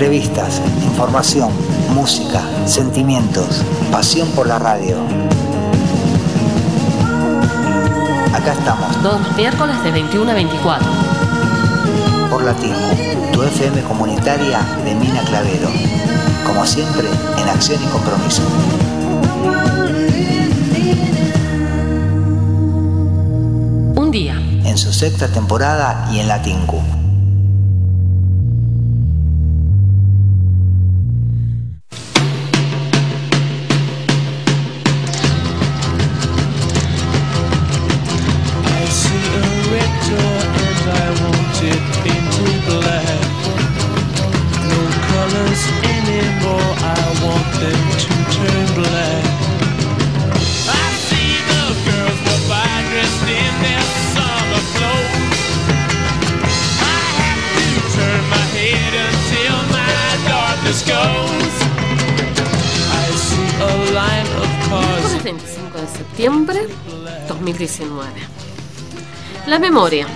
Entrevistas, información, música, sentimientos, pasión por la radio. Acá estamos. Todos los miércoles de 21 a 24. Por la tu FM comunitaria de Mina Clavero. Como siempre, en acción y compromiso. Un día. En su sexta temporada y en la Tinku. 2019. La memoria.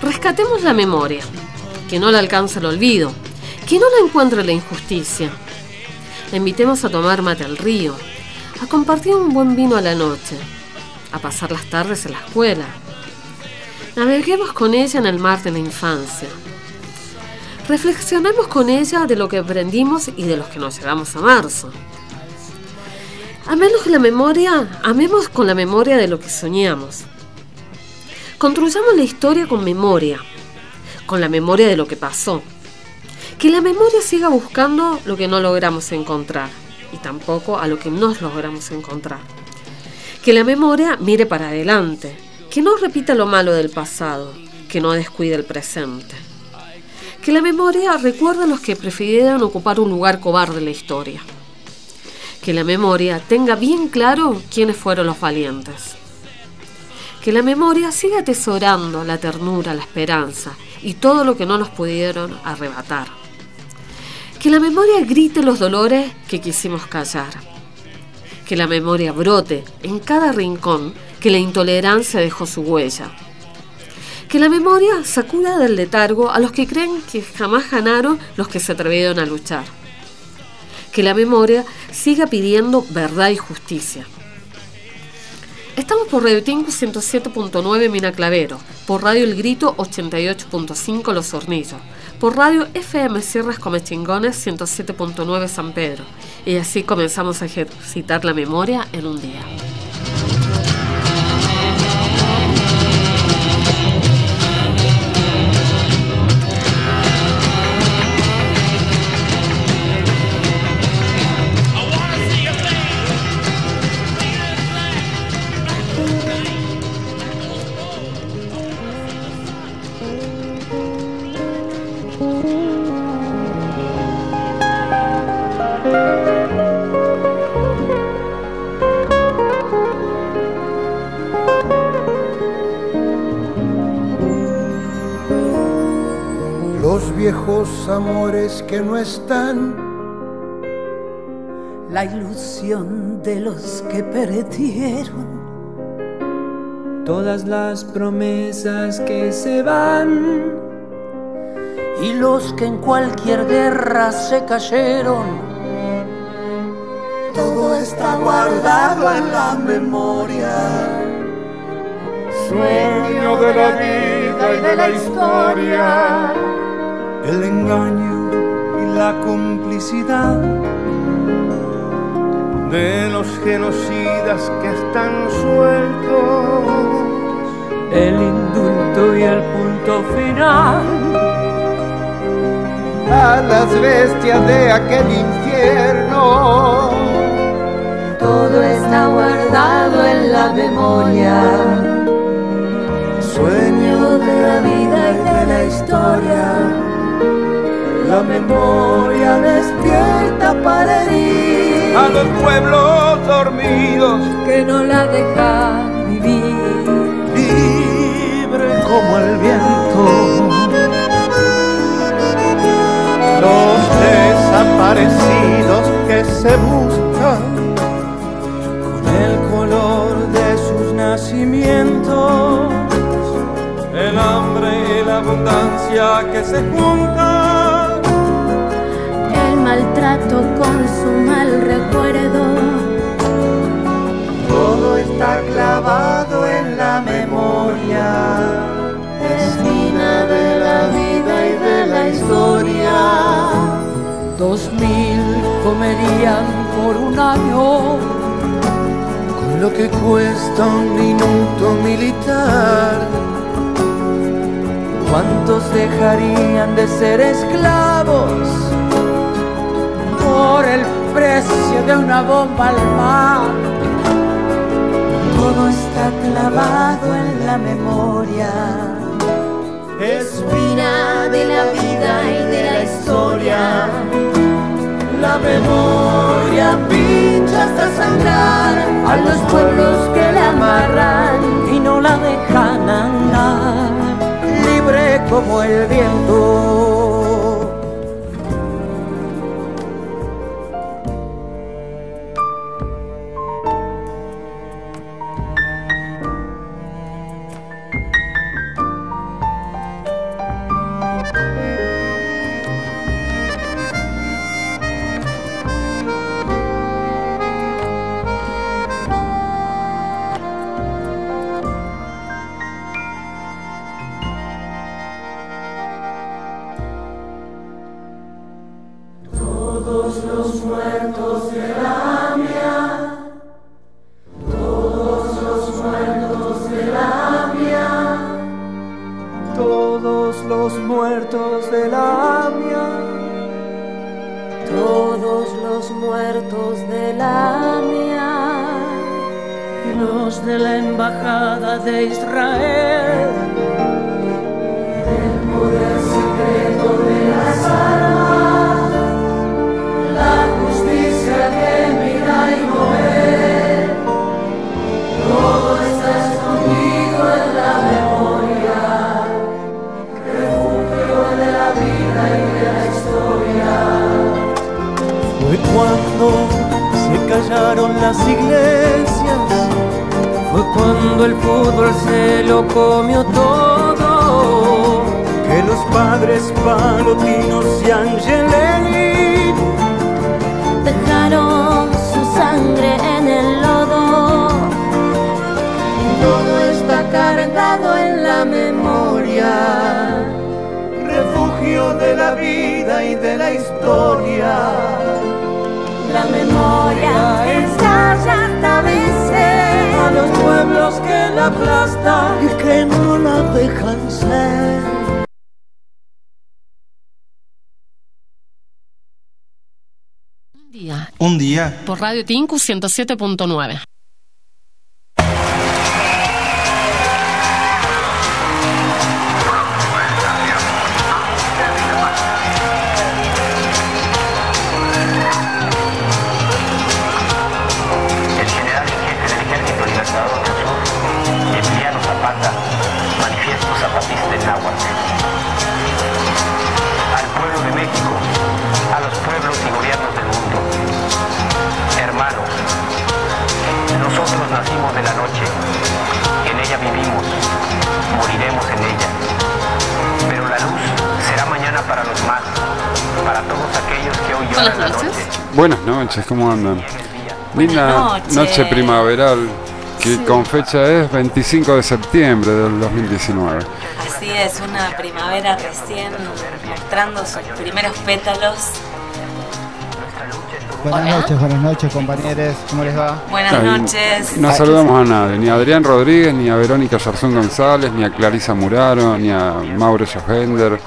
Rescatemos la memoria. Que no la alcance el olvido. Que no la encuentre la injusticia. La invitemos a tomar mate al río. A compartir un buen vino a la noche. A pasar las tardes en la escuela. Naveguemos con ella en el mar de la infancia. Reflexionemos con ella de lo que aprendimos y de los que nos llegamos a marzo. Amemos la memoria, amemos con la memoria de lo que soñamos. Construyamos la historia con memoria, con la memoria de lo que pasó. Que la memoria siga buscando lo que no logramos encontrar y tampoco a lo que no logramos encontrar. Que la memoria mire para adelante, que no repita lo malo del pasado, que no descuide el presente. Que la memoria recuerde a los que prefirieron ocupar un lugar cobarde en la historia que la memoria tenga bien claro quiénes fueron los valientes. Que la memoria siga atesorando la ternura, la esperanza y todo lo que no nos pudieron arrebatar. Que la memoria grite los dolores que quisimos callar. Que la memoria brote en cada rincón que la intolerancia dejó su huella. Que la memoria sacuda del letargo a los que creen que jamás ganaron los que se atrevieron a luchar que la memoria siga pidiendo verdad y justicia. Estamos por Radio Tingu 107.9 Mina Clavero, por Radio El Grito 88.5 Los Hornillos, por Radio FM Sierras Comechingones 107.9 San Pedro. Y así comenzamos a ejercitar la memoria en un día. Amores que no están. La ilusión de los que perdieron. Todas las promesas que se van. Y los que en cualquier guerra se cayeron. Todo está guardado en la memoria. Sueño de la vida y de la historia el engaño y la complicidad de los genocidas que están sueltos, el indulto y el punto final. A las bestias de aquel infierno. Todo está guardado en la memoria, sueño de la vida y de la historia la memoria despierta para herir a los pueblos dormidos que no la dejan vivir. Libre como el viento. Los desaparecidos que se buscan con el color de sus nacimientos. El hambre y la abundancia que se juntan con su mal recuerdo. Todo está clavado en la memoria, espina de la vida y de la historia. Dos mil comerían por un año con lo que cuesta un minuto militar ¿Cuántos dejarían de ser esclavos por el precio de una bomba al mar? Todo está clavado en la memoria, espina de la vida y de la historia. La memoria pincha hasta sangrar a los pueblos que la amarran y no la dejan andar como el viento. Radio Tinku 107.9. Linda noche primaveral que con fecha es 25 de septiembre del 2019. Así es, una primavera recién mostrando sus primeros pétalos. Buenas noches, buenas noches compañeros, ¿cómo les va? Buenas noches. No saludamos a nadie, ni a Adrián Rodríguez, ni a Verónica Yarzún González, ni a Clarisa Muraro, ni a Mauro Johender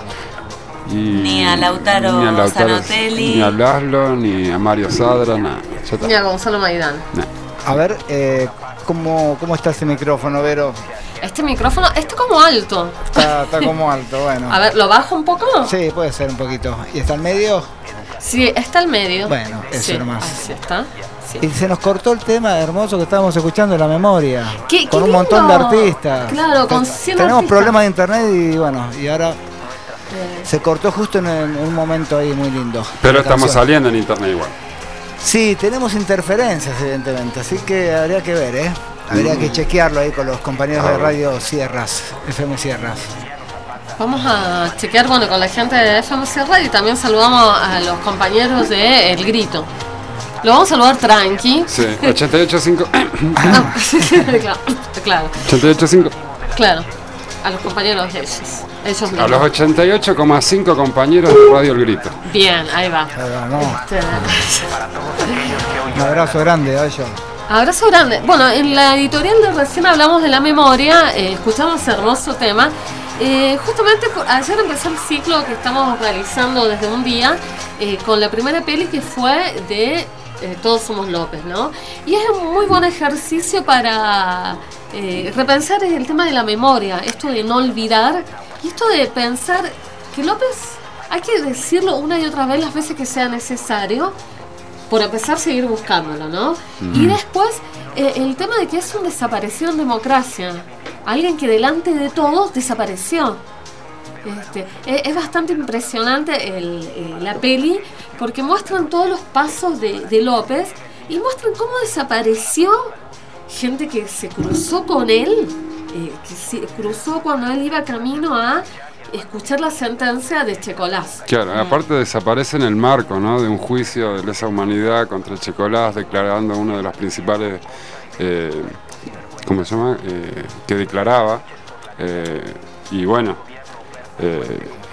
ni a Lautaro, ni a Lautaro ni a Laszlo, ni a Mario Sadra, nada. Ni a Gonzalo Maidán. A ver, eh, ¿cómo, ¿cómo está ese micrófono, Vero? Este micrófono está como alto. Está, está como alto, bueno. A ver, ¿lo bajo un poco? Sí, puede ser un poquito. ¿Y está al medio? Sí, está al medio. Bueno, eso sí, nomás. Así está. Y se nos cortó el tema hermoso que estábamos escuchando en la memoria. con un montón de artistas. Claro, con Tenemos problemas de internet y bueno, y ahora se cortó justo en, un momento ahí muy lindo. Pero estamos saliendo en internet igual. Sí, tenemos interferencias evidentemente, así que habría que ver, ¿eh? Habría que chequearlo ahí con los compañeros de radio Sierras, FM Sierras. Vamos a chequear bueno, con la gente de FMC Radio y también saludamos a los compañeros de El Grito. Lo vamos a saludar tranqui. Sí, 88.5. Ah, claro, claro. 88.5. Claro, a los compañeros de ellos. ellos A los 88,5 compañeros de Radio El Grito. Bien, ahí va. no. Este, Un abrazo grande a ellos. Abrazo grande. Bueno, en la editorial de recién hablamos de la memoria, eh, escuchamos ese hermoso tema. Eh, justamente ayer empezó el ciclo que estamos realizando desde un día eh, con la primera peli que fue de eh, Todos Somos López, ¿no? Y es un muy buen ejercicio para eh, repensar el tema de la memoria, esto de no olvidar y esto de pensar que López hay que decirlo una y otra vez las veces que sea necesario por empezar a seguir buscándolo, ¿no? Y después eh, el tema de que es un desaparecido en democracia, alguien que delante de todos desapareció. Este, e- es, bastante impresionante el, eh, la peli porque muestran todos los pasos de, de López y muestran cómo desapareció gente que se cruzó con él, eh, que se cruzó cuando él iba camino a escuchar la sentencia de Checolás. Claro, aparte desaparece en el marco ¿no? de un juicio de lesa humanidad contra Checolás, declarando uno de los principales, eh, ¿cómo se llama?, Eh, que declaraba. Eh, y bueno,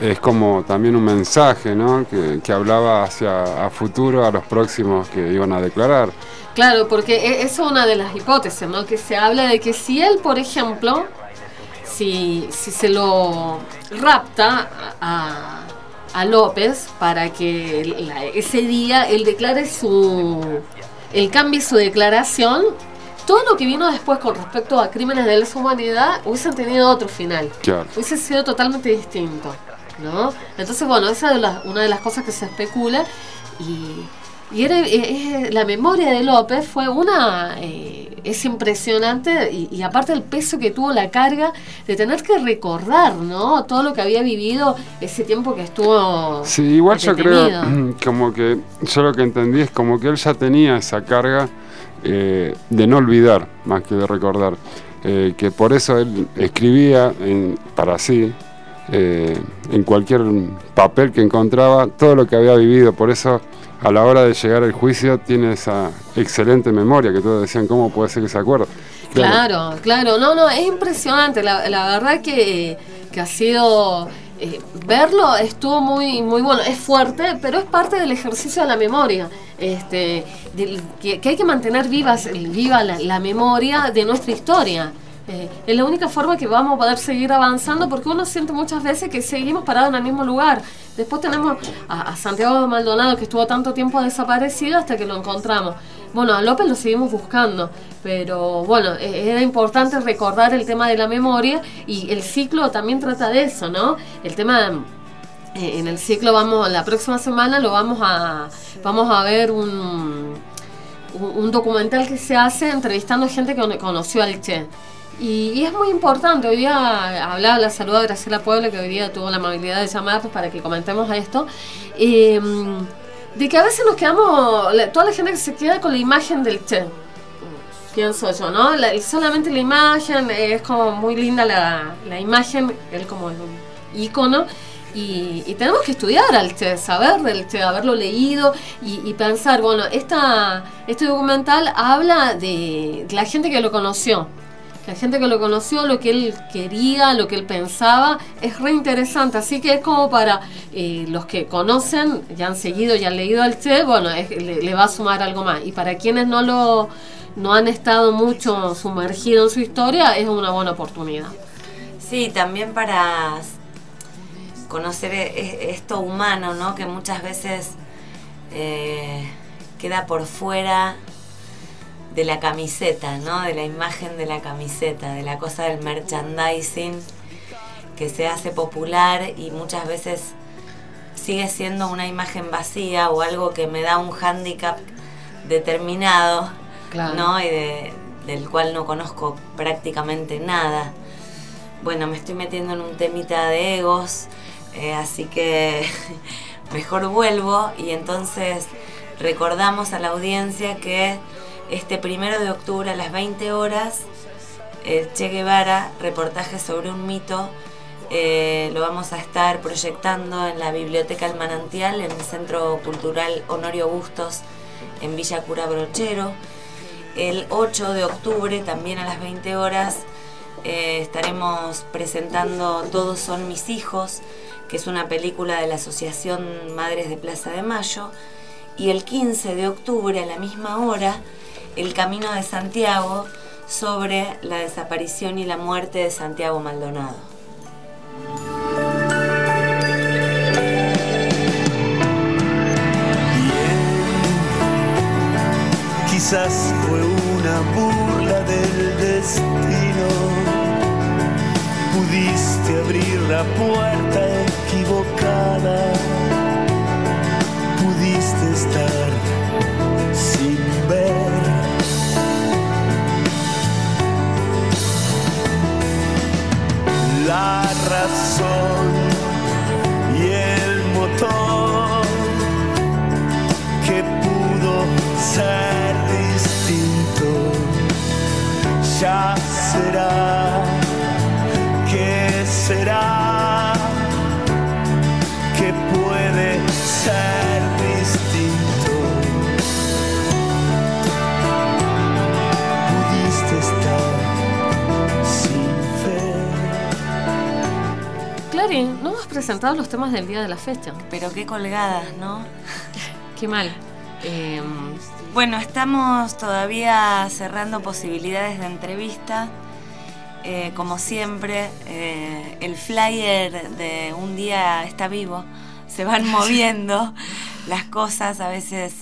es como también un mensaje ¿no? que, que hablaba hacia a futuro a los próximos que iban a declarar. Claro, porque e- es una de las hipótesis, ¿no? Que se habla de que si él, por ejemplo, si, si se lo rapta a, a López para que la- ese día él declare su. él cambie su declaración, todo lo que vino después con respecto a crímenes de lesa humanidad hubiesen tenido otro final. Claro. Hubiese sido totalmente distinto, ¿no? Entonces, bueno, esa es la- una de las cosas que se especula y, y era, eh, eh, la memoria de López fue una... eh, es impresionante y, y aparte el peso que tuvo la carga de tener que recordar, ¿no? Todo lo que había vivido ese tiempo que estuvo... Sí, igual yo creo, como que yo lo que entendí es como que él ya tenía esa carga eh, de no olvidar más que de recordar. Eh, que por eso él escribía en- para sí, eh, en cualquier papel que encontraba, todo lo que había vivido. Por eso a la hora de llegar al juicio tiene esa excelente memoria que todos decían, ¿cómo puede ser que se acuerde? Claro, claro, no, no, es impresionante, la, verdad que, que ha sido, eh, verlo estuvo muy, muy bueno, es fuerte, pero es parte del ejercicio de la memoria, este, que, hay que mantener vivas, viva la memoria de nuestra historia. Eh, es la única forma que vamos a poder seguir avanzando porque uno siente muchas veces que seguimos parados en el mismo lugar. Después tenemos a, Santiago Maldonado que estuvo tanto tiempo desaparecido hasta que lo encontramos. Bueno, a López lo seguimos buscando, pero bueno, eh, era importante recordar el tema de la memoria y el ciclo también trata de eso, ¿no? El tema eh, en el ciclo vamos la próxima semana lo vamos a vamos a ver un un, documental que se hace entrevistando gente que cono- conoció al Che. Y, y es muy importante, hoy día hablaba la salud a Graciela Puebla, que hoy día tuvo la amabilidad de llamarnos para que comentemos esto, eh, de que a veces nos quedamos, toda la gente que se queda con la imagen del Che, pienso yo, ¿no? La- solamente la imagen, es como muy linda la, la imagen, él como un ícono, y, y tenemos que estudiar al Che, saber del Che, haberlo leído y, y pensar, bueno, esta, este documental habla de, de la gente que lo conoció. La gente que lo conoció, lo que él quería, lo que él pensaba, es re interesante. Así que es como para eh, los que conocen, ya han seguido y han leído al Che, bueno, le va a sumar algo más. Y para quienes no lo no han estado mucho sumergidos en su historia, es una buena oportunidad. Sí, también para conocer e- e- esto humano, ¿no? Que muchas veces eh, queda por fuera de la camiseta, ¿no? De la imagen de la camiseta, de la cosa del merchandising que se hace popular y muchas veces sigue siendo una imagen vacía o algo que me da un hándicap determinado, Claro. ¿no? Y de- del cual no conozco prácticamente nada. Bueno, me estoy metiendo en un temita de egos, eh, así que mejor vuelvo y entonces recordamos a la audiencia que este primero de octubre a las 20 horas, el Che Guevara, reportaje sobre un mito, Eh, lo vamos a estar proyectando en la Biblioteca El Manantial, en el Centro Cultural Honorio Bustos, en Villa Cura Brochero. El 8 de octubre, también a las 20 horas, eh, estaremos presentando Todos son mis hijos, que es una película de la Asociación Madres de Plaza de Mayo. Y el 15 de octubre, a la misma hora, El Camino de Santiago, sobre la desaparición y la muerte de Santiago Maldonado. quizás fue una burla del destino. Pudiste abrir la puerta equivocada, La razón y el motor que pudo ser distinto. Ya será que será Clary, no hemos presentado los temas del día de la fecha. Pero qué colgadas, ¿no? Qué mal. Eh, Bueno, estamos todavía cerrando posibilidades de entrevista. Eh, como siempre, eh, el flyer de un día está vivo. Se van moviendo las cosas. A veces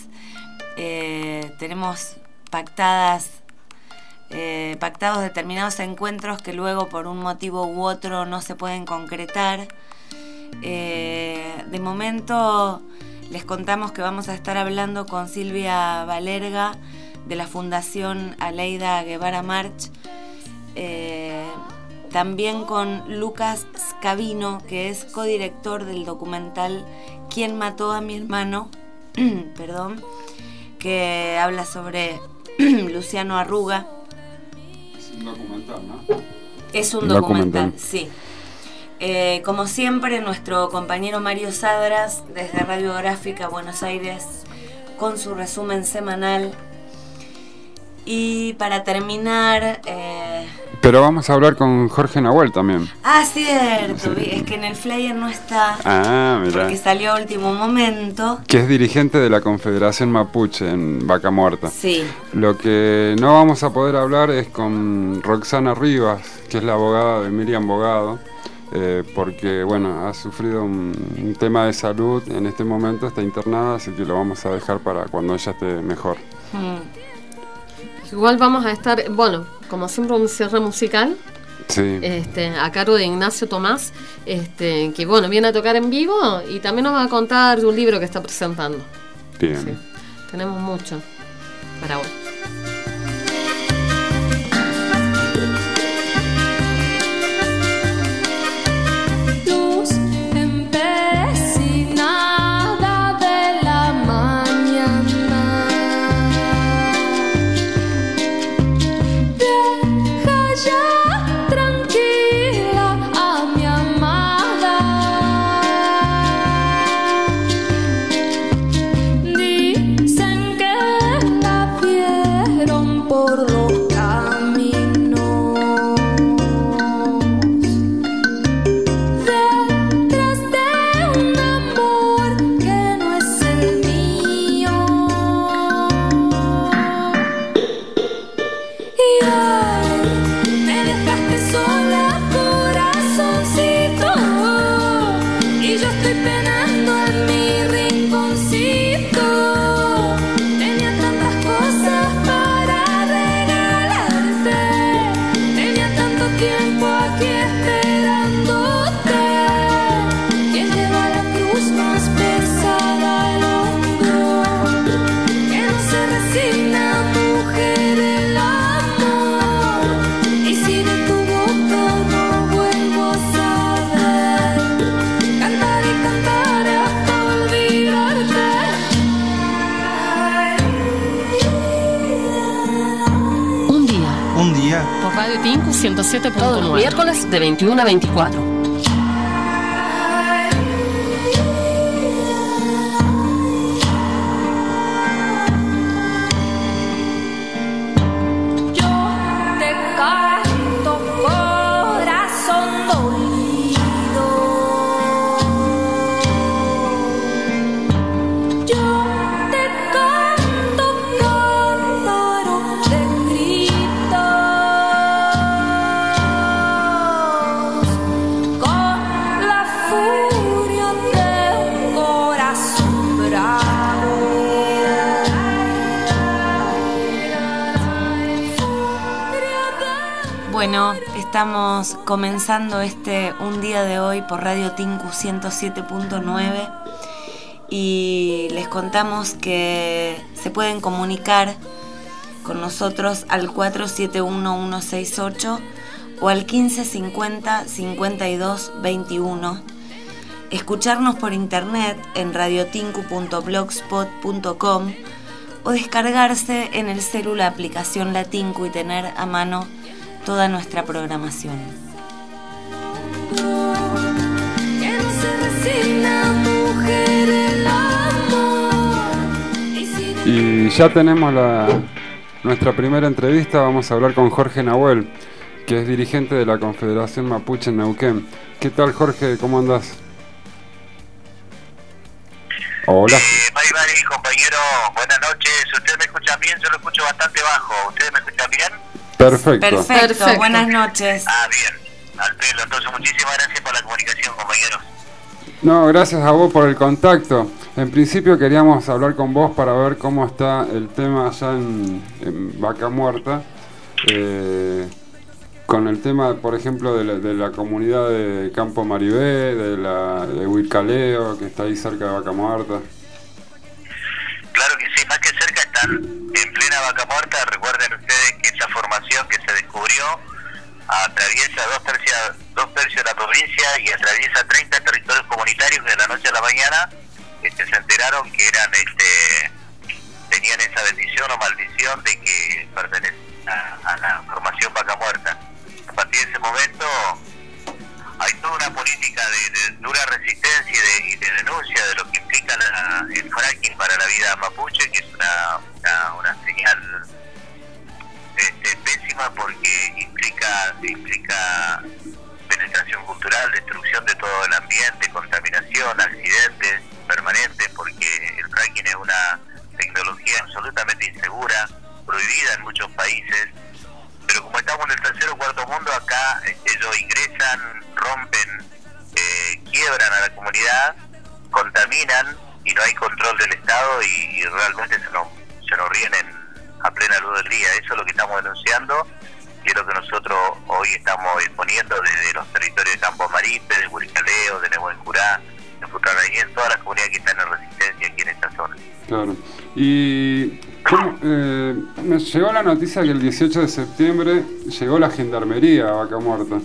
eh, tenemos pactadas, eh, pactados determinados encuentros que luego por un motivo u otro no se pueden concretar. Eh, de momento les contamos que vamos a estar hablando con Silvia Valerga de la Fundación Aleida Guevara March. eh, también con Lucas Scavino, que es codirector del documental ¿Quién mató a mi hermano? Perdón, que habla sobre Luciano Arruga. Es un documental, ¿no? Es un Documental. documental, sí. Eh, como siempre, nuestro compañero Mario Sadras, desde Radiográfica Buenos Aires, con su resumen semanal. Y para terminar... eh, Pero vamos a hablar con Jorge Nahuel también. Ah, cierto, es que en el flyer no está, Ah, mira. porque salió a último momento. Que es dirigente de la Confederación Mapuche en Vaca Muerta. Sí, Lo que no vamos a poder hablar es con Roxana Rivas, que es la abogada de Miriam Bogado, eh, porque bueno, ha sufrido un, un tema de salud en este momento, está internada, así que lo vamos a dejar para cuando ella esté mejor. Mm, igual vamos a estar, bueno, como siempre un cierre musical Sí, este, a cargo de Ignacio Tomás, este, que bueno, viene a tocar en vivo y también nos va a contar de un libro que está presentando. bien. Sí, tenemos mucho para hoy. Deja 97.9. Miércoles de 21 a 24. Estamos comenzando este un día de hoy por Radio Tinku 107.9 y les contamos que se pueden comunicar con nosotros al 471168 o al 1550 52 21. Escucharnos por internet en radiotinku.blogspot.com o descargarse en el celular la aplicación Latinku y tener a mano toda nuestra programación. Y ya tenemos la, nuestra primera entrevista. Vamos a hablar con Jorge Nahuel, que es dirigente de la Confederación Mapuche en Neuquén. ¿Qué tal, Jorge? ¿Cómo andás? Hola. Eh, Mari Mari, compañero, buenas noches. ¿Ustedes me escuchan bien? Yo lo escucho bastante bajo. ¿Ustedes me escuchan bien? Perfecto. Perfecto, Perfecto. buenas noches. Ah, bien. Al pelo. Entonces, muchísimas gracias por la comunicación, compañeros. No, gracias a vos por el contacto. En principio queríamos hablar con vos para ver cómo está el tema allá en, en Vaca Muerta. eh, con el tema, por ejemplo, de la, de la comunidad de Campo Maribé, de la de Huicaleo, que está ahí cerca de Vaca Muerta. Claro que sí, más que cerca están en plena vaca muerta. Recuerden esa formación que se descubrió atraviesa dos tercios, dos tercios de la provincia y atraviesa 30 territorios comunitarios de la noche a la mañana este, se enteraron que eran este tenían esa bendición o maldición de que pertenecían a la llegó la noticia que el 18 de septiembre llegó la gendarmería a Vaca Muerta.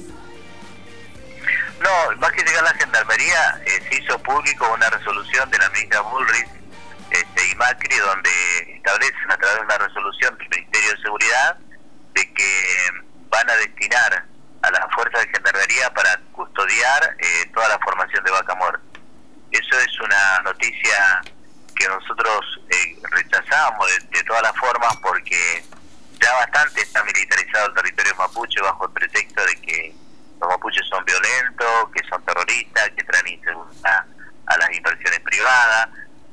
No, más que llegar a la gendarmería, eh, se hizo público una resolución de la ministra Bullrich este, y Macri, donde establecen a través de una resolución del Ministerio de Seguridad de que van a destinar a las fuerzas de gendarmería para custodiar eh, toda la formación de vaca muerta. Eso es una noticia que nosotros eh, rechazamos de, de todas las formas porque ya bastante está militarizado el territorio mapuche bajo el pretexto de que los mapuches son violentos, que son terroristas, que traen inseguridad a las inversiones privadas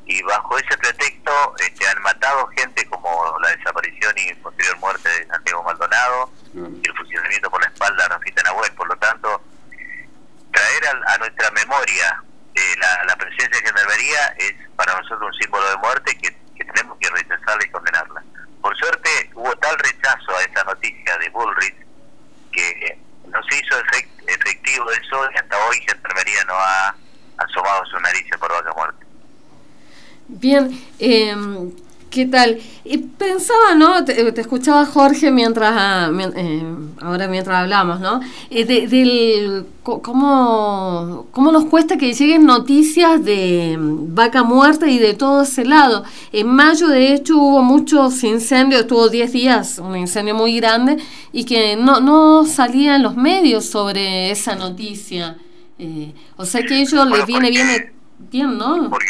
y bajo ese pretexto este, han matado gente como la desaparición y posterior muerte de Santiago Maldonado y el fusilamiento por la espalda de Rafita Nahuel. Por lo tanto, traer a, a nuestra memoria eh, la, la presencia de gendarmería es para nosotros un símbolo de muerte que, que tenemos que rechazarla y condenarla. Por suerte hubo tal rechazo a esa noticia de Bullrich que no se hizo efect- efectivo eso y hasta hoy gendarmería no ha asomado su nariz por vaca muerta. Bien, eh, ¿qué tal? Y pensaba, ¿no? Te, escuchaba Jorge mientras, ah, eh, ahora mientras hablamos, ¿no? Eh, de- del, cómo, cómo nos cuesta que lleguen noticias de mm, vaca muerta y de todo ese lado. En mayo, de hecho, hubo muchos incendios, estuvo 10 días, un incendio muy grande, y que no, no salía en los medios sobre esa noticia. Eh, o sea que ellos les viene bien, bien, ¿no? Porque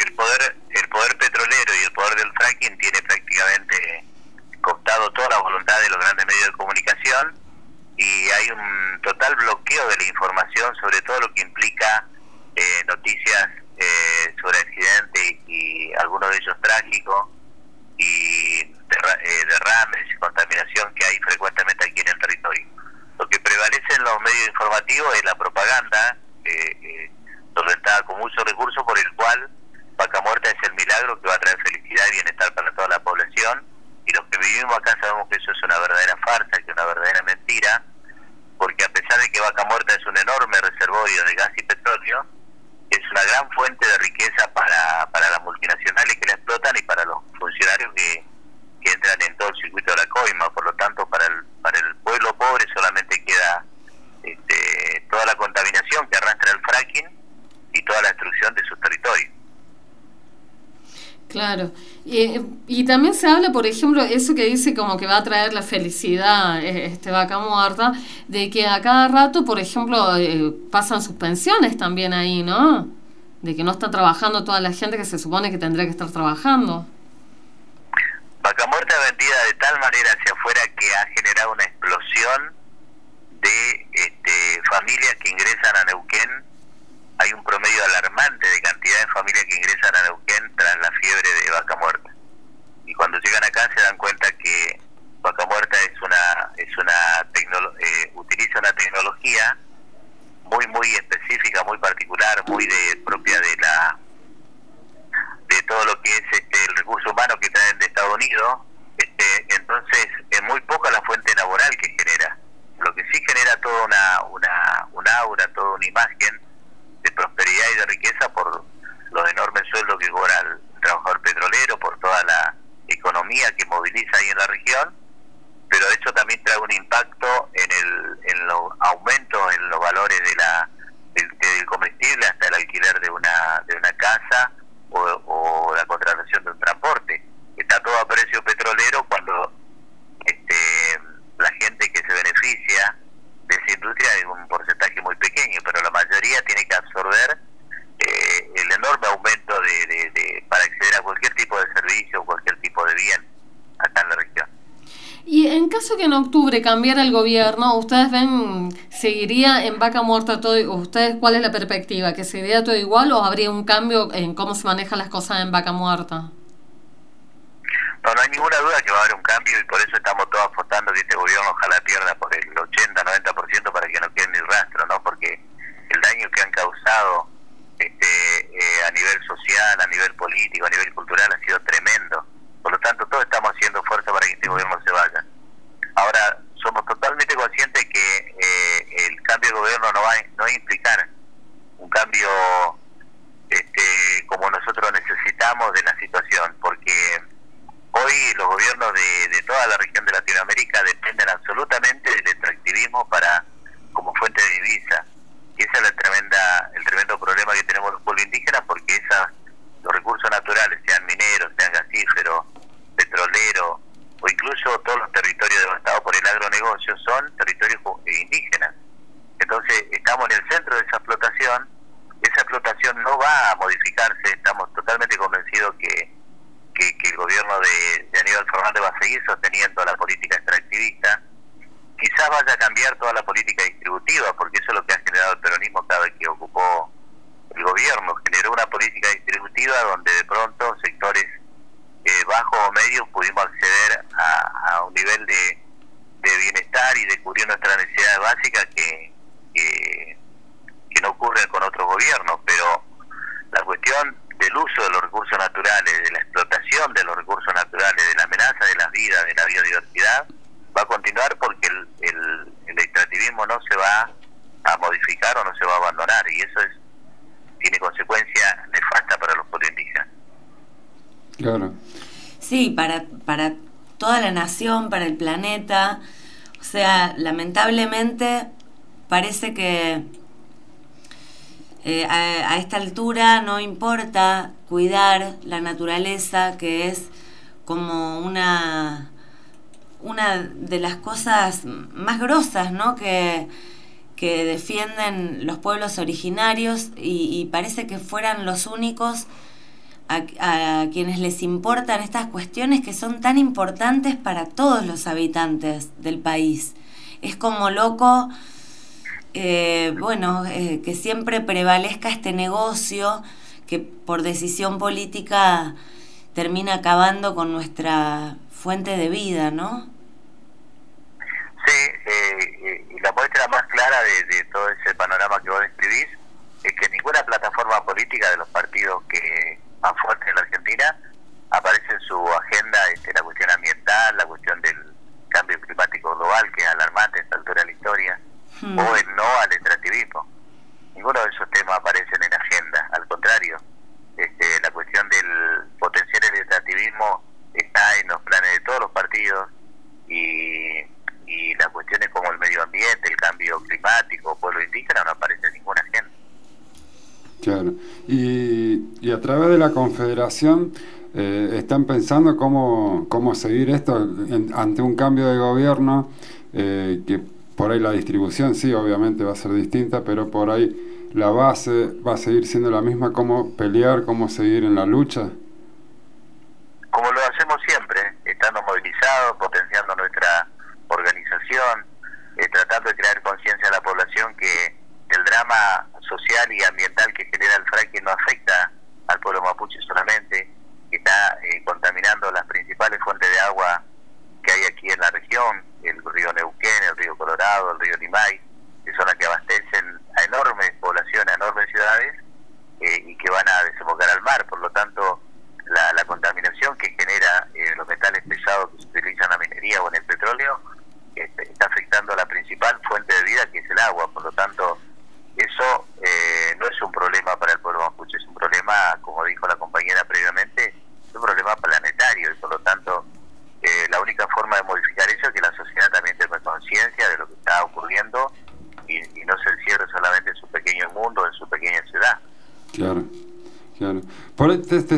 también se habla, por ejemplo, eso que dice como que va a traer la felicidad eh, este vaca muerta, de que a cada rato, por ejemplo, eh, pasan suspensiones también ahí, ¿no? De que no está trabajando toda la gente que se supone que tendría que estar trabajando. cambiara el gobierno, ¿ustedes ven, seguiría en vaca muerta todo? ¿Ustedes cuál es la perspectiva? ¿Que seguiría todo igual o habría un cambio en cómo se manejan las cosas en vaca muerta? para el planeta. O sea, lamentablemente parece que eh, a, esta altura no importa cuidar la naturaleza, que es como una una de las cosas más grosas ¿no? que, que defienden los pueblos originarios y, parece que fueran los únicos a, quienes les importan estas cuestiones que son tan importantes para todos los habitantes del país. Es como loco, eh, bueno, eh, que siempre prevalezca este negocio que por decisión política termina acabando con nuestra fuente de vida, ¿no? Eh, están pensando cómo, cómo seguir esto ante un cambio de gobierno, eh, que por ahí la distribución sí, obviamente va a ser distinta, pero por ahí la base va a seguir siendo la misma, cómo pelear, cómo seguir en la lucha.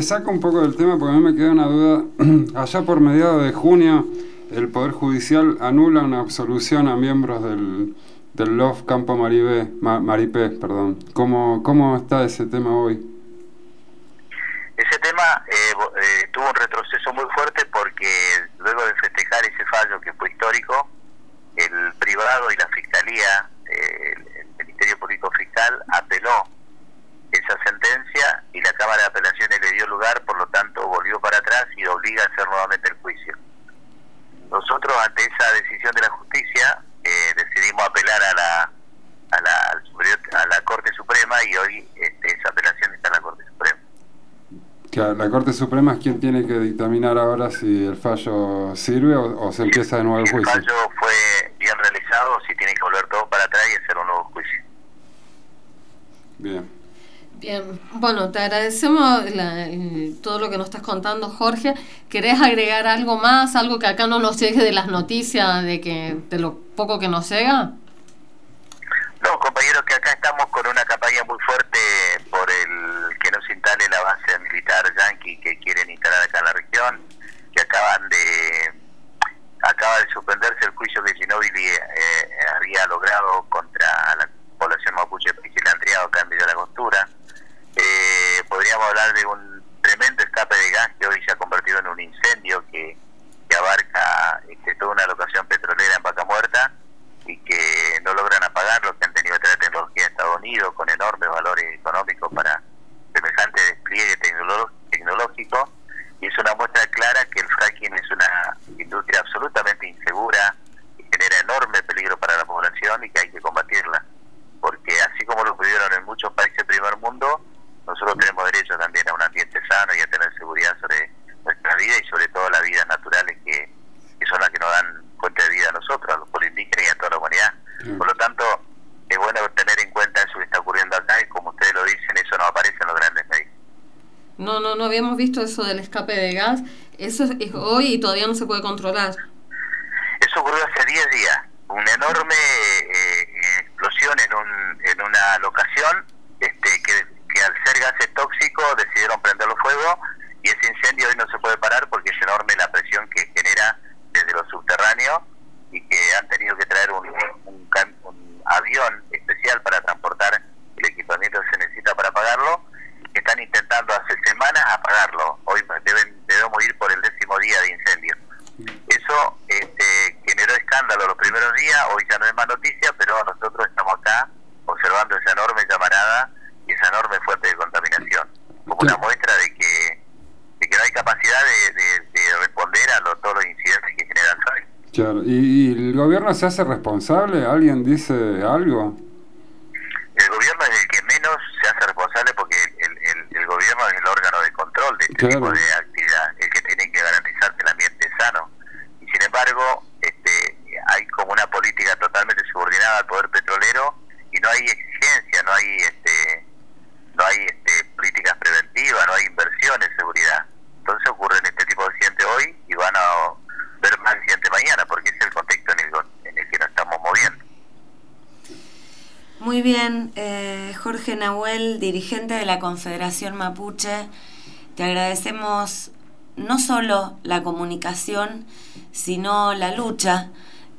saco un poco del tema porque a mí me queda una duda. Allá por mediados de junio, el Poder Judicial anula una absolución a miembros del, del LOF Campo Maribé, Ma, Maripé. Perdón. ¿Cómo, ¿Cómo está ese tema hoy? Suprema es quien tiene que dictaminar ahora si el fallo sirve o, se empieza de nuevo el juicio. El fallo fue bien realizado, si tiene que volver todo para atrás y hacer un nuevo juicio. Bien. Bien, bueno, te agradecemos eh, todo lo que nos estás contando, Jorge. ¿Querés agregar algo más, algo que acá no nos llegue de las noticias, de que de lo poco que nos llega? con visto eso del escape de gas, eso es, es hoy y todavía no se puede controlar. uno se hace responsable? ¿Alguien dice algo? Jorge Nahuel, dirigente de la Confederación Mapuche. Te agradecemos no solo la comunicación, sino la lucha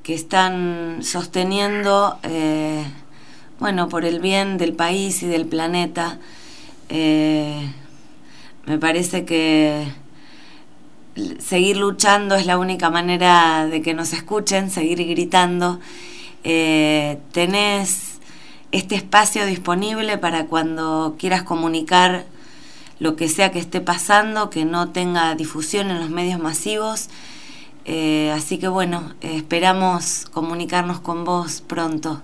que están sosteniendo, eh, bueno, por el bien del país y del planeta. Eh, me parece que seguir luchando es la única manera de que nos escuchen, seguir gritando. Eh, tenés este espacio disponible para cuando quieras comunicar lo que sea que esté pasando, que no tenga difusión en los medios masivos. Eh, así que bueno, esperamos comunicarnos con vos pronto.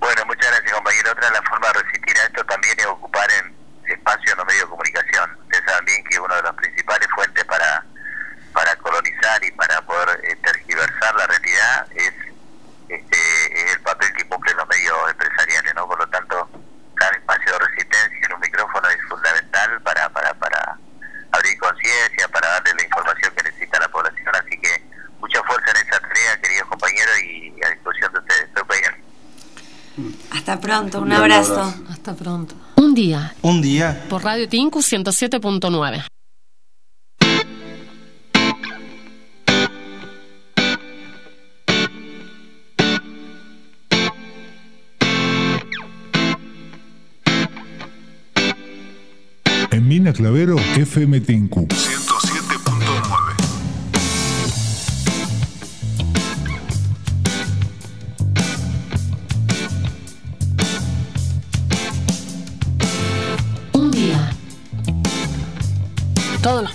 Bueno, muchas gracias compañero. Otra de las formas de resistir a esto también es ocupar en espacio en los medios de comunicación. Ustedes saben bien que una de las principales fuentes para, para colonizar y para poder eh, tergiversar la realidad es, este, es el papel que cumplen los medios empresariales, ¿no? Por lo tanto, cada espacio de resistencia en un micrófono es fundamental para, para, para abrir conciencia, para darle la información que necesita la población. Así que mucha fuerza en esa tarea, queridos compañeros, y a disposición de ustedes. Estoy bien. Hasta pronto, un abrazo. Hasta pronto. Un día. Un día. Por Radio Tinku 107.9. En Mina Clavero, FM Tinku.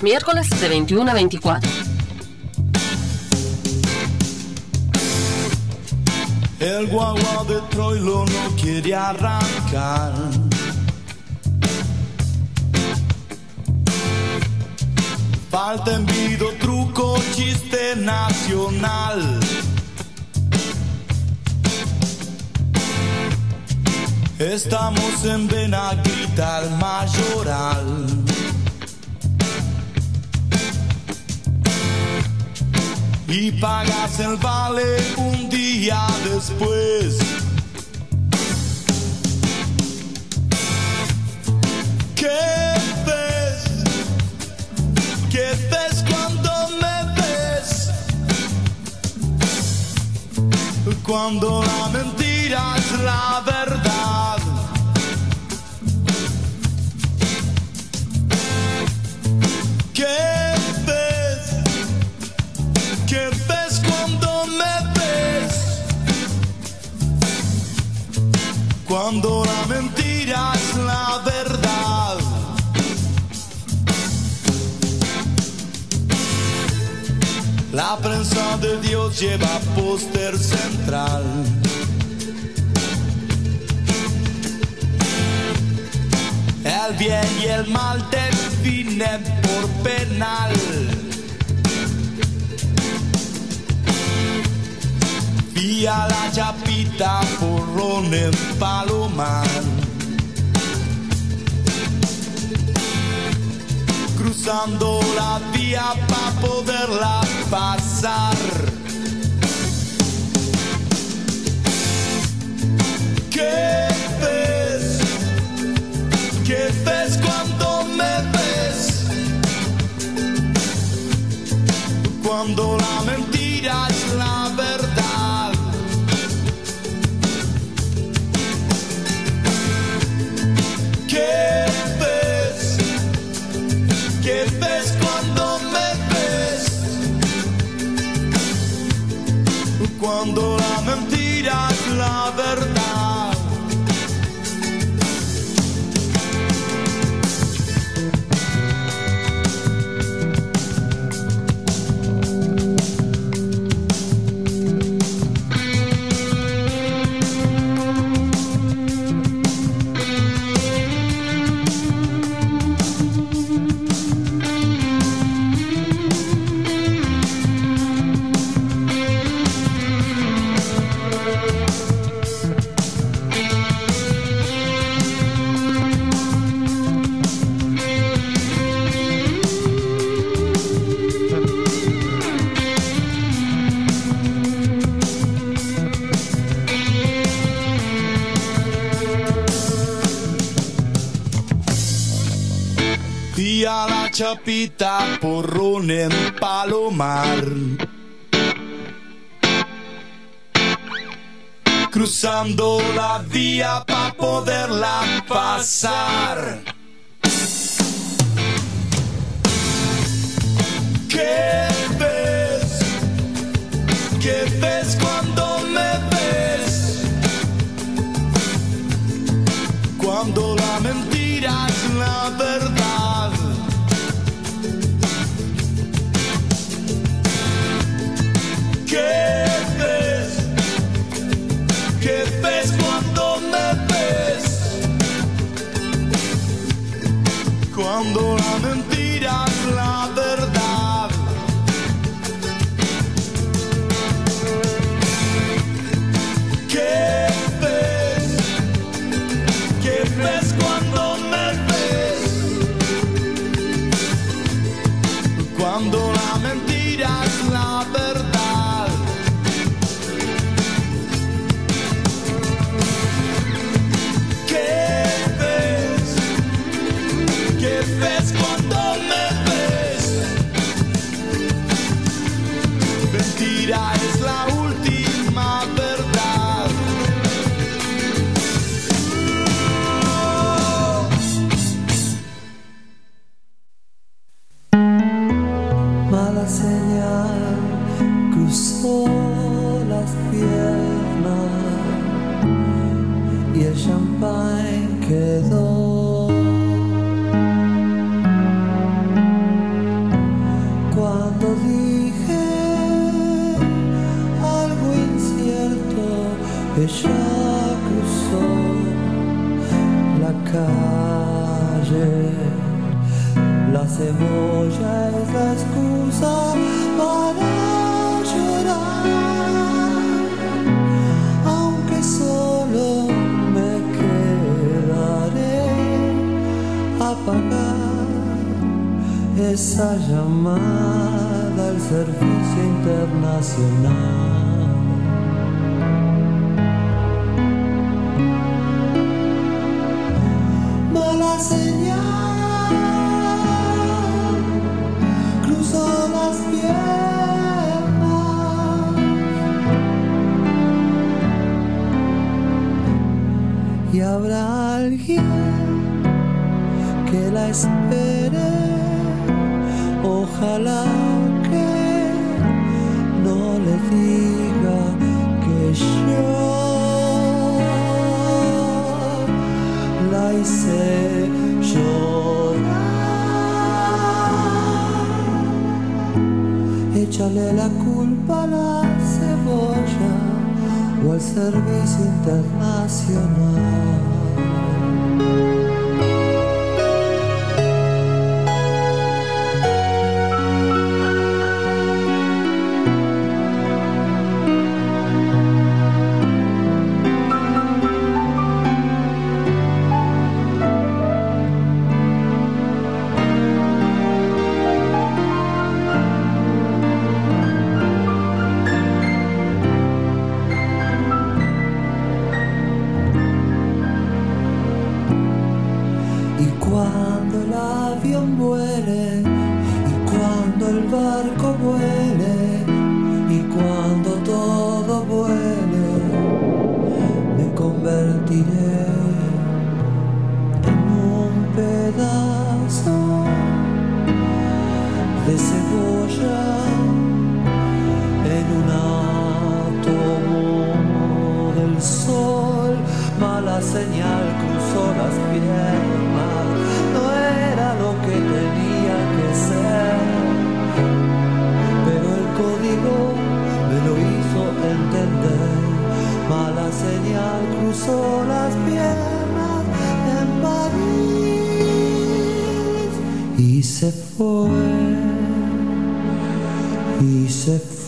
Miércoles de 21 a 24. El guagua de Troilo no quiere arrancar. Falta envido, truco, chiste nacional. Estamos en Benaguita, el mayoral. Y pagas el vale un día después. ¿Qué ves? ¿Qué ves cuando me ves? Cuando definen por penal. Vía la chapita porrón en Palomar. Cruzando la vía para poderla pasar. ¿Qué ves cuando me ves? Cuando la mentira es la verdad. ¿Qué ves? ¿Qué ves cuando me ves? Cuando la mentira es la verdad. chapita porrón en Palomar. Cruzando la vía para poderla pasar. ¿Qué ves? ¿Qué ves cuando me ves? Cuando la mentira es la verdad. cuando la mentira la esa llamada al servicio internacional. habrá alguien que la espera ojalá que no le diga que yo la hice llorar. Échale la culpa a la cebolla o al servicio internacional.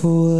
for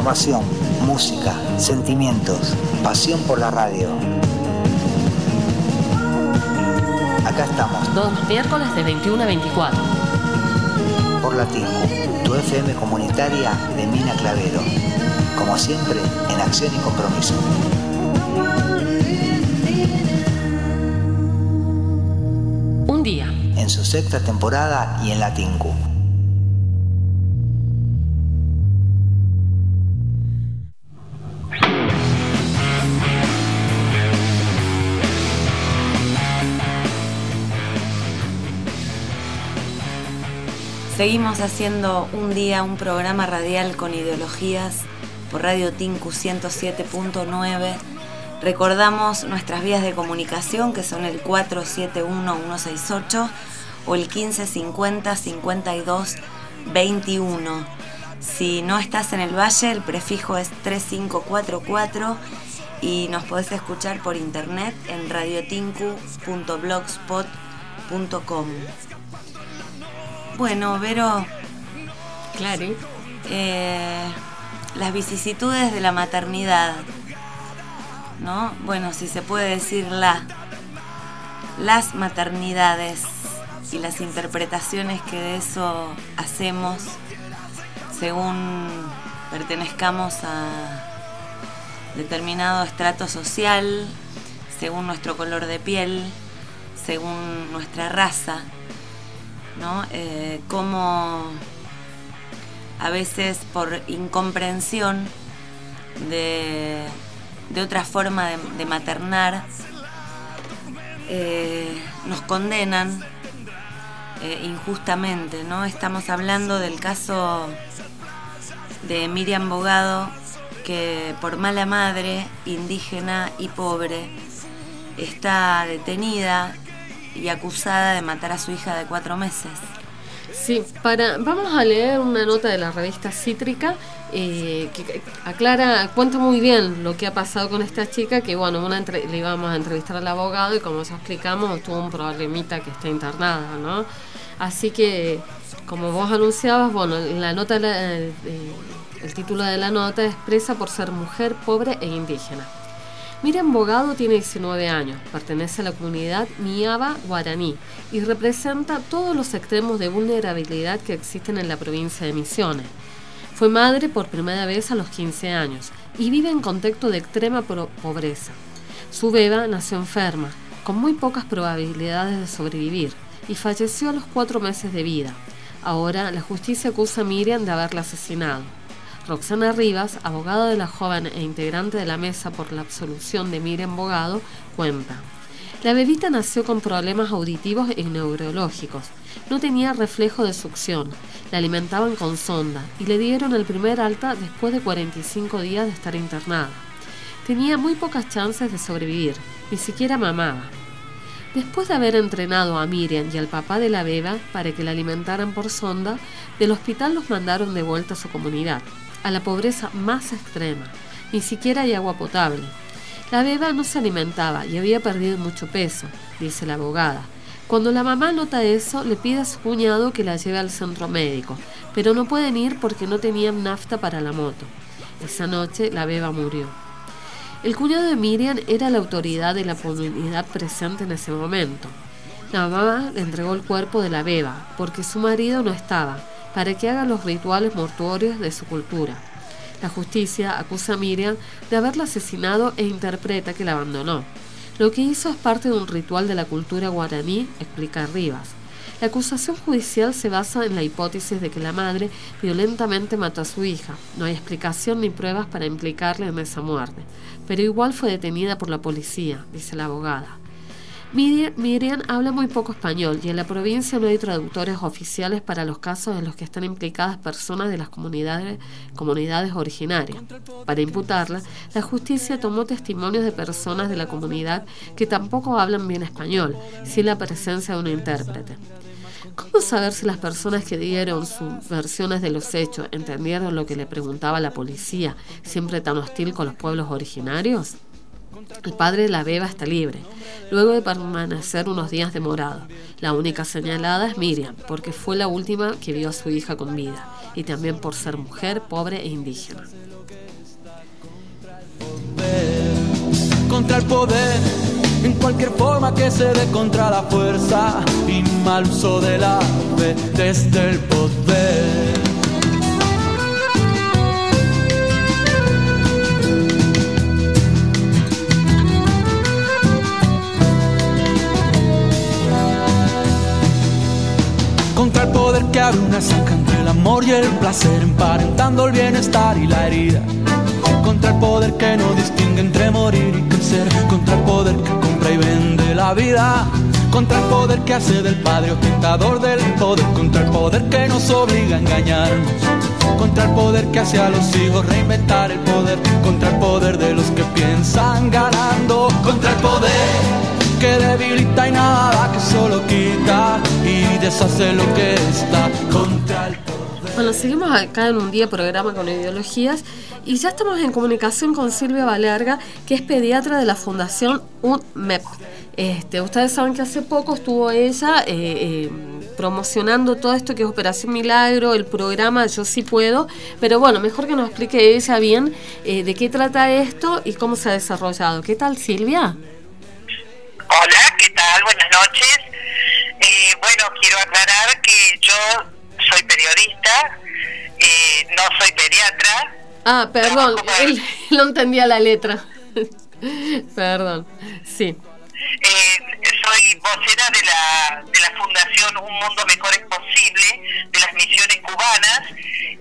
información, música, sentimientos, pasión por la radio. Acá estamos. Todos los miércoles de 21 a 24. Por la TINCU, tu FM comunitaria de Mina Clavero. Como siempre, en acción y compromiso. Un día. En su sexta temporada y en la TINCU. Seguimos haciendo un día un programa radial con ideologías por Radio Tinku 107.9. Recordamos nuestras vías de comunicación que son el 471-168 o el 1550-5221. Si no estás en el valle, el prefijo es 3544 y nos podés escuchar por internet en radiotinku.blogspot.com. Bueno, Vero. Claro. Eh, las vicisitudes de la maternidad. ¿No? Bueno, si se puede decir la. Las maternidades y las interpretaciones que de eso hacemos según pertenezcamos a determinado estrato social, según nuestro color de piel, según nuestra raza. ¿No? Eh, cómo a veces por incomprensión de, de otra forma de, maternar, eh, nos condenan eh, injustamente, ¿no? Estamos hablando del caso de Miriam Bogado, que por mala madre, indígena y pobre, está detenida y acusada de matar a su hija de cuatro meses. Sí, para, vamos a leer una nota de la revista Cítrica eh, que aclara, cuenta muy bien lo que ha pasado con esta chica, que bueno, una entre, le íbamos a entrevistar al abogado y como ya explicamos, tuvo un problemita que está internada, ¿no? Así que, como vos anunciabas, bueno, la nota, la, eh, el título de la nota expresa por ser mujer, pobre e indígena. Miriam Bogado tiene 19 años, pertenece a la comunidad Miaba Guaraní y representa todos los extremos de vulnerabilidad que existen en la provincia de Misiones. Fue madre por primera vez a los 15 años y vive en contexto de extrema pobreza. Su beba nació enferma, con muy pocas probabilidades de sobrevivir, y falleció a los cuatro meses de vida. Ahora la justicia acusa a Miriam de haberla asesinado. Roxana Rivas, abogada de la joven e integrante de la mesa por la absolución de Miriam Bogado, cuenta. La bebita nació con problemas auditivos y neurológicos. No tenía reflejo de succión. La alimentaban con sonda y le dieron el primer alta después de 45 días de estar internada. Tenía muy pocas chances de sobrevivir, ni siquiera mamaba. Después de haber entrenado a Miriam y al papá de la beba para que la alimentaran por sonda, del hospital los mandaron de vuelta a su comunidad a la pobreza más extrema. Ni siquiera hay agua potable. La beba no se alimentaba y había perdido mucho peso, dice la abogada. Cuando la mamá nota eso, le pide a su cuñado que la lleve al centro médico, pero no pueden ir porque no tenían nafta para la moto. Esa noche la beba murió. El cuñado de Miriam era la autoridad de la comunidad presente en ese momento. La mamá le entregó el cuerpo de la beba porque su marido no estaba para que haga los rituales mortuorios de su cultura. La justicia acusa a Miriam de haberla asesinado e interpreta que la abandonó. Lo que hizo es parte de un ritual de la cultura guaraní, explica Rivas. La acusación judicial se basa en la hipótesis de que la madre violentamente mató a su hija. No hay explicación ni pruebas para implicarle en esa muerte, pero igual fue detenida por la policía, dice la abogada. Miriam, habla muy poco español y en la provincia no hay traductores oficiales para los casos en los que están implicadas personas de las comunidades, comunidades originarias. Para imputarla, la justicia tomó testimonios de personas de la comunidad que tampoco hablan bien español, sin la presencia de un intérprete. ¿Cómo saber si las personas que dieron sus versiones de los hechos entendieron lo que le preguntaba la policía, siempre tan hostil con los pueblos originarios? El padre de la beba está libre, luego de permanecer unos días demorado. La única señalada es Miriam, porque fue la última que vio a su hija con vida, y también por ser mujer, pobre e indígena. contra el poder, en cualquier forma que se dé contra la fuerza y de la desde el poder. Una zanja entre el amor y el placer, emparentando el bienestar y la herida contra el poder que no distingue entre morir y crecer, contra el poder que compra y vende la vida, contra el poder que hace del padre ostentador del poder, contra el poder que nos obliga a engañarnos, contra el poder que hace a los hijos reinventar el poder, contra el poder de los que piensan ganando, contra el poder que debilita y nada que solo quita y deshace lo que está contra el poder. Bueno, seguimos acá en un día programa con ideologías y ya estamos en comunicación con Silvia Valerga, que es pediatra de la Fundación UNMEP. Este, ustedes saben que hace poco estuvo ella eh, eh, promocionando todo esto que es Operación Milagro, el programa Yo sí puedo, pero bueno, mejor que nos explique ella bien eh, de qué trata esto y cómo se ha desarrollado. ¿Qué tal, Silvia? Hola, ¿qué tal? Buenas noches. bueno, quiero aclarar que yo soy periodista, no soy pediatra, Ah, perdón, él no entendía la letra. perdón, sí. Eh, soy vocera de la, de la Fundación Un Mundo Mejor es Posible, de las misiones cubanas,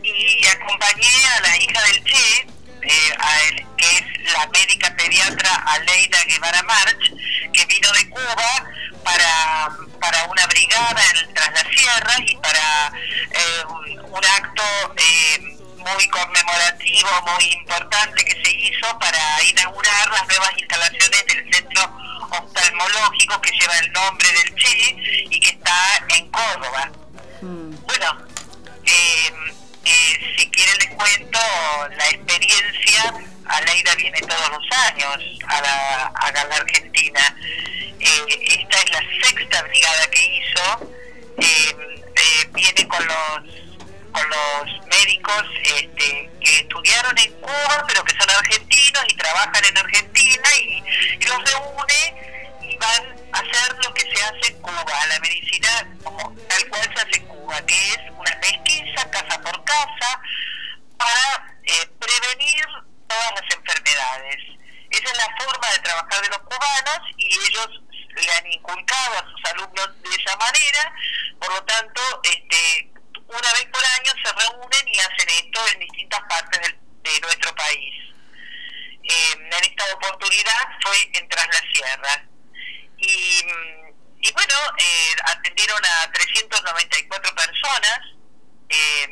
y acompañé a la hija del Che, eh, a que es la médica pediatra Aleida Guevara March, que vino de Cuba para, para una brigada en, tras la sierra y para eh, un, un, acto... Eh, muy conmemorativo, muy importante que se hizo para inaugurar las nuevas instalaciones del centro oftalmológico que lleva el nombre del Che y que está en Córdoba. Mm. Bueno, eh, eh, si quieren les cuento la experiencia. Aleida viene todos los años a la, a la Argentina. Eh, esta es la sexta brigada que hizo. viene con los con los médicos este, que estudiaron en Cuba, pero que son argentinos y trabajan en Argentina y, los reúne van a hacer lo que se hace en Cuba, la medicina como tal cual se hace en Cuba, que es una pesquisa casa por casa para eh, prevenir todas las enfermedades. Esa es la forma de trabajar de los cubanos y ellos le han inculcado a sus alumnos de esa manera, por lo tanto, este, una vez por año se reúnen y hacen esto en distintas partes de nuestro país. Eh, en esta oportunidad fue en Tras la Sierra. Y, y bueno, eh, atendieron a 394 personas, eh,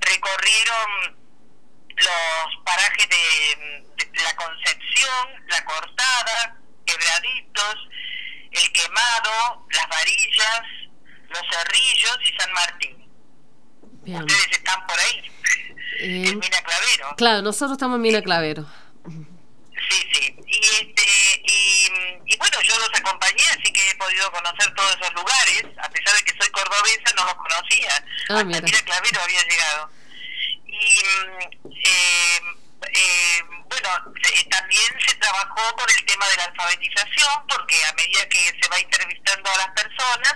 recorrieron los parajes de, de, la Concepción, la Cortada, Quebraditos, el Quemado, las Varillas, los Cerrillos y San Martín. Ustedes están por ahí, eh, en Mina Clavero. Claro, nosotros estamos en Mina Clavero. Sí, sí. Y, este, y, y, bueno, yo los acompañé, así que he podido conocer todos esos lugares. A pesar de que soy cordobesa, no los conocía. Ah, Hasta Mina Clavero había llegado. Y eh, eh, bueno, se, también se trabajó con el tema de la alfabetización, porque a medida que se va entrevistando a las personas,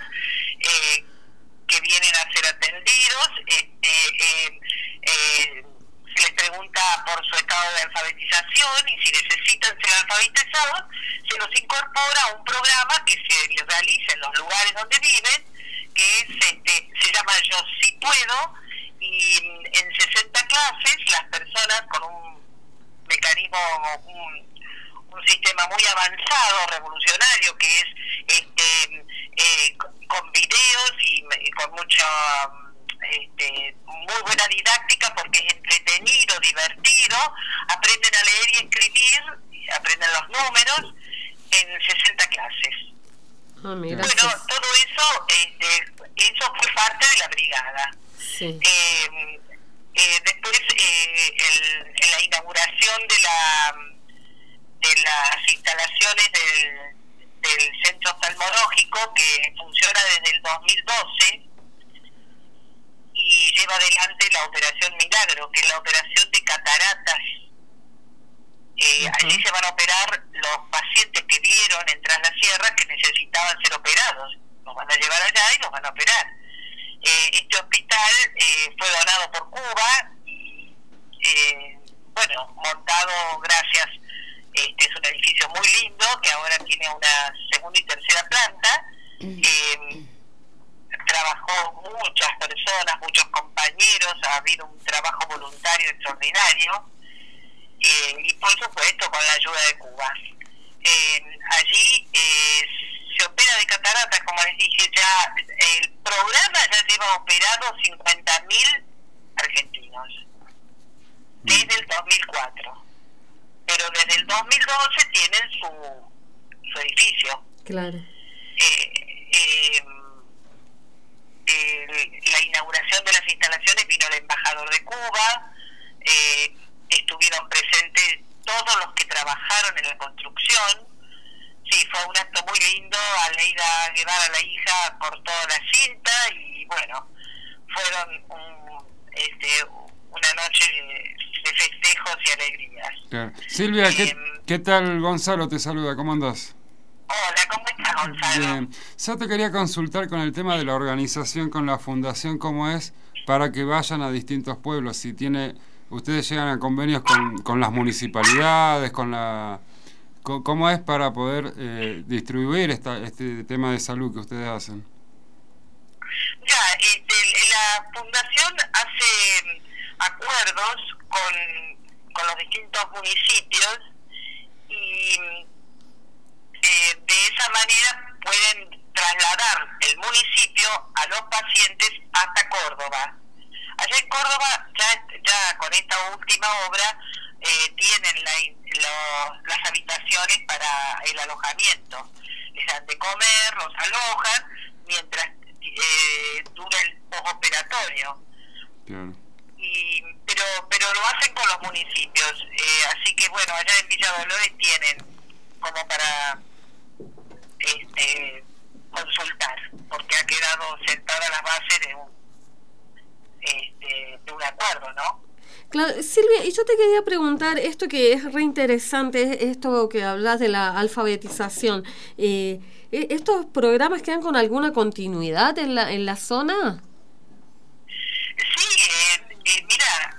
eh, que vienen a ser atendidos, este, eh, eh, les pregunta por su estado de alfabetización y si necesitan ser alfabetizados, se los incorpora a un programa que se realiza en los lugares donde viven, que es este, se llama Yo sí puedo, y en 60 clases las personas con un mecanismo, un, un sistema muy avanzado, revolucionario, que es este, eh, con videos y, y con mucha este, muy buena didáctica porque es entretenido, divertido, aprenden a leer y escribir, aprenden los números en 60 clases. Ah, bueno, todo eso, este, eso fue parte de la brigada. Sí. Eh, eh, después, eh, el, en la inauguración de la de las instalaciones del, del centro oftalmológico que funciona desde el 2012, y lleva adelante la Operación Milagro, que es la operación de cataratas. Eh, Allí se van a operar los pacientes que vieron en Tras la Sierra que necesitaban ser operados. Los van a llevar allá y los van a operar. Eh, este hospital eh, fue donado por Cuba y, eh, bueno, montado gracias, este es un edificio muy lindo que ahora tiene una segunda y tercera planta. Eh, trabajó muchas personas, muchos compañeros, ha habido un trabajo voluntario extraordinario eh, y por supuesto con la ayuda de Cuba. Eh, allí eh, se opera de cataratas, como les dije ya, el programa ya lleva operado 50.000 argentinos desde el 2004, pero desde el 2012 tienen su, su edificio. Claro. Eh, eh, la inauguración de las instalaciones vino el embajador de Cuba, eh, estuvieron presentes todos los que trabajaron en la construcción. Sí, fue un acto muy lindo. Aleida Guevara, la hija, cortó la cinta y bueno, fueron un, este, una noche de festejos y alegrías. Claro. Silvia, ¿qué, ¿qué tal? Gonzalo te saluda, ¿cómo andás? Hola, ¿cómo estás, Gonzalo? Bien. Yo te quería consultar con el tema de la organización con la fundación, cómo es para que vayan a distintos pueblos. Si tiene, ustedes llegan a convenios con, con las municipalidades, con la, cómo es para poder eh, distribuir esta, este tema de salud que ustedes hacen. Ya, este, la fundación hace mm, acuerdos con, con los distintos municipios y mm, eh, de esa manera pueden trasladar el municipio a los pacientes hasta Córdoba. Allá en Córdoba, ya, ya con esta última obra, eh, tienen la lo- las habitaciones para el alojamiento. Les dan de comer, los alojan, mientras eh, dura el postoperatorio. Claro. Y, pero, pero lo hacen con los municipios. Eh, así que bueno, allá en Villa Dolores tienen como para este, consultar, porque ha quedado sentada la base de un, este, de un acuerdo, ¿no? Claro, Silvia, y yo te quería preguntar, esto que es re interesante, esto que hablas de la alfabetización, eh, ¿e- ¿estos programas quedan con alguna continuidad en la, en la zona? Sí, eh, eh, mira,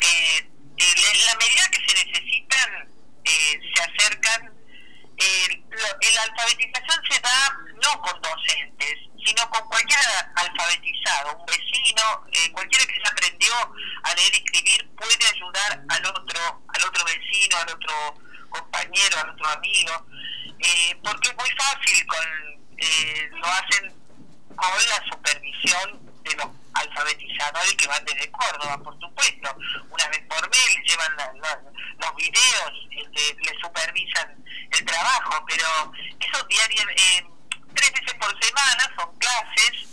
en la medida que se necesitan, eh, se acercan. Eh, la alfabetización se da no con docentes, sino con cualquier alfabetizado, un vecino, eh, cualquiera que ya aprendió a leer y escribir puede ayudar al otro, al otro vecino, al otro compañero, al otro amigo, eh, porque es muy fácil, con, eh, lo hacen con la supervisión de los alfabetizadores que van desde Córdoba, por supuesto. Una vez por mes llevan la- la- los videos, este, le supervisan el trabajo, pero eso diario, eh, tres veces por semana son clases.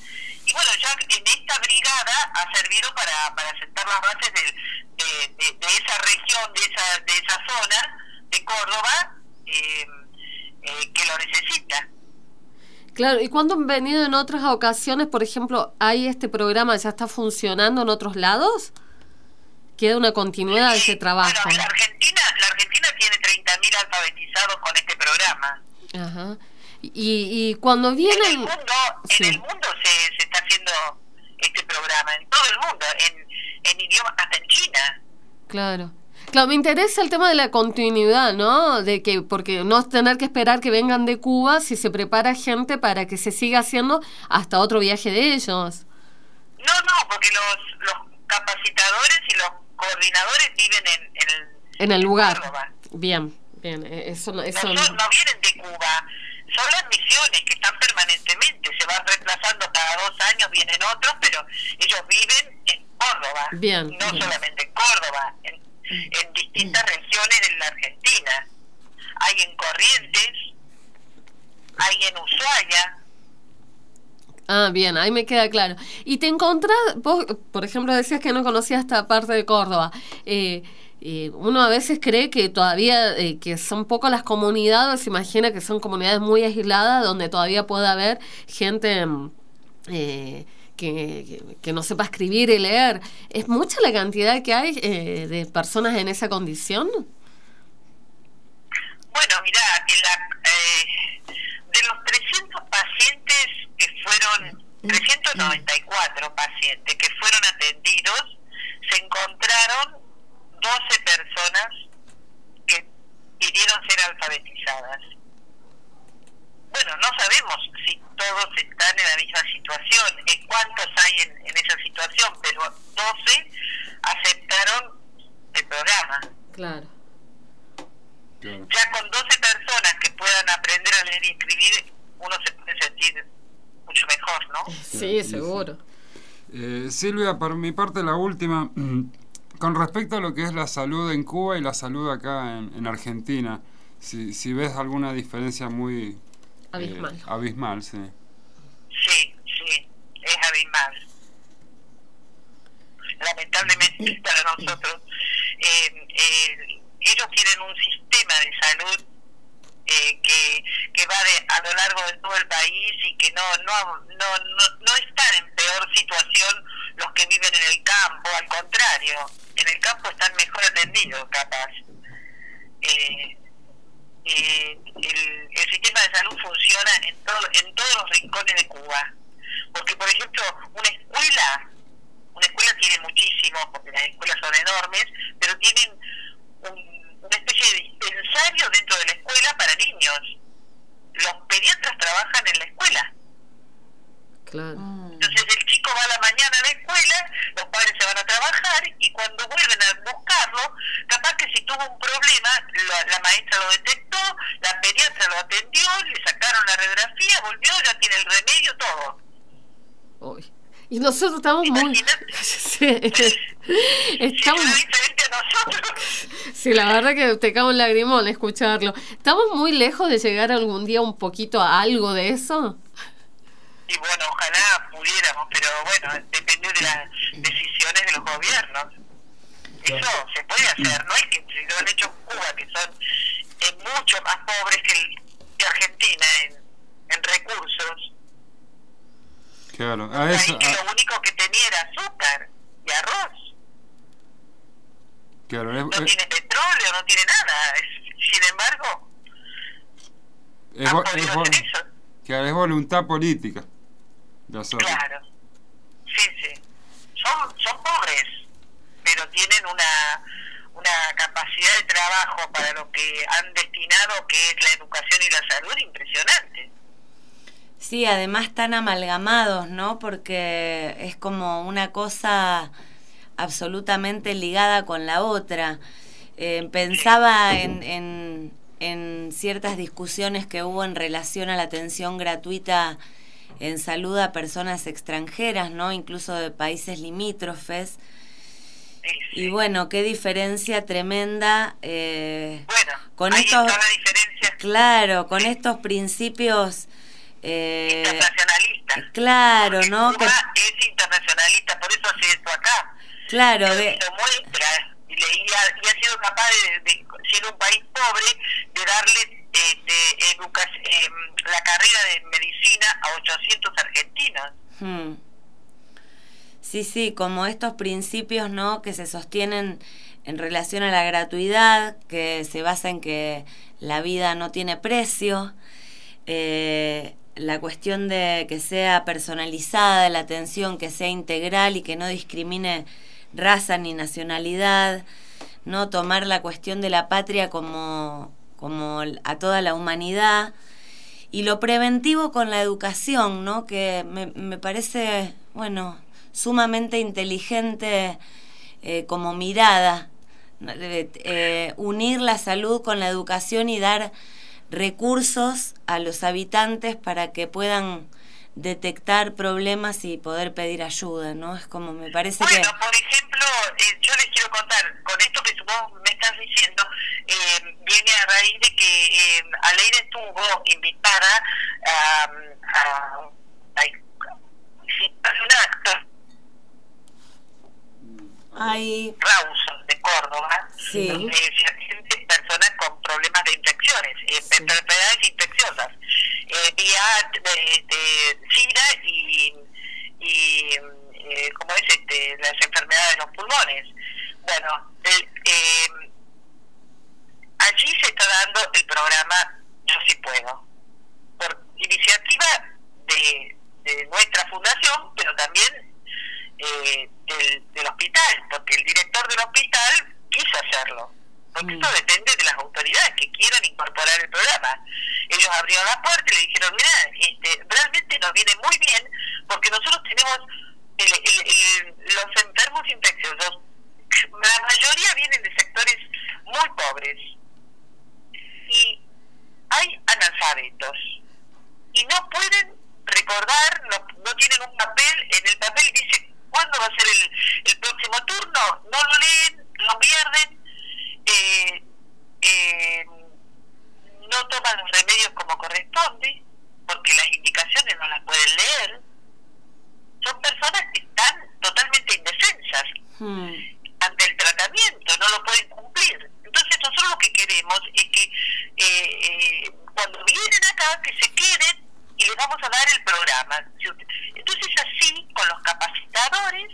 Y bueno, ya en esta brigada ha servido para, para sentar las bases de- de esa región, de esa, de esa zona de Córdoba eh, eh, que lo necesita. Claro, y cuando han venido en otras ocasiones, por ejemplo, hay este programa, ya está funcionando en otros lados? ¿Queda una continuidad de ese trabajo? La Argentina, la Argentina tiene 30.000 alfabetizados con este programa. Ajá. Y, y cuando vienen... En el mundo, en el mundo se, se está haciendo este programa, en todo el mundo, en, en idiomas, hasta en China. Claro. Claro, me interesa el tema de la continuidad, ¿no? De que, porque no tener que esperar que vengan de Cuba si se prepara gente para que se siga haciendo hasta otro viaje de ellos. No, no, porque los, los capacitadores y los coordinadores viven en, en el... En el lugar. Córdoba. Bien, bien. eh, Eso, no- eso no, no- vienen de Cuba, son las misiones que están permanentemente, se van reemplazando cada dos años, vienen otros, pero ellos viven en Córdoba, Bien, no bien. solamente en Córdoba, en, en distintas regiones de la Argentina. Hay en Corrientes, hay en Ushuaia, Ah, bien, ahí me queda claro. Y te encontrás, vos, por ejemplo, decías que no conocías esta parte de Córdoba. Eh, y uno a veces cree que todavía eh, que son pocas las comunidades, se imagina que son comunidades muy aisladas donde todavía puede haber gente mm, eh, que, que- no sepa escribir y leer. ¿Es mucha la cantidad que hay eh, de personas en esa condición? Bueno, mira, eh, de los 300 pacientes que fueron, 394 pacientes que fueron atendidos, se encontraron 12 personas que pidieron ser alfabetizadas. Bueno, no sabemos si todos están en la misma situación, en cuántos hay en, en esa situación, pero 12 aceptaron el programa. Claro. Ya con 12 personas que puedan aprender a leer y escribir, uno se puede sentir mucho mejor, ¿no? Sí, seguro. Eh, Silvia, por mi parte la última, con respecto a lo que es la salud en Cuba y la salud acá en, en Argentina, si, si ves alguna diferencia muy eh, Abismal. abismal, sí. Sí, sí, es abismal. Lamentablemente para nosotros, eh, eh, ellos tienen un sistema de salud eh, que, que va de, a lo largo de todo el país y que no, no, no, no, no están en peor situación los que viven en el campo, al contrario, en el campo están mejor atendidos, capaz. Eh, eh, el, el sistema de salud funciona en, todo, en todos los rincones de Cuba. Porque, por ejemplo, una escuela, una escuela tiene muchísimo, porque las escuelas son enormes, pero tienen un- una especie de dispensario dentro de la escuela para niños. Los pediatras trabajan en la escuela. Claro. Entonces el chico va a la mañana a la escuela, los padres se van a trabajar y cuando vuelven a buscarlo, capaz que si tuvo un problema, la, la maestra lo detectó, la pediatra lo atendió, le sacaron la radiografía, volvió, ya tiene el remedio, todo. Uy. Y nosotros estamos muy... Sí. Estamos... Sí, la verdad que te cago un lagrimón escucharlo. ¿Estamos muy lejos de llegar algún día un poquito a algo de eso? Y bueno, ojalá pudiéramos, pero bueno, depende de las decisiones de los gobiernos. Eso se puede hacer, no es que si lo han hecho en Cuba, que son eh, mucho más pobres que, el- que Argentina en, en recursos. Claro, a eso, que a- lo único que tenía era azúcar y arroz. claro, es, No es- tiene petróleo, no tiene nada. Es- sin embargo, es claro, es voluntad política de hacerlo. claro. Sí, sí. Son, son pobres, pero tienen una, una capacidad de trabajo para lo que han destinado, que es la educación y la salud, impresionante. Sí, además están amalgamados, ¿no? Porque es como una cosa absolutamente ligada con la otra. Eh, pensaba en, en, en ciertas discusiones que hubo en relación a la atención gratuita en salud a personas extranjeras, ¿no? Incluso de países limítrofes. Y bueno, qué diferencia tremenda. eh, con ahí estos, está la diferencia. Claro, con estos principios. eh, Internacionalista. claro, ¿no? Que, Cuba es internacionalista, por eso hace esto acá. claro, de, lo muestra y, le- y ha, y ha sido capaz de, de, siendo un país pobre, de darle este, em, la carrera de medicina a 800 argentinos. Hmm. Sí, sí, como estos principios, ¿no? Que se sostienen en relación a la gratuidad, que se basa en que la vida no tiene precio, eh, la cuestión de que sea personalizada la atención, que sea integral y que no discrimine raza ni nacionalidad, no tomar la cuestión de la patria como, como a toda la humanidad y lo preventivo con la educación, ¿no? Que me, me parece, bueno, sumamente inteligente eh, como mirada, eh, unir la salud con la educación y dar recursos a los habitantes para que puedan detectar problemas y poder pedir ayuda, ¿no? Es como me parece que... Bueno, por ejemplo, eh, yo les quiero contar, con esto que vos me estás diciendo, eh, viene a raíz de que eh, Aleida estuvo invitada a, a, a, a un acto Ay. Rawson de Córdoba. Sí. donde se atienden personas con problemas de infecciones, eh, enfermedades infecciosas, eh, vía de, de SIDA y, y eh, ¿cómo es este, las enfermedades de los pulmones. Bueno, el- eh, allí se está dando el programa Yo sí puedo, por iniciativa de, de nuestra fundación, pero también eh, del, del hospital, porque el director del hospital quiso hacerlo. Porque esto depende de las autoridades que quieran incorporar el programa. Ellos abrieron la puerta y le dijeron, mira, este, realmente nos viene muy bien porque nosotros tenemos el- el- el- los enfermos infecciosos, la mayoría vienen de sectores muy pobres y hay analfabetos y no pueden recordar, no, no tienen un papel, en el papel dice cuándo va a ser el, el próximo turno, no lo leen, lo pierden, eh, eh, no toman los remedios como corresponde, porque las indicaciones no las pueden leer, son personas que están totalmente indefensas ante el tratamiento, no lo pueden cumplir. Entonces nosotros lo que queremos es que eh, eh, cuando vienen acá, que se queden y les vamos a dar el programa. Entonces así, con los capacitadores,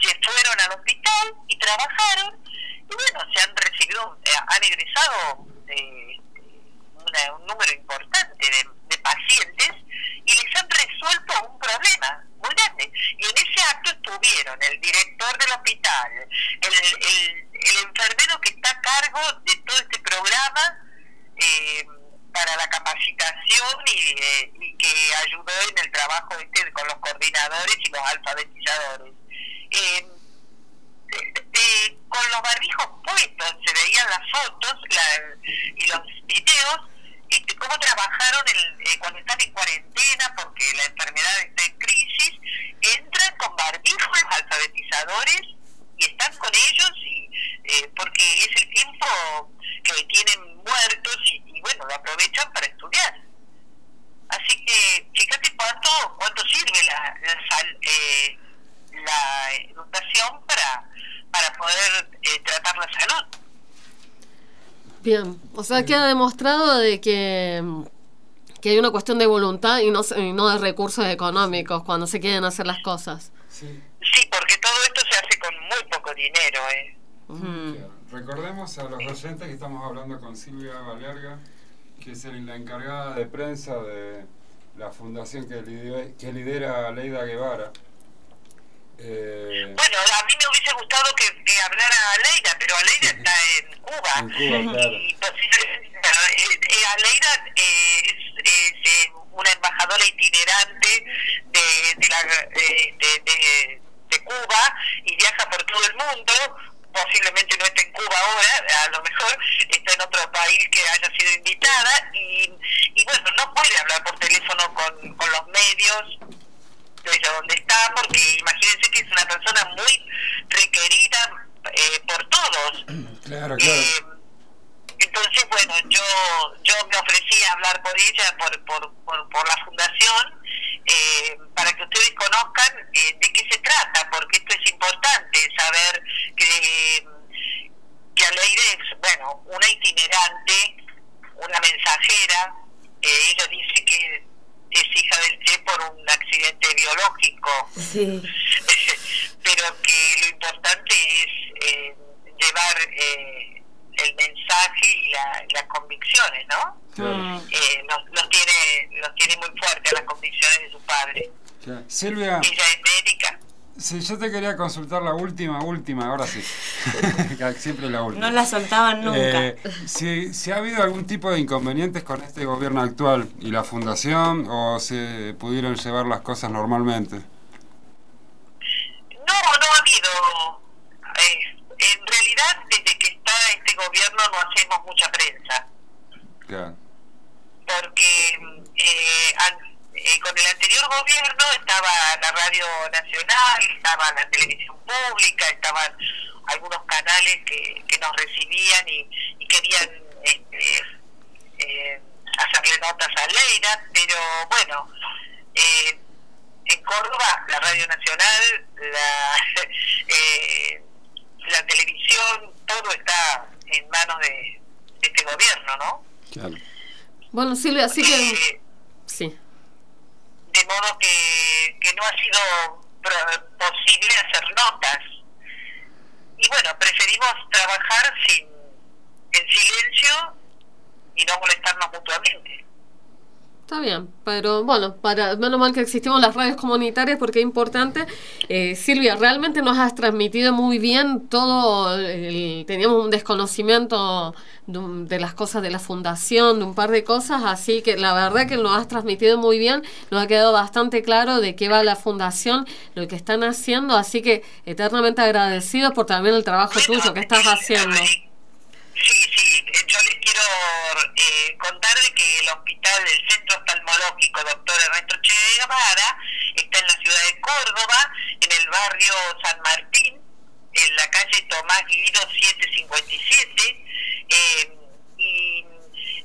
se fueron al hospital y trabajaron y bueno, se han recibido, eh, han egresado eh, un número importante de, de pacientes y les han resuelto un problema muy grande. Y en ese acto estuvieron el director del hospital, el, el, el enfermero que está a cargo de todo este programa eh, para la capacitación y, eh, y que ayudó en el trabajo este con los coordinadores y los alfabetizadores. Eh, eh, con los barbijos puestos, se veían las fotos la- y los videos, este, cómo trabajaron el- eh, cuando están en cuarentena porque la enfermedad está en crisis, entran con barbijos los alfabetizadores y están con ellos y eh, porque es el tiempo que tienen muertos y, y bueno, lo aprovechan para estudiar. Así que fíjate cuánto cuánto sirve la, la, sal- eh, la educación para, para poder eh, tratar la salud. Bien, o sea queda demostrado de que, que hay una cuestión de voluntad y no, se- y no de recursos económicos cuando se quieren hacer las cosas. Sí. Sí, porque todo esto se hace con muy poco dinero. ¿eh? Recordemos a los oyentes que estamos hablando con Silvia Valerga, que es la encargada de prensa de la fundación que lidera, que lidera Leida Guevara. Eh, Bueno, a mí me hubiese gustado que, que hablara Aleida, pero Aleida está en Cuba. En Cuba, claro. Y posiblemente, eh, eh, Aleida es, es, eh, una embajadora itinerante de, de, la, de, de- de Cuba y viaja por todo el mundo. Posiblemente no esté en Cuba ahora, a lo mejor está en otro país que haya sido invitada. Y, y bueno, no puede hablar por teléfono con, con los medios desde donde está, porque imagínense que es una persona muy requerida eh, por todos. claro, claro. Eh, entonces, bueno, yo yo me ofrecí a hablar por ella, por, por, por, por la fundación, eh, para que ustedes conozcan eh, de qué se trata, porque esto es importante, saber que, que Aleide es, bueno, una itinerante, una mensajera, ella dice que es hija del Che por un accidente biológico, Sí. pero que lo importante es eh, llevar eh, el mensaje y la- las convicciones, ¿no? Claro. Eh, los, los tiene los tiene muy fuertes las convicciones de su padre. claro. Silvia, Ella es médica. Si yo te quería consultar la última, última, ahora sí. Siempre la última. No la soltaban nunca. Eh, si, si ha habido algún tipo de inconvenientes con este gobierno actual y la fundación o se pudieron llevar las cosas normalmente. No, no ha habido. eh, en realidad, desde que está este gobierno no hacemos mucha prensa, Claro. porque eh, eh, con el anterior gobierno estaba la radio nacional, estaba la televisión pública, estaban algunos canales que, que nos recibían y, y querían este, eh, hacerle notas a Leira, pero bueno, eh, en Córdoba la radio nacional, la, eh, la televisión, todo está en manos de, de este gobierno, ¿no? Claro. Bueno, Silvia, así que... Eh, Sí. De modo que, que no ha sido posible hacer notas. Y bueno, preferimos trabajar sin en silencio y no molestarnos mutuamente. Está bien, pero bueno, para menos mal que existimos las radios comunitarias porque es importante. Eh, Silvia, realmente nos has transmitido muy bien todo. el- teníamos un desconocimiento de, las cosas de la fundación, de un par de cosas, así que la verdad que nos has transmitido muy bien. Nos ha quedado bastante claro de qué va la fundación, lo que están haciendo, así que eternamente agradecidos por también el trabajo tuyo que estás haciendo. Sí, sí, yo les quiero eh, contar de que el hospital del Centro Oftalmológico Doctor Ernesto Che Guevara está en la ciudad de Córdoba, en el barrio San Martín, en la calle Tomás Guido 757, eh, y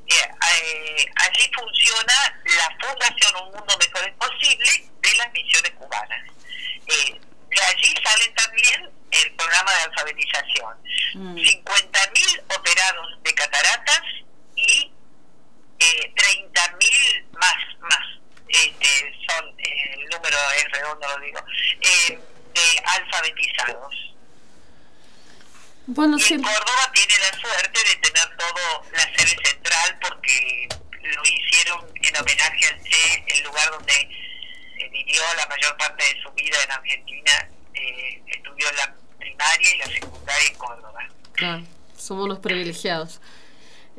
eh, eh, allí funciona la Fundación Un Mundo Mejor es Posible de las misiones cubanas. Eh, de allí salen también el programa de alfabetización. 50.000 operados de cataratas y eh, 30.000 más, más, este, son, eh, el número es redondo, lo digo, eh, de alfabetizados. Bueno, y en Córdoba tiene la suerte de tener todo la sede central porque lo hicieron en homenaje al Che, el lugar donde eh, vivió la mayor parte de su vida en Argentina, eh, estudió la primaria y la secundaria en Córdoba. Claro, somos unos privilegiados.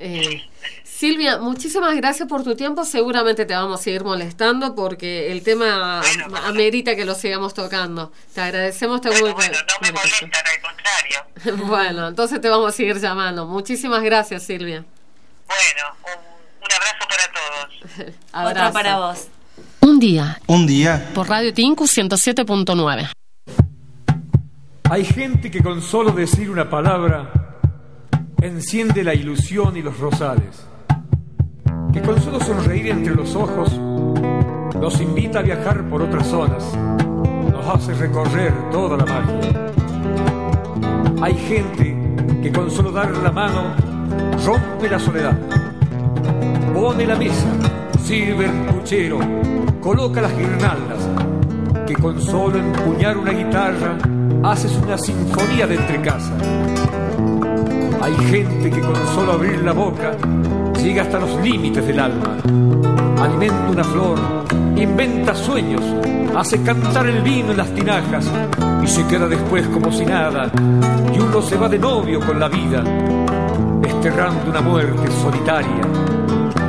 Eh, Silvia, muchísimas gracias por tu tiempo. Seguramente te vamos a seguir molestando porque el tema amerita que lo sigamos tocando. Te agradecemos. Te bueno, bueno, no me molestan, al contrario. bueno, entonces te vamos a seguir llamando. Muchísimas gracias, Silvia. Bueno, un, un abrazo para todos. Abrazo. Otro para vos. Un día. Un día. Por Radio Tinku 107.9. Hay gente que con solo decir una palabra enciende la ilusión y los rosales, que con solo sonreír entre los ojos nos invita a viajar por otras zonas, nos hace recorrer toda la magia. Hay gente que con solo dar la mano rompe la soledad, pone la mesa, sirve el puchero, coloca las guirnaldas, que con solo empuñar una guitarra haces una sinfonía de entrecasa. Hay gente que con solo abrir la boca llega hasta los límites del alma. Alimenta una flor, inventa sueños, hace cantar el vino en las tinajas y se queda después como si nada. Y uno se va de novio con la vida, desterrando una muerte solitaria,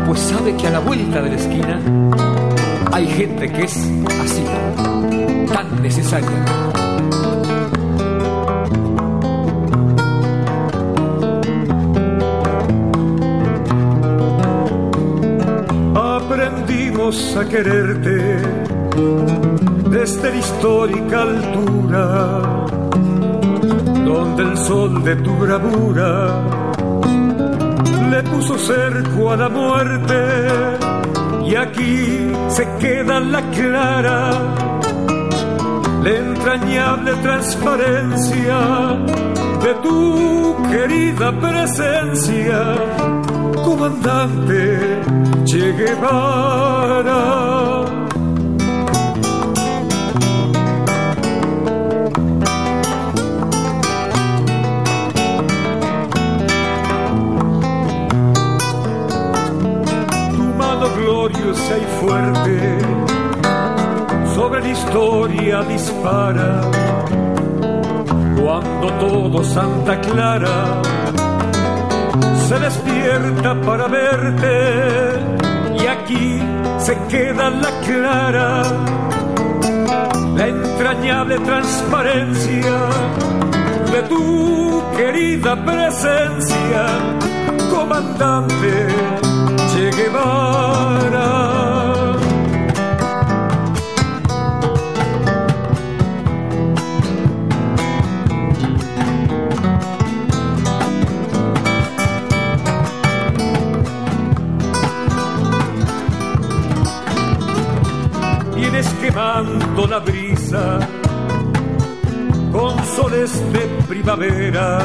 pues sabe que a la vuelta de la esquina hay gente que es así, tan necesaria. Aprendimos a quererte desde la histórica altura, donde el sol de tu bravura le puso cerco a la muerte y aquí se queda la clara, la entrañable transparencia de tu querida presencia, comandante Che Guevara. Y fuerte sobre la historia dispara. Cuando todo Santa Clara se despierta para verte y aquí se queda la clara, la entrañable transparencia de tu querida presencia, comandante Guevara. Vienes quemando la brisa con soles de primavera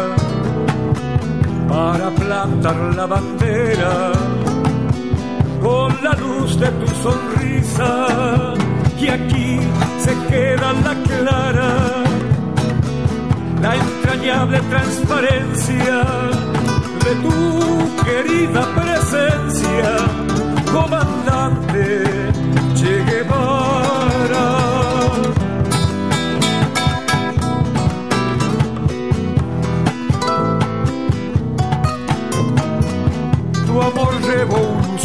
para plantar la bandera la luz de tu sonrisa y aquí se queda la clara la entrañable transparencia de tu querida presencia comandante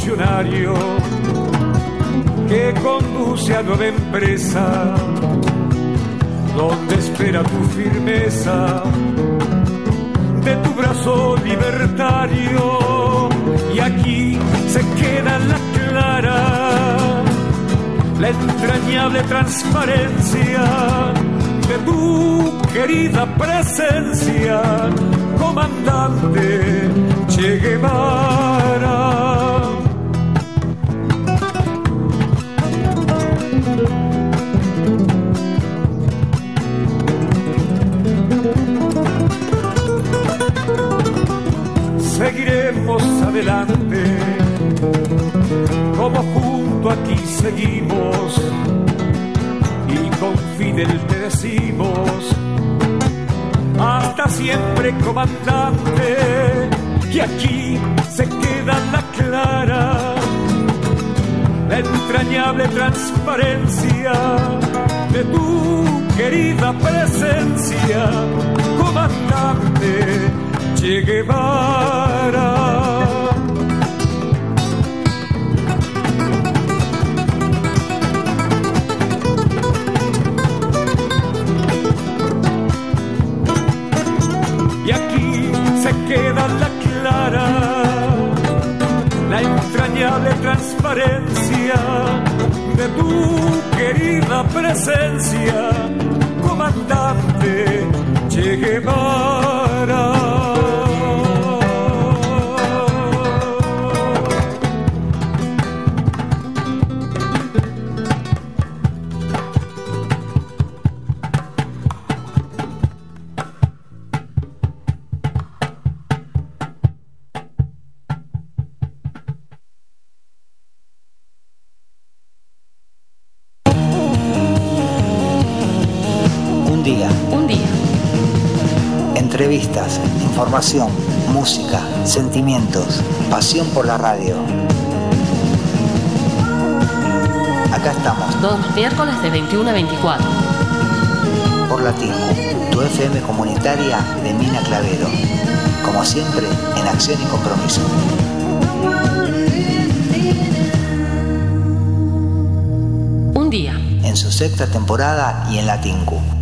revolucionario que conduce a nueva empresa, donde espera tu firmeza de tu brazo libertario. Y aquí se queda la clara, la entrañable transparencia de tu querida presencia, comandante Che Guevara. Seguiremos adelante, como junto aquí seguimos, y con Fidel te decimos, hasta siempre comandante, y aquí se queda la clara, la entrañable transparencia de tu querida presencia, comandante Che Guevara. Y aquí se queda la clara, la entrañable transparencia de tu querida presencia, comandante Che Guevara. Pasión por la radio. Acá estamos, los miércoles de 21 a 24. por la TIMU, tu FM comunitaria de Mina Clavero. Como siempre, en acción y compromiso. Un día. En su sexta temporada y en la TINCU.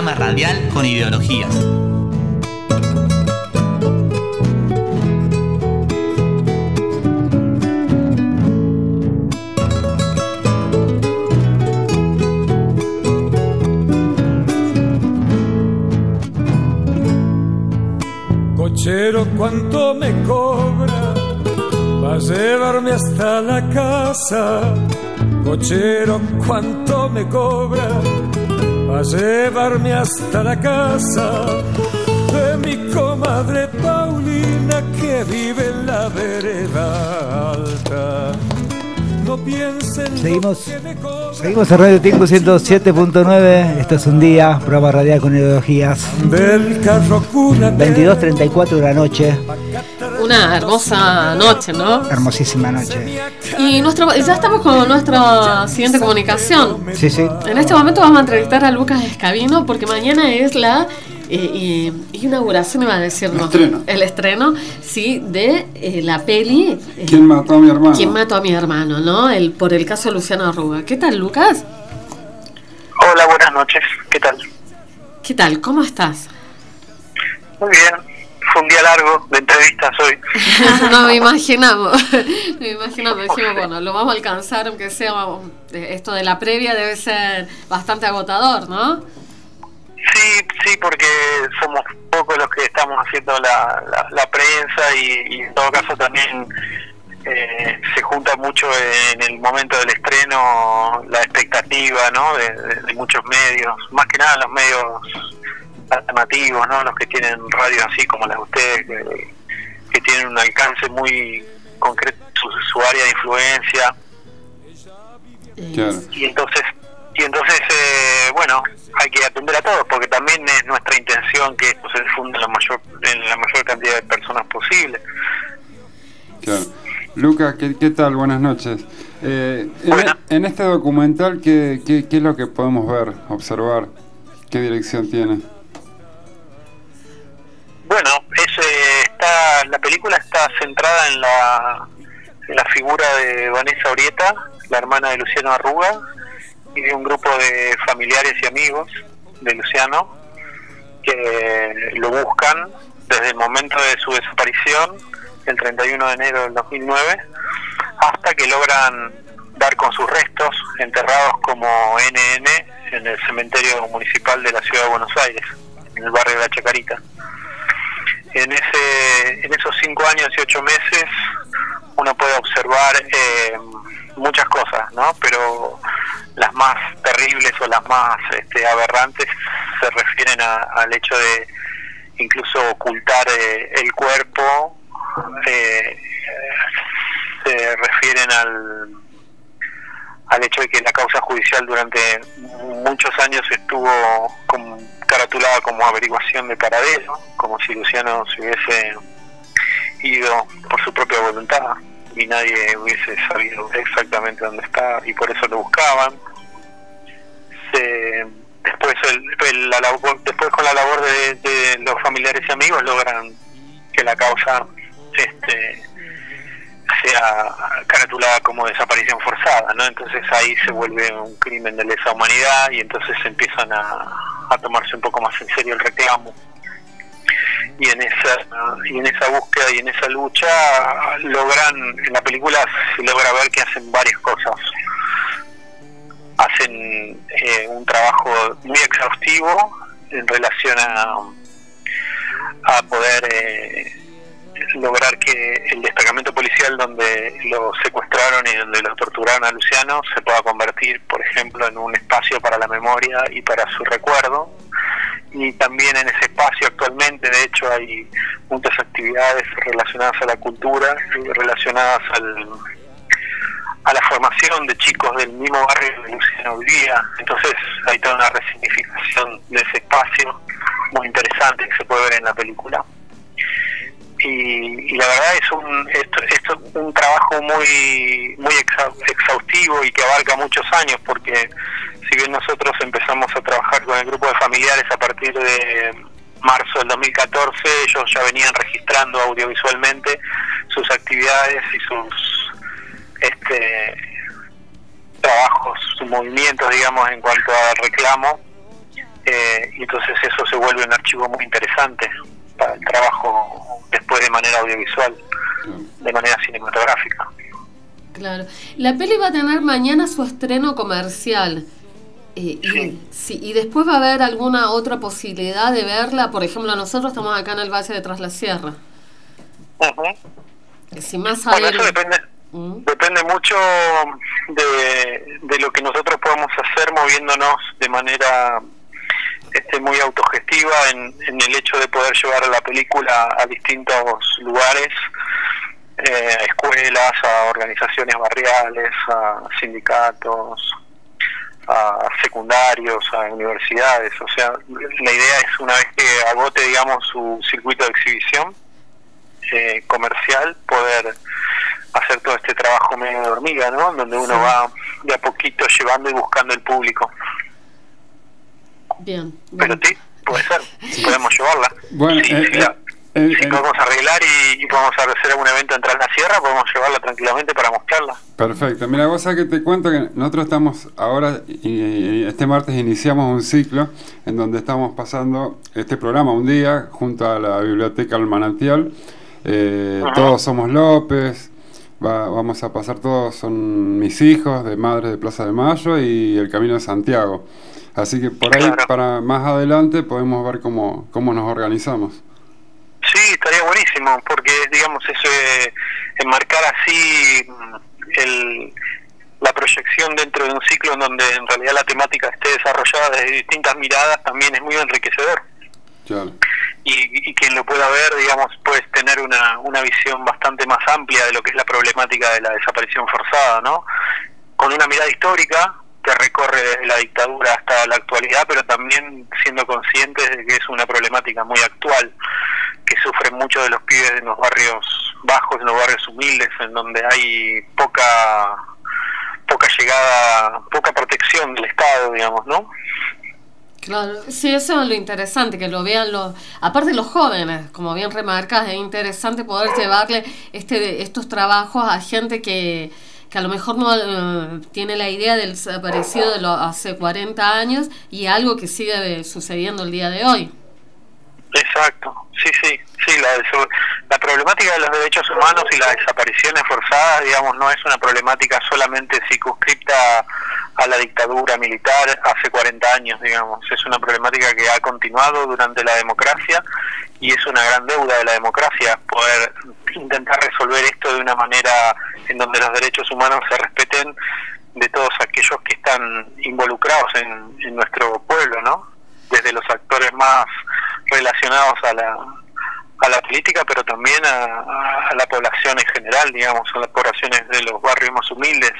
Radial con ideologías. Cochero, ¿cuánto me cobra? Va a llevarme hasta la casa. Cochero, ¿cuánto me cobra? Va a llevarme hasta la casa de mi comadre Paulina que vive en la vereda alta. No piensen Seguimos, seguimos en Radio Tinco 107.9. Esto es un día, programa radial con ideologías. del carro cuna 22.34 de la noche. Una hermosa noche, ¿no? Hermosísima noche. Y nuestro, ya estamos con nuestra siguiente comunicación. Sí, sí. En este momento vamos a entrevistar a Lucas Escabino porque mañana es la eh, eh, inauguración, iba a decir, no, Estreno. el estreno, sí, de eh, la peli eh, ¿Quién mató a mi hermano? ¿Quién mató a mi hermano? ¿no? El, por el caso de Luciano Arruga. ¿Qué tal, Lucas? Hola, buenas noches. ¿Qué tal? ¿Qué tal? ¿Cómo estás? Muy bien. Fue un día largo de entrevistas hoy. no me imaginamos. Me imaginamos. Dijimos, bueno, lo vamos a alcanzar, aunque sea eh, esto de la previa, debe ser bastante agotador, ¿no? Sí, sí, porque somos pocos los que estamos haciendo la, la, la prensa y, en todo caso también eh, se junta mucho en el momento del estreno la expectativa ¿no? de, muchos medios, más que nada los medios alternativos, ¿no? los que tienen radios así como las de ustedes, que, que tienen un alcance muy concreto su, su área de influencia Claro. y entonces y entonces eh, bueno hay que atender a todos porque también es nuestra intención que esto se difunda en la mayor en la mayor cantidad de personas posible Claro. Luca, ¿qué, qué tal? Buenas noches. Eh, en, en este documental, ¿qué, qué, qué es lo que podemos ver, observar? ¿Qué dirección tiene? bueno es, eh, está la película está centrada en la en la figura de Vanessa Orieta la hermana de Luciano Arruga y de un grupo de familiares y amigos de Luciano que lo buscan desde el momento de su desaparición, el 31 de enero del 2009, hasta que logran dar con sus restos enterrados como NN en el cementerio municipal de la ciudad de Buenos Aires, en el barrio de la Chacarita. En, ese, en esos cinco años y ocho meses uno puede observar eh, muchas cosas, ¿no? Pero las más terribles o las más este, aberrantes se refieren al hecho de incluso ocultar eh, el cuerpo, eh, se refieren al, al hecho de que la causa judicial durante muchos años estuvo caratulada como averiguación de paradero, como si Luciano se hubiese ido por su propia voluntad y nadie hubiese sabido exactamente dónde está y por eso lo buscaban. Se- después, el- la después con la labor de, de los familiares y amigos logran que la causa este, sea caratulada como desaparición forzada, ¿no? Entonces ahí se vuelve un crimen de lesa humanidad y entonces empiezan a, a tomarse un poco más en serio el reclamo. Y en esa y en esa búsqueda y en esa lucha logran en la película se logra ver que hacen varias cosas. Hacen eh, un trabajo muy exhaustivo en relación a, a poder eh, lograr que el destacamento policial donde lo secuestraron y donde lo torturaron a Luciano se pueda convertir, por ejemplo, en un espacio para la memoria y para su recuerdo. Y también en ese espacio actualmente, de hecho, hay muchas actividades relacionadas a la cultura relacionadas al, a la formación de chicos del mismo barrio que Luciano vivía. Entonces hay toda una resignificación de ese espacio muy interesante que se puede ver en la película y, la verdad es un esto, es un trabajo muy muy exhaustivo y que abarca muchos años porque si bien nosotros empezamos a trabajar con el grupo de familiares a partir de marzo del 2014 ellos ya venían registrando audiovisualmente sus actividades y sus este trabajos sus movimientos digamos en cuanto al reclamo eh, y entonces eso se vuelve un archivo muy interesante para el trabajo después de manera audiovisual, de manera cinematográfica. Claro. La peli va a tener mañana su estreno comercial. Eh, y, sí, y después va a haber alguna otra posibilidad de verla. Por ejemplo, nosotros estamos acá en el Valle de Tras la Sierra. Si más Bueno, eso depende, depende mucho de, de lo que nosotros podamos hacer moviéndonos de manera este, muy autogestiva en, en el hecho de poder llevar la película a distintos lugares, eh, a escuelas, a organizaciones barriales, a sindicatos, a secundarios, a universidades. O sea, la idea es una vez que agote, digamos, su circuito de exhibición eh, comercial, poder hacer todo este trabajo medio de hormiga, ¿no? Donde uno Sí. va de a poquito llevando y buscando el público. Bien. Pero sí, puede ser, podemos llevarla. Bueno, Sí, eh, sí, eh, eh, si eh, podemos arreglar y, y podemos hacer algún evento en Tras la Sierra, podemos llevarla tranquilamente para mostrarla. Perfecto. Mira, vos sabés que te cuento que nosotros estamos ahora, y, y este martes iniciamos un ciclo en donde estamos pasando este programa un día junto a la Biblioteca El Manantial. Eh, Todos somos López. va- vamos a pasar todos, son mis hijos de Madres de Plaza de Mayo y el Camino de Santiago. Así que por ahí, para más adelante, podemos ver cómo, cómo nos organizamos. Sí, estaría buenísimo, porque digamos eso de enmarcar así mm, el, la proyección dentro de un ciclo en donde en realidad la temática esté desarrollada desde distintas miradas también es muy enriquecedor. Claro. Y, y quien lo pueda ver, digamos, puedes tener una, una visión bastante más amplia de lo que es la problemática de la desaparición forzada, ¿no? Con una mirada histórica que recorre desde la dictadura hasta la actualidad, pero también siendo conscientes de que es una problemática muy actual, que sufren muchos de los pibes en los barrios bajos, en los barrios humildes, en donde hay poca poca llegada, poca protección del Estado, digamos, ¿no? Claro, sí, eso es lo interesante, que lo vean los, aparte los jóvenes, como bien remarcas, es interesante poder llevarle este, estos trabajos a gente que, que a lo mejor no eh, tiene la idea del desaparecido de lo, hace 40 años y algo que sigue sucediendo el día de hoy. Exacto, sí, sí, sí, la, la problemática de los derechos humanos y las desapariciones forzadas, digamos, no es una problemática solamente circunscripta a la dictadura militar hace 40 años, digamos, es una problemática que ha continuado durante la democracia y es una gran deuda de la democracia poder intentar resolver esto de una manera en donde los derechos humanos se respeten de todos aquellos que están involucrados en, en nuestro pueblo, ¿no? Desde los actores más relacionados a la, a la política, pero también a, a la población en general, digamos, a las poblaciones de los barrios más humildes,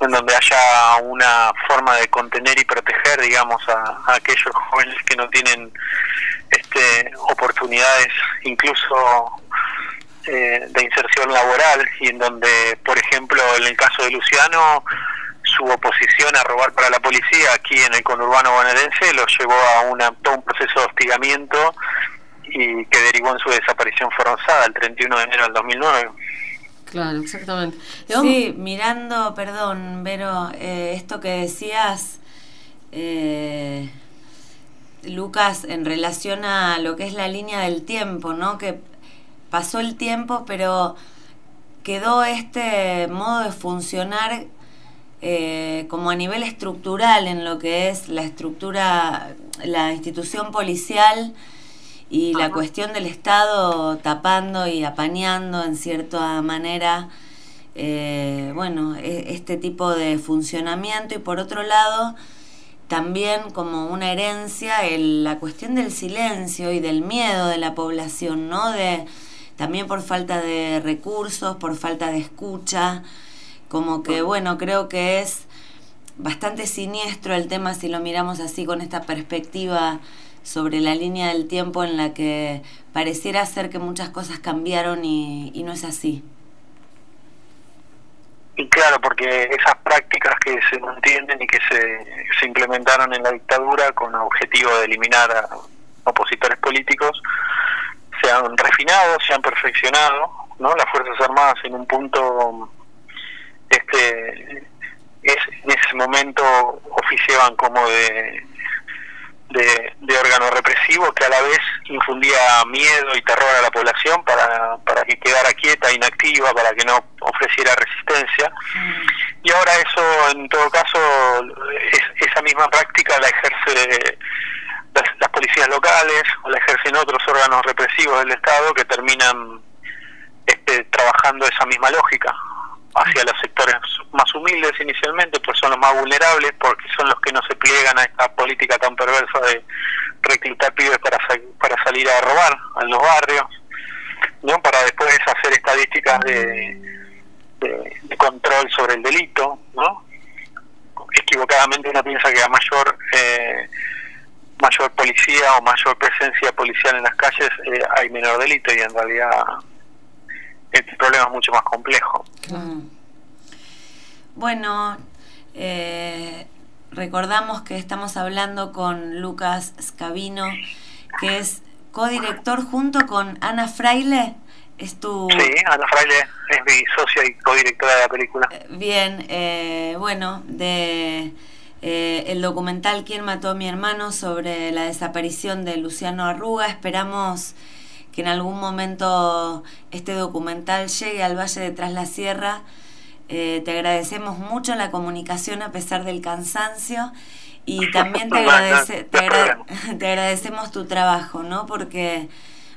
en donde haya una forma de contener y proteger, digamos, a, a aquellos jóvenes que no tienen este, oportunidades, incluso eh, de inserción laboral, y en donde, por ejemplo, en el caso de Luciano, su oposición a robar para la policía aquí en el conurbano bonaerense lo llevó a una, todo un proceso de hostigamiento y que derivó en su desaparición forzada el 31 de enero del 2009. Claro, exactamente. Sí, mirando, perdón, Vero, eh, esto que decías, eh, Lucas, en relación a lo que es la línea del tiempo, ¿no? Que pasó el tiempo, pero quedó este modo de funcionar eh, como a nivel estructural en lo que es la estructura, la institución policial y la cuestión del Estado tapando y apañando en cierta manera, eh, bueno, e- este tipo de funcionamiento y por otro lado, también como una herencia el- la cuestión del silencio y del miedo de la población, ¿no? De, también por falta de recursos, por falta de escucha, como que bueno, creo que es bastante siniestro el tema si lo miramos así con esta perspectiva sobre la línea del tiempo en la que pareciera ser que muchas cosas cambiaron y, no es así. Y claro, porque esas prácticas que se mantienen y que se, se implementaron en la dictadura con objetivo de eliminar a opositores políticos se han refinado, se han perfeccionado, ¿no? Las Fuerzas Armadas en un punto, este, es, en ese momento oficiaban como de, de, de órgano represivo que a la vez infundía miedo y terror a la población para, para que quedara quieta, inactiva, para que no ofreciera resistencia. Y ahora eso, en todo caso, es- esa misma práctica la ejerce las, las policías locales o la ejercen otros órganos represivos del Estado que terminan este, trabajando esa misma lógica hacia los sectores más humildes inicialmente, pues son los más vulnerables, porque son los que no se pliegan a esta política tan perversa de reclutar pibes para, sa- para salir a robar en los barrios, ¿no? para después hacer estadísticas de, de- de control sobre el delito, ¿no? equivocadamente uno piensa que a mayor eh, mayor policía o mayor presencia policial en las calles eh, hay menor delito y en realidad este problema es mucho más complejo. Mm. Bueno, eh, recordamos que estamos hablando con Lucas Scavino, que es codirector junto con Ana Fraile. Es tu. Sí, Ana Fraile es mi socia y codirectora de la película. Bien, eh, bueno, de eh, el documental ¿Quién mató a mi hermano? sobre la desaparición de Luciano Arruga. Esperamos que en algún momento este documental llegue al Valle de Tras la Sierra. Eh, te agradecemos mucho la comunicación a pesar del cansancio y también te, agradece- te, agra- te agradecemos tu trabajo, ¿no? Porque,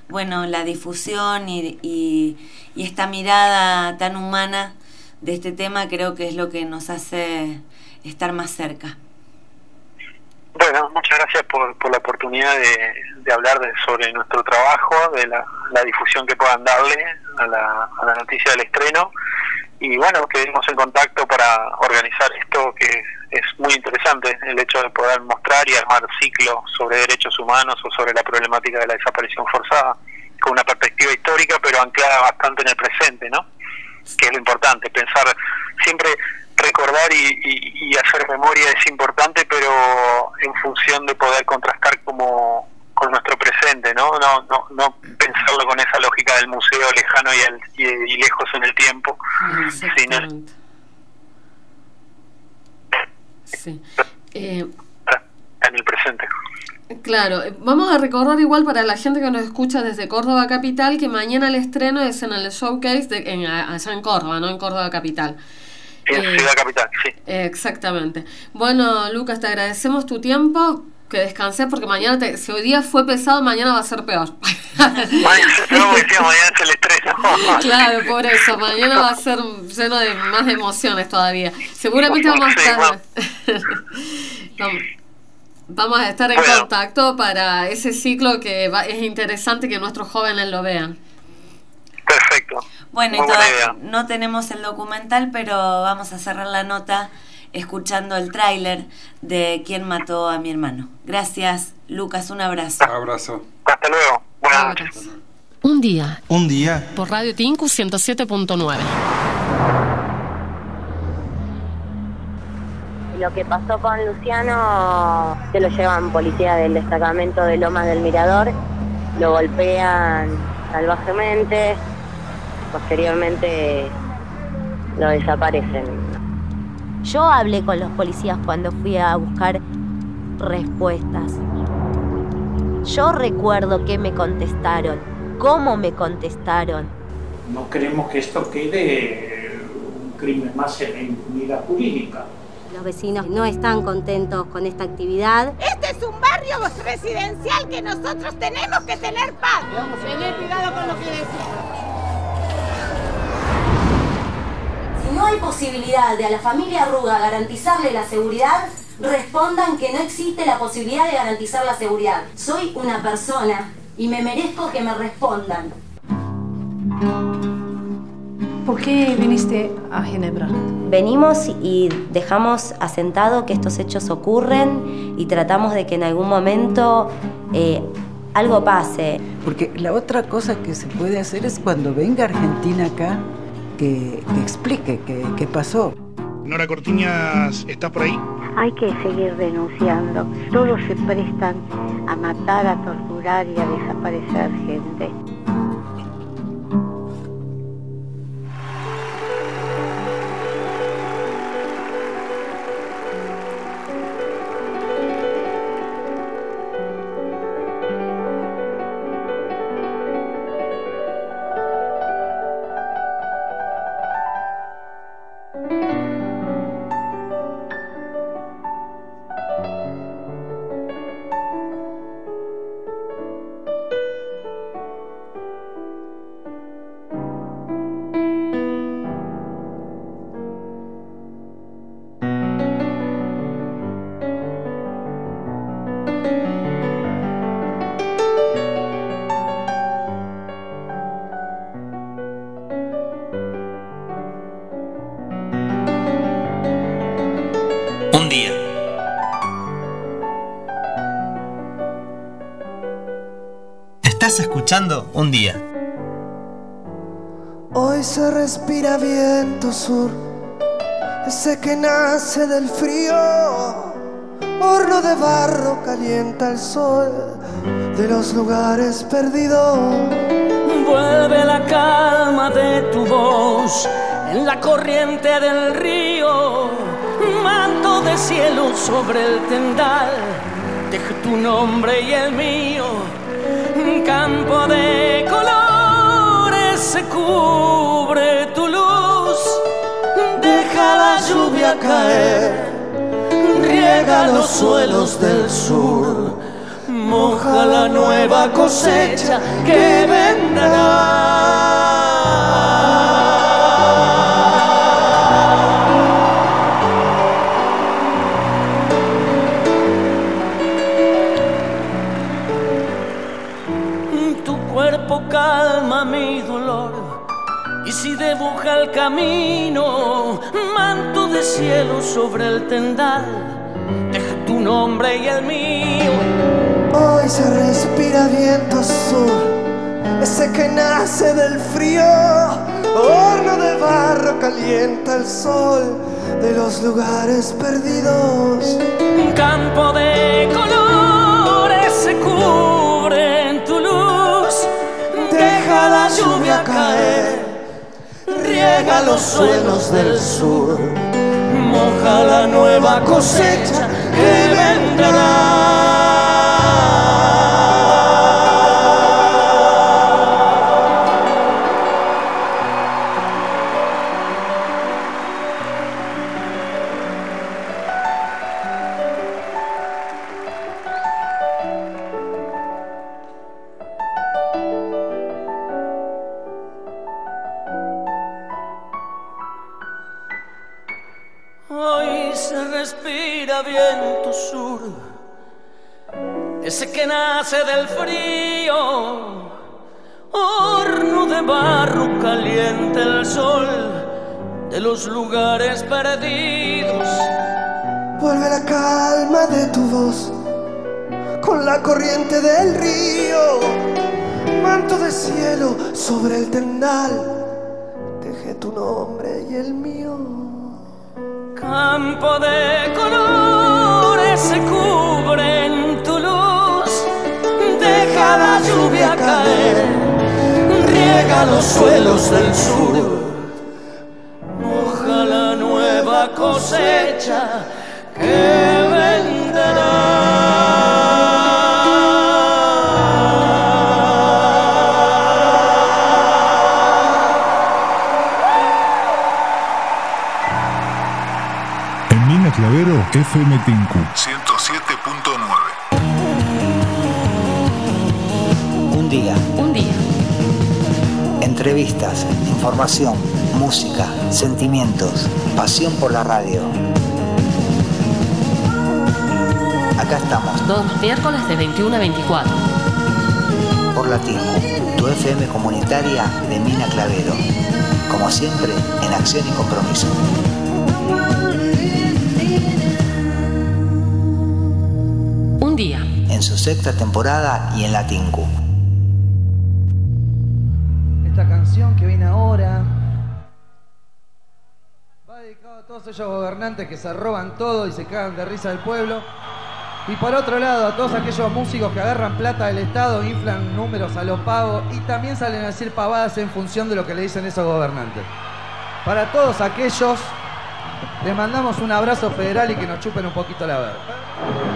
bueno, la difusión y, y- y esta mirada tan humana de este tema creo que es lo que nos hace estar más cerca. Bueno, muchas gracias por, por la oportunidad de, de hablar de- sobre nuestro trabajo, de la, la difusión que puedan darle a la, a la noticia del estreno. Y bueno, quedemos en contacto para organizar esto que es muy interesante, el hecho de poder mostrar y armar ciclos sobre derechos humanos o sobre la problemática de la desaparición forzada, con una perspectiva histórica, pero anclada bastante en el presente, ¿no? Que es lo importante, pensar siempre recordar y, y- y hacer memoria es importante, pero en función de poder contrastar como con nuestro presente, ¿no? No, no, no pensarlo con esa lógica del museo lejano y, al- y- y lejos en el tiempo, sino Sí. Eh, en el presente. Claro, vamos a recordar igual para la gente que nos escucha desde Córdoba Capital que mañana el estreno es en el showcase de, en, allá en Córdoba, no en Córdoba Capital. En Eh, Ciudad Capital, sí. Exactamente. Bueno, Lucas, te agradecemos tu tiempo, que descanses porque mañana, te- si hoy día fue pesado, mañana va a ser peor. Mañana, mañana es el estreno. claro, por eso, mañana va a ser lleno de más emociones todavía. Seguramente vamos a estar... vamos, vamos a estar en Bueno. contacto para ese ciclo que va- es interesante que nuestros jóvenes lo vean. Perfecto. Bueno, y Muy buena toda- idea. no tenemos el documental, pero vamos a cerrar la nota escuchando el tráiler de quién mató a mi hermano. Gracias, Lucas, un abrazo. Abrazo. Hasta luego. Buenas noches. Un día, Un día, por Radio Tinku 107.9. Lo que pasó con Luciano se lo llevan policía del destacamento de Lomas del Mirador, lo golpean salvajemente, posteriormente lo desaparecen. Yo hablé con los policías cuando fui a buscar respuestas. Yo recuerdo qué me contestaron, cómo me contestaron. No queremos que esto quede un crimen más en la impunidad jurídica. Los vecinos no están contentos con esta actividad. Este es un barrio residencial que nosotros tenemos que tener paz. Tener cuidado con lo que decimos. No hay posibilidad de a la familia Arruga garantizarle la seguridad, respondan que no existe la posibilidad de garantizar la seguridad. Soy una persona y me merezco que me respondan. ¿Por qué viniste a Ginebra? Venimos y dejamos asentado que estos hechos ocurren y tratamos de que en algún momento eh, algo pase. Porque la otra cosa que se puede hacer es cuando venga Argentina acá, que, que explique qué qué pasó. Nora Cortiñas, ¿estás por ahí? Hay que seguir denunciando. Todos se prestan a matar, a torturar y a desaparecer gente. Un día. Hoy se respira viento sur, ese que nace del frío. Horno de barro calienta el sol de los lugares perdidos. Vuelve la calma de tu voz en la corriente del río. Manto de cielo sobre el tendal, deja tu nombre y el mío. Campo de colores se cubre tu luz. Deja la lluvia caer, riega los suelos del sur. Moja la nueva cosecha que vendrá. El camino, manto de cielo sobre el tendal, deja tu nombre y el mío. Hoy se respira viento sur, ese que nace del frío. Horno de barro calienta el sol de los lugares perdidos. Un campo de colores se cubre en tu luz. Deja la lluvia caer, riega los suelos del sur. Moja la nueva cosecha que vendrá. Sobre el tendal. Dejé tu nombre y el mío. Campo de colores se cubre en tu luz. Deja la lluvia caer, riega los suelos del sur. Moja la nueva cosecha que FM Tinku. 107.9. Un día. Un día. Entrevistas, información, música, sentimientos, pasión por la radio. Acá estamos, Todos los miércoles de 21 a 24. por la TIMU, tu FM comunitaria de Mina Clavero. Como siempre, en acción y compromiso. En su sexta temporada y en la TINCU. Esta canción que viene ahora va dedicado a todos ellos gobernantes que se roban todo y se cagan de risa del pueblo. Y por otro lado, a todos aquellos músicos que agarran plata del Estado, inflan números a los pagos y también salen a decir pavadas en función de lo que le dicen esos gobernantes. Para todos aquellos, les mandamos un abrazo federal y que nos chupen un poquito la verga.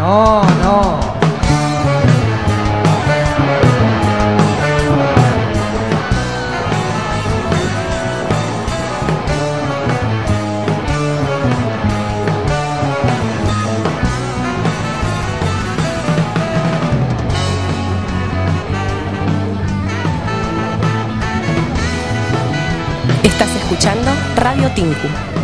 No, no. Estás escuchando Radio Tinku.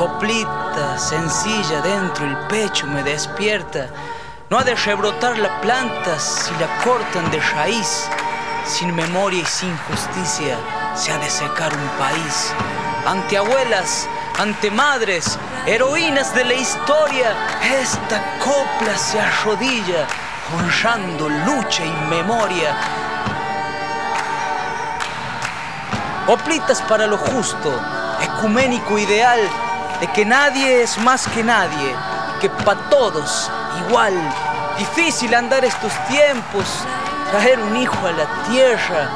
coplita sencilla dentro el pecho me despierta. No ha de rebrotar la planta si la cortan de raíz. Sin memoria y sin justicia se ha de secar un país. Ante abuelas, ante madres, heroínas de la historia, esta copla se arrodilla, honrando lucha y memoria. Coplitas para lo justo, ecuménico ideal, de que nadie es más que nadie, que para todos igual. Difícil andar estos tiempos, traer un hijo a la tierra,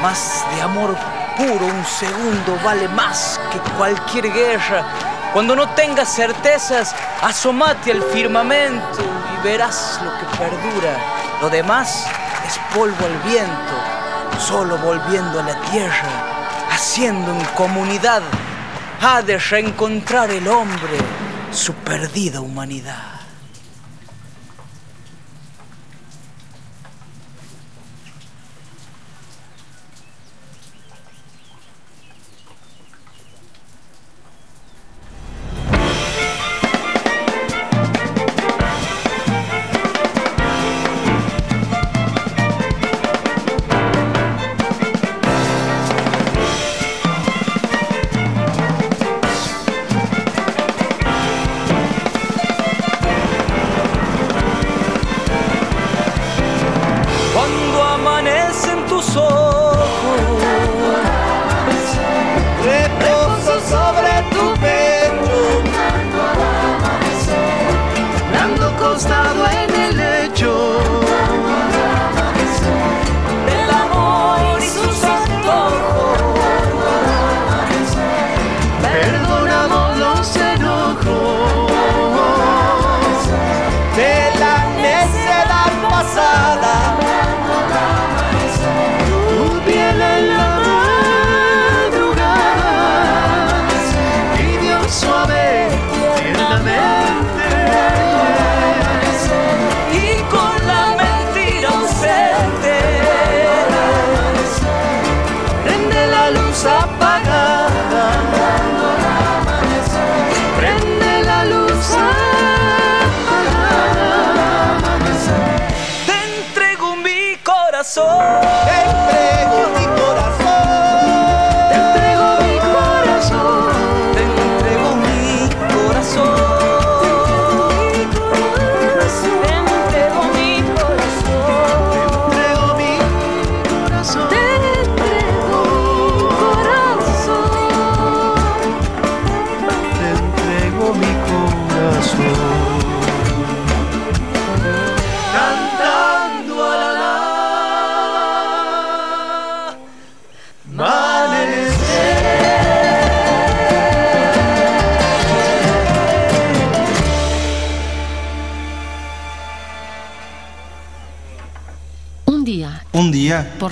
más de amor puro un segundo vale más que cualquier guerra. Cuando no tengas certezas, asomate al firmamento y verás lo que perdura. Lo demás es polvo al viento, solo volviendo a la tierra, haciendo en comunidad ha de reencontrar el hombre su perdida humanidad.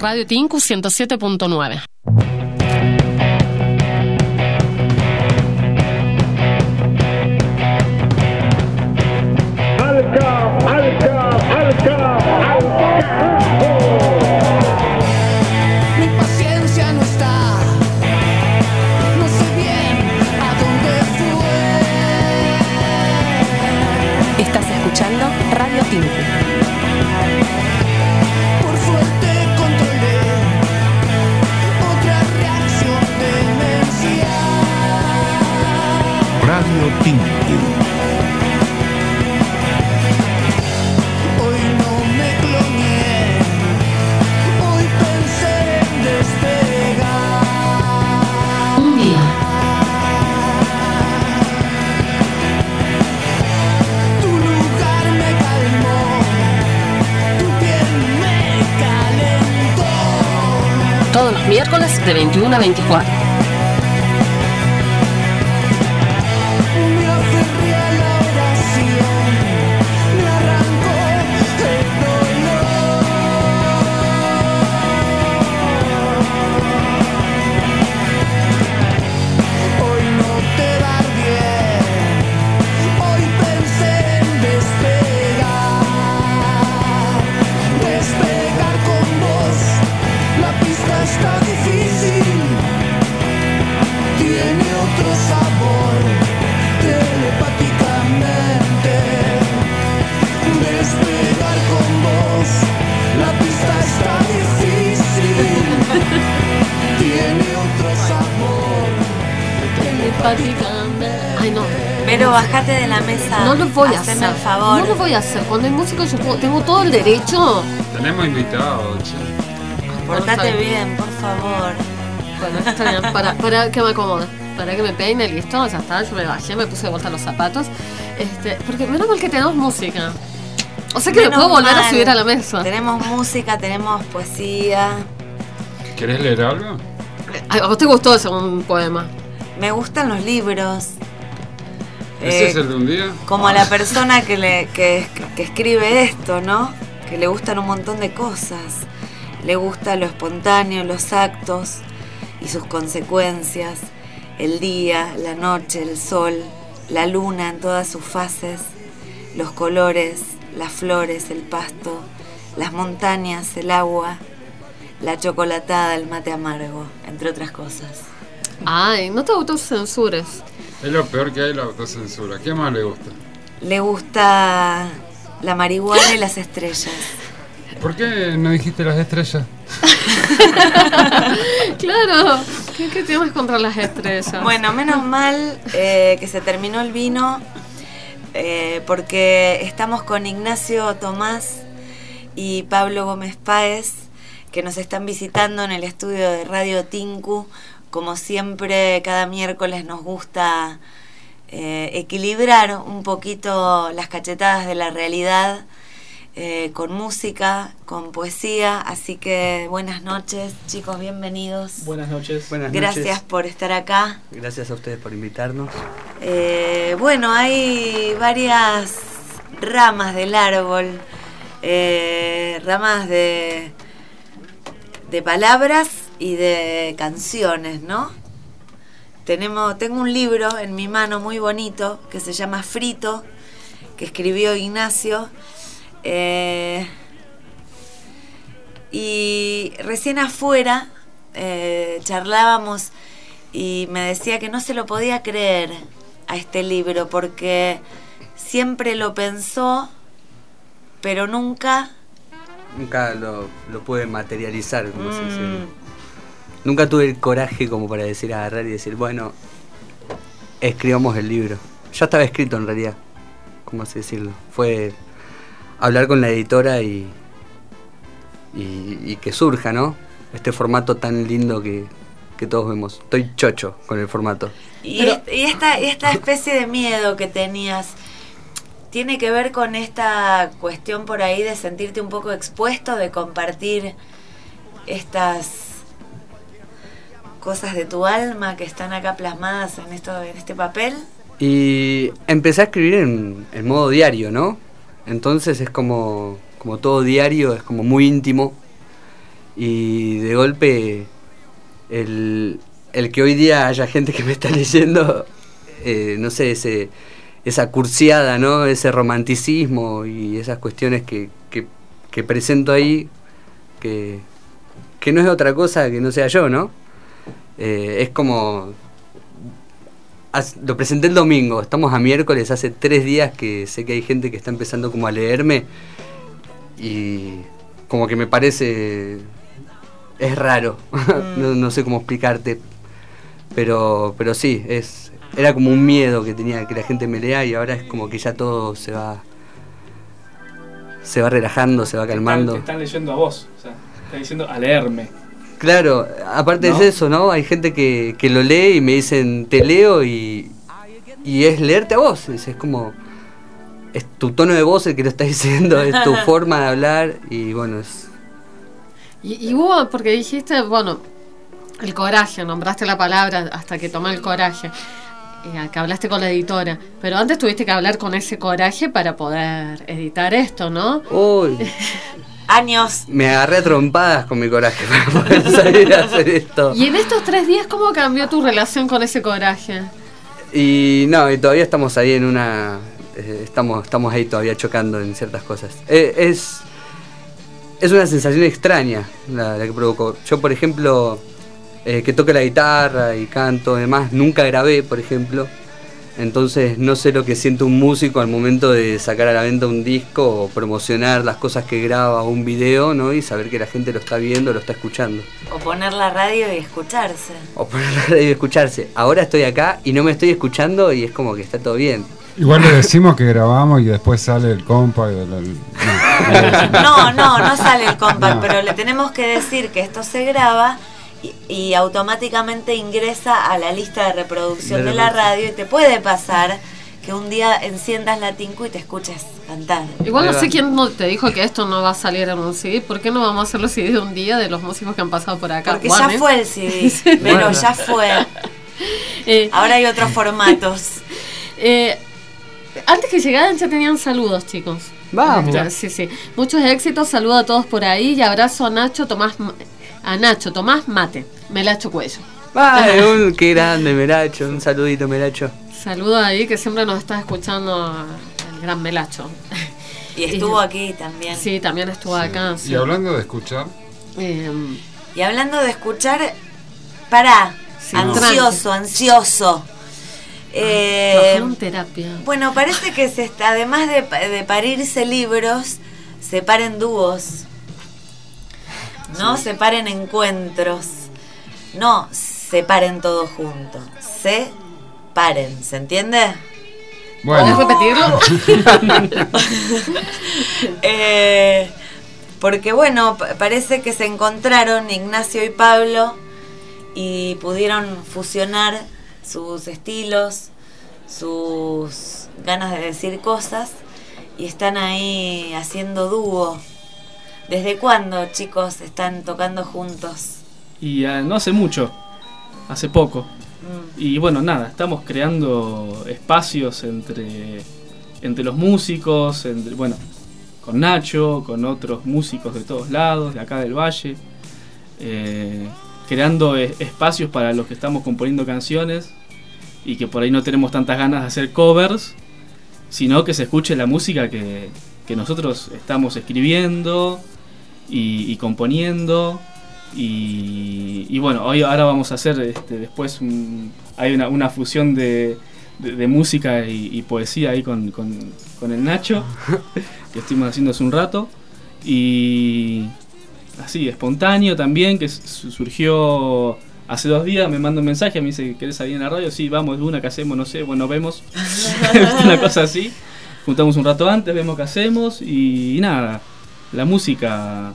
Radio Tinku 107.9. 124. voy a hacer. El favor. No lo voy a hacer. Cuando hay músicos yo tengo todo el derecho. Tenemos invitados, che. Portate bien, por favor. Bueno, está bien. Para, para que me acomode. Para que me peine, listo. Ya está, yo me bajé, me puse de vuelta los zapatos. Este, porque menos mal que tenemos música. O sea que menos lo puedo volver mal. a subir a la mesa. Tenemos música, tenemos poesía. ¿Querés leer algo? ¿A vos te gustó ese un poema? Me gustan los libros. ¿Ese Eh, es el de un día? Como la persona que, le, que, que escribe esto, ¿no? Que le gustan un montón de cosas. Le gusta lo espontáneo, los actos y sus consecuencias. El día, la noche, el sol, la luna en todas sus fases, los colores, las flores, el pasto, las montañas, el agua, la chocolatada, el mate amargo, entre otras cosas. Ay, no te autocensures. Es lo peor que hay la autocensura. ¿Qué más le gusta? Le gusta la marihuana y las estrellas. ¿Por qué no dijiste las estrellas? claro. ¿Qué, qué tienes contra las estrellas? Bueno, menos mal eh, que se terminó el vino eh, porque estamos con Ignacio Tomás y Pablo Gómez Páez que nos están visitando en el estudio de Radio Tinku. Como siempre, cada miércoles nos gusta eh, equilibrar un poquito las cachetadas de la realidad eh, con música, con poesía. Así que buenas noches, chicos, bienvenidos. Buenas noches. Buenas Gracias noches. por estar acá. Gracias a ustedes por invitarnos. Eh, bueno, hay varias ramas del árbol, eh, ramas de, de palabras y de canciones, ¿no? Tenemos, tengo un libro en mi mano muy bonito que se llama Frito, que escribió Ignacio. eh, y recién afuera eh, charlábamos y me decía que no se lo podía creer a este libro porque siempre lo pensó, pero nunca... Nunca lo, lo pude materializar, como se dice. Nunca tuve el coraje como para decir, agarrar y decir, bueno, escribamos el libro. Ya estaba escrito en realidad, ¿cómo así decirlo? Fue hablar con la editora y, y, y que surja, ¿no? Este formato tan lindo que, que todos vemos. Estoy chocho con el formato. Y, y esta, y esta especie de miedo que tenías, ¿tiene que ver con esta cuestión por ahí de sentirte un poco expuesto, de compartir estas cosas de tu alma que están acá plasmadas en, esto, en este papel? Y empecé a escribir en, en modo diario, ¿no? Entonces es como, como todo diario, es como muy íntimo. Y de golpe, el, el que hoy día haya gente que me está leyendo, eh, no sé, ese, esa cursiada, ¿no? Ese romanticismo y esas cuestiones que, que, que presento ahí, que, que no es otra cosa que no sea yo, ¿no? Eh, es como Lo presenté el domingo, estamos a miércoles, hace tres días que sé que hay gente que está empezando como a leerme y como que me parece... es raro, no, no sé cómo explicarte, pero, pero sí, es, era como un miedo que tenía que la gente me lea y ahora es como que ya todo se va... Se va relajando, se va calmando. Te están leyendo a vos. O sea, están diciendo a leerme. Claro, aparte ¿No? es eso, ¿no? Hay gente que, que lo lee y me dicen, te leo y, y es leerte a vos. Es, es como, es tu tono de voz el que lo está diciendo, es tu forma de hablar y bueno, es... Y, y hubo, porque dijiste, bueno, el coraje, nombraste la palabra hasta que tomé el coraje, eh, que hablaste con la editora, pero antes tuviste que hablar con ese coraje para poder editar esto, ¿no? Uy, Años. me agarré a trompadas con mi coraje para poder salir a hacer esto. Y en estos tres días, ¿cómo cambió tu relación con ese coraje? Y no, y todavía estamos ahí en una... eh, estamos, estamos ahí todavía chocando en ciertas cosas. Eh, es, es una sensación extraña la, la que provocó. Yo, por ejemplo, eh, que toco la guitarra y canto y demás, nunca grabé, por ejemplo. Entonces no sé lo que siente un músico al momento de sacar a la venta un disco o promocionar las cosas que graba o un video, ¿no? Y saber que la gente lo está viendo, lo está escuchando. O poner la radio y escucharse. O poner la radio y escucharse. Ahora estoy acá y no me estoy escuchando y es como que está todo bien. Igual le decimos que grabamos y después sale el compa. y el- el- No, no, no sale el compact, No. pero le tenemos que decir que esto se graba y, y automáticamente ingresa a la lista de reproducción De de la radio y te puede pasar que un día enciendas la Tinku y te escuches cantar. Igual no sé quién te dijo que esto no va a salir en un CD. ¿Por qué no vamos a hacer los CD de un día de los músicos que han pasado por acá? Porque ya fue el CD, pero Bueno. ya fue. Eh, Ahora hay otros formatos. Eh, antes que llegaran ya tenían saludos, chicos. Vamos. Sí, sí. Muchos éxitos, saludo a todos por ahí y abrazo a Nacho Tomás a Nacho Tomás Mate, Melacho Cuello. Ay, un, qué grande, Melacho. Un saludito, Melacho. Saludo ahí que siempre nos está escuchando el gran Melacho. Y estuvo aquí también. Sí, también estuvo acá. sí. Y hablando de escuchar, Em, Y hablando de escuchar, pará, Sí, ansioso, ansioso. Eh, trabajaron terapia. bueno, parece que se está, además de parirse libros, se paren dúos. No se paren encuentros. No se paren todos juntos. Se paren, ¿se entiende? Bueno. ¿Puedes repetirlo? Eh, porque bueno, pa- parece que se encontraron Ignacio y Pablo y pudieron fusionar sus estilos, sus ganas de decir cosas y están ahí haciendo dúo. ¿Desde cuándo, chicos, están tocando juntos? Y ah, no hace mucho, hace poco. Mm. Y bueno, nada, estamos creando espacios entre, entre los músicos, entre, bueno, con Nacho, con otros músicos de todos lados, de acá del Valle, eh, creando eh, espacios para los que estamos componiendo canciones y que por ahí no tenemos tantas ganas de hacer covers, sino que se escuche la música que, que nosotros estamos escribiendo y, y componiendo. Y, y bueno, hoy ahora vamos a hacer este, después un- hay una, una fusión de, de- de música y, y poesía ahí con, con- con el Nacho, que estuvimos haciendo hace un rato. Y así, espontáneo también, que su- surgió hace dos días, me manda un mensaje, me dice, ¿querés salir en la radio? Sí, vamos, una, que hacemos? No sé, bueno, vemos. una cosa así. Juntamos un rato antes, vemos qué hacemos y, nada, la música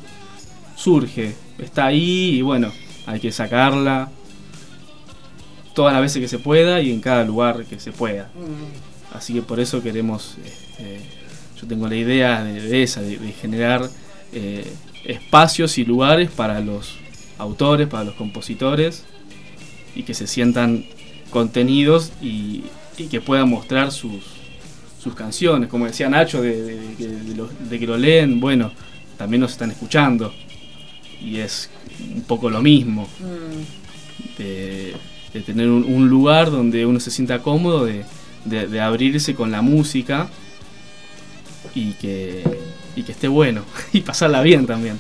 surge, está ahí y bueno, hay que sacarla todas las veces que se pueda y en cada lugar que se pueda. Así que por eso queremos, este, yo tengo la idea de, de esa, de, de generar eh, espacios y lugares para los autores, para los compositores y que se sientan contenidos y, y que puedan mostrar sus, sus canciones. Como decía Nacho, de, de- de que- de lo, de que lo leen, bueno, también nos están escuchando y es un poco lo mismo de, de tener un, un lugar donde uno se sienta cómodo, de abrirse con la música y que, y que esté bueno y pasarla bien también,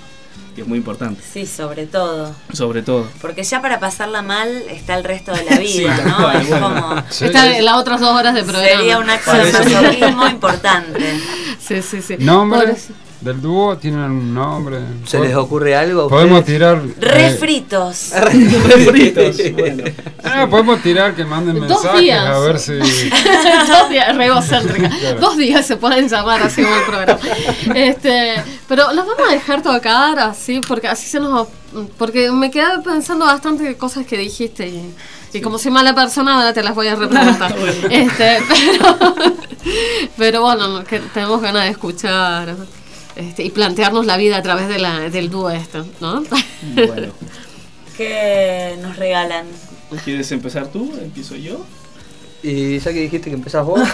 que es muy importante, Sí, sobre todo. sobre todo. Porque ya para pasarla mal está el resto de la vida, Sí, ¿no? cual, es bueno. como... Está las otras dos horas de programa. Sería un acto de masoquismo importante. Sí, sí, sí. ¿nombre Por del dúo? ¿Tienen un nombre? ¿Se les ocurre algo? a Podemos ustedes? tirar... eh, Refritos. Refritos, bueno. ah, podemos tirar que manden Dos mensajes días. a ver si... Dos días, re egocéntrica. Claro. Dos días se pueden llamar así como el programa. Este, pero las vamos a dejar tocar así, porque así se nos. Porque me quedé pensando bastante de cosas que dijiste y, y como soy mala persona, ahora te las voy a repreguntar. este, pero, pero bueno, que tenemos ganas de escuchar este, y plantearnos la vida a través de la, del dúo este, ¿no? Bueno, ¿Qué nos regalan? ¿quieres empezar tú? ¿Empiezo yo? Y ya que dijiste que empezás vos,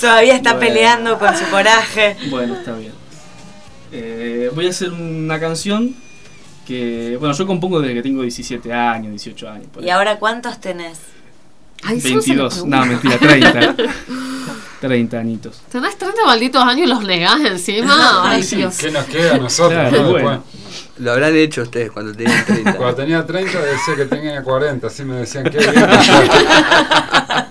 Todavía está Bueno. peleando con su coraje. Bueno, está bien. Eh, voy a hacer una canción que, bueno, yo compongo desde que tengo 17 años, 18 años. por ¿Y ahí. ahora cuántos tenés? Ay, eso no se le 22, pregunta. no, mentira, 30. 30 añitos. Tenés 30 malditos años y los negás encima. Ay, Sí, Dios. ¿Qué nos queda a nosotros? Claro, no? bueno. lo habrán hecho ustedes cuando tenían 30. Cuando tenía 30 decía que tenía 40, así me decían que bien.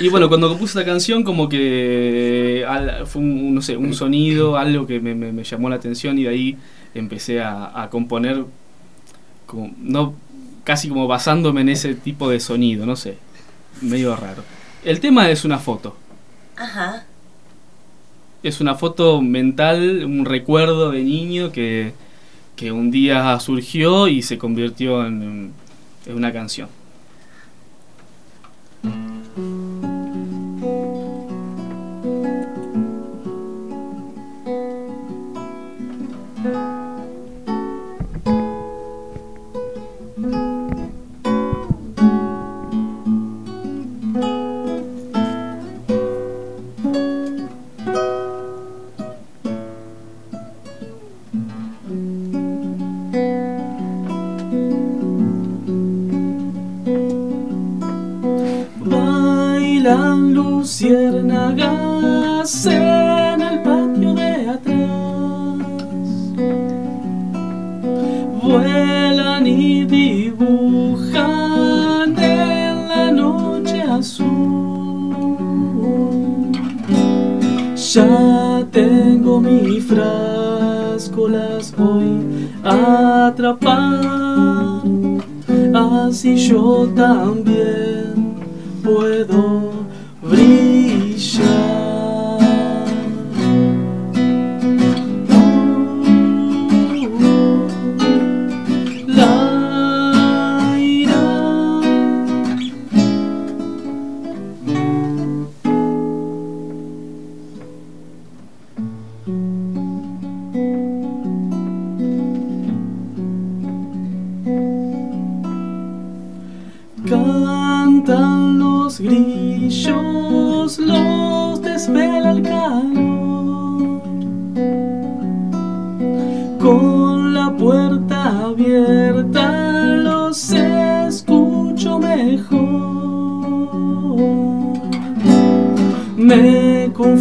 Y bueno, cuando compuse esta canción, como que al- fue un, no sé, un sonido, algo que me, me- me llamó la atención y de ahí empecé a, a componer, como, no, casi como basándome en ese tipo de sonido, no sé, medio raro. El tema es una foto. Ajá. Es una foto mental, un recuerdo de niño que, que un día surgió y se convirtió en, en una canción. Mi frasco, las voy a atrapar. Así yo también puedo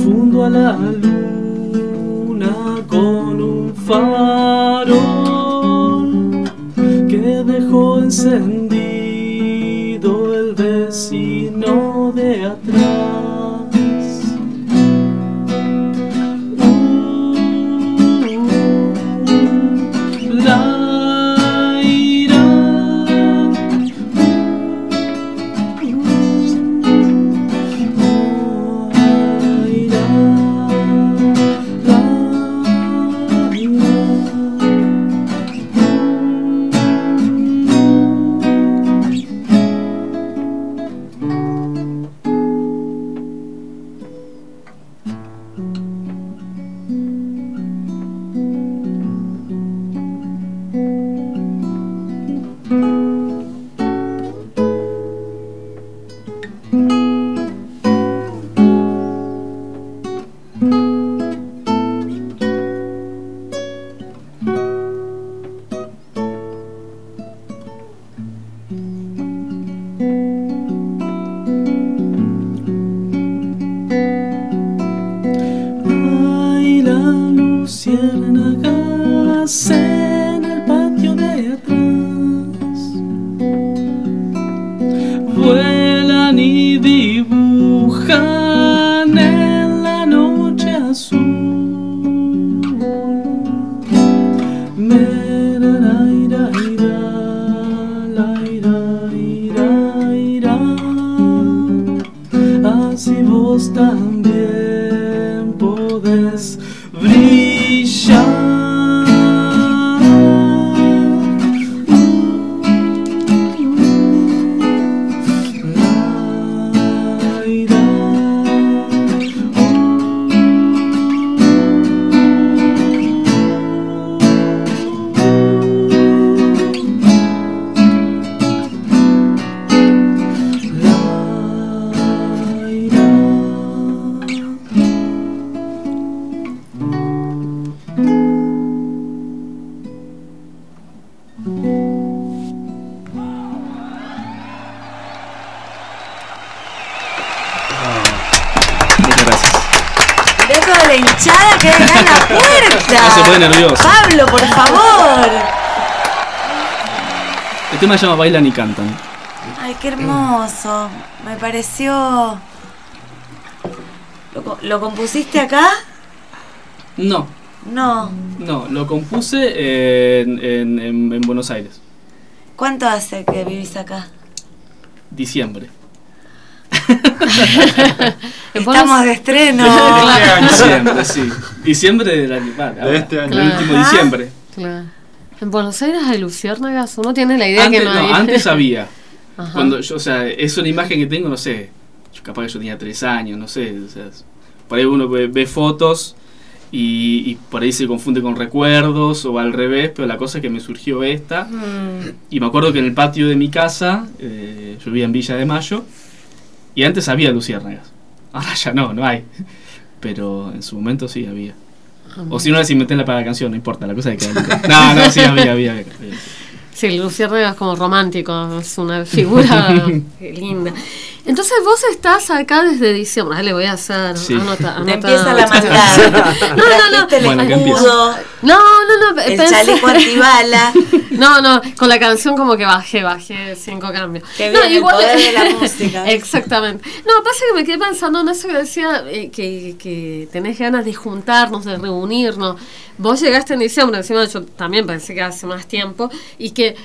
confundo a la luna con un farol que dejó encendido Toda la hinchada que hay en la puerta. No se pone nervioso. Pablo, por favor. El tema se llama Bailan y Cantan. Ay, qué hermoso. Me pareció. ¿Lo, co- lo compusiste acá? No, No. no, lo compuse en, en- en- en Buenos Aires, ¿Cuánto hace que vivís acá? diciembre. Estamos de estreno. Diciembre, sí. Diciembre del año. vale, ahora, este año. El último Ajá. diciembre. Claro. En Buenos Aires hay luciérnagas, uno tiene la idea Antes, que no, hay. no, antes había. Ajá. Cuando yo, o sea, es una imagen que tengo, no sé, yo capaz que yo tenía tres años, no sé, o sea, por ahí uno ve, ve fotos y, y por ahí se confunde con recuerdos o al revés, pero la cosa es que me surgió esta Mm. y me acuerdo que en el patio de mi casa, eh, yo vivía en Villa de Mayo y antes había luciérnagas, ahora ya no, no hay, pero en su momento sí había. O si no las inventé para la canción, no importa, la cosa es que... No, no, sí, había, había. había. Sí, el luciérnaga es como romántico, es una figura linda. Entonces vos estás acá desde diciembre, le voy a hacer Sí. anota- anota- empieza la maldad. No, no, no. El que escudo, No, no, no. el pensé- chaleco antibala. No, no, con la canción como que bajé, bajé cinco cambios. Qué no, bien, el poder de la música. Exactamente. No, pasa que me quedé pensando en eso que decía, eh, que, que tenés ganas de juntarnos, de reunirnos. Vos llegaste en diciembre, encima yo también pensé que hace más tiempo, y que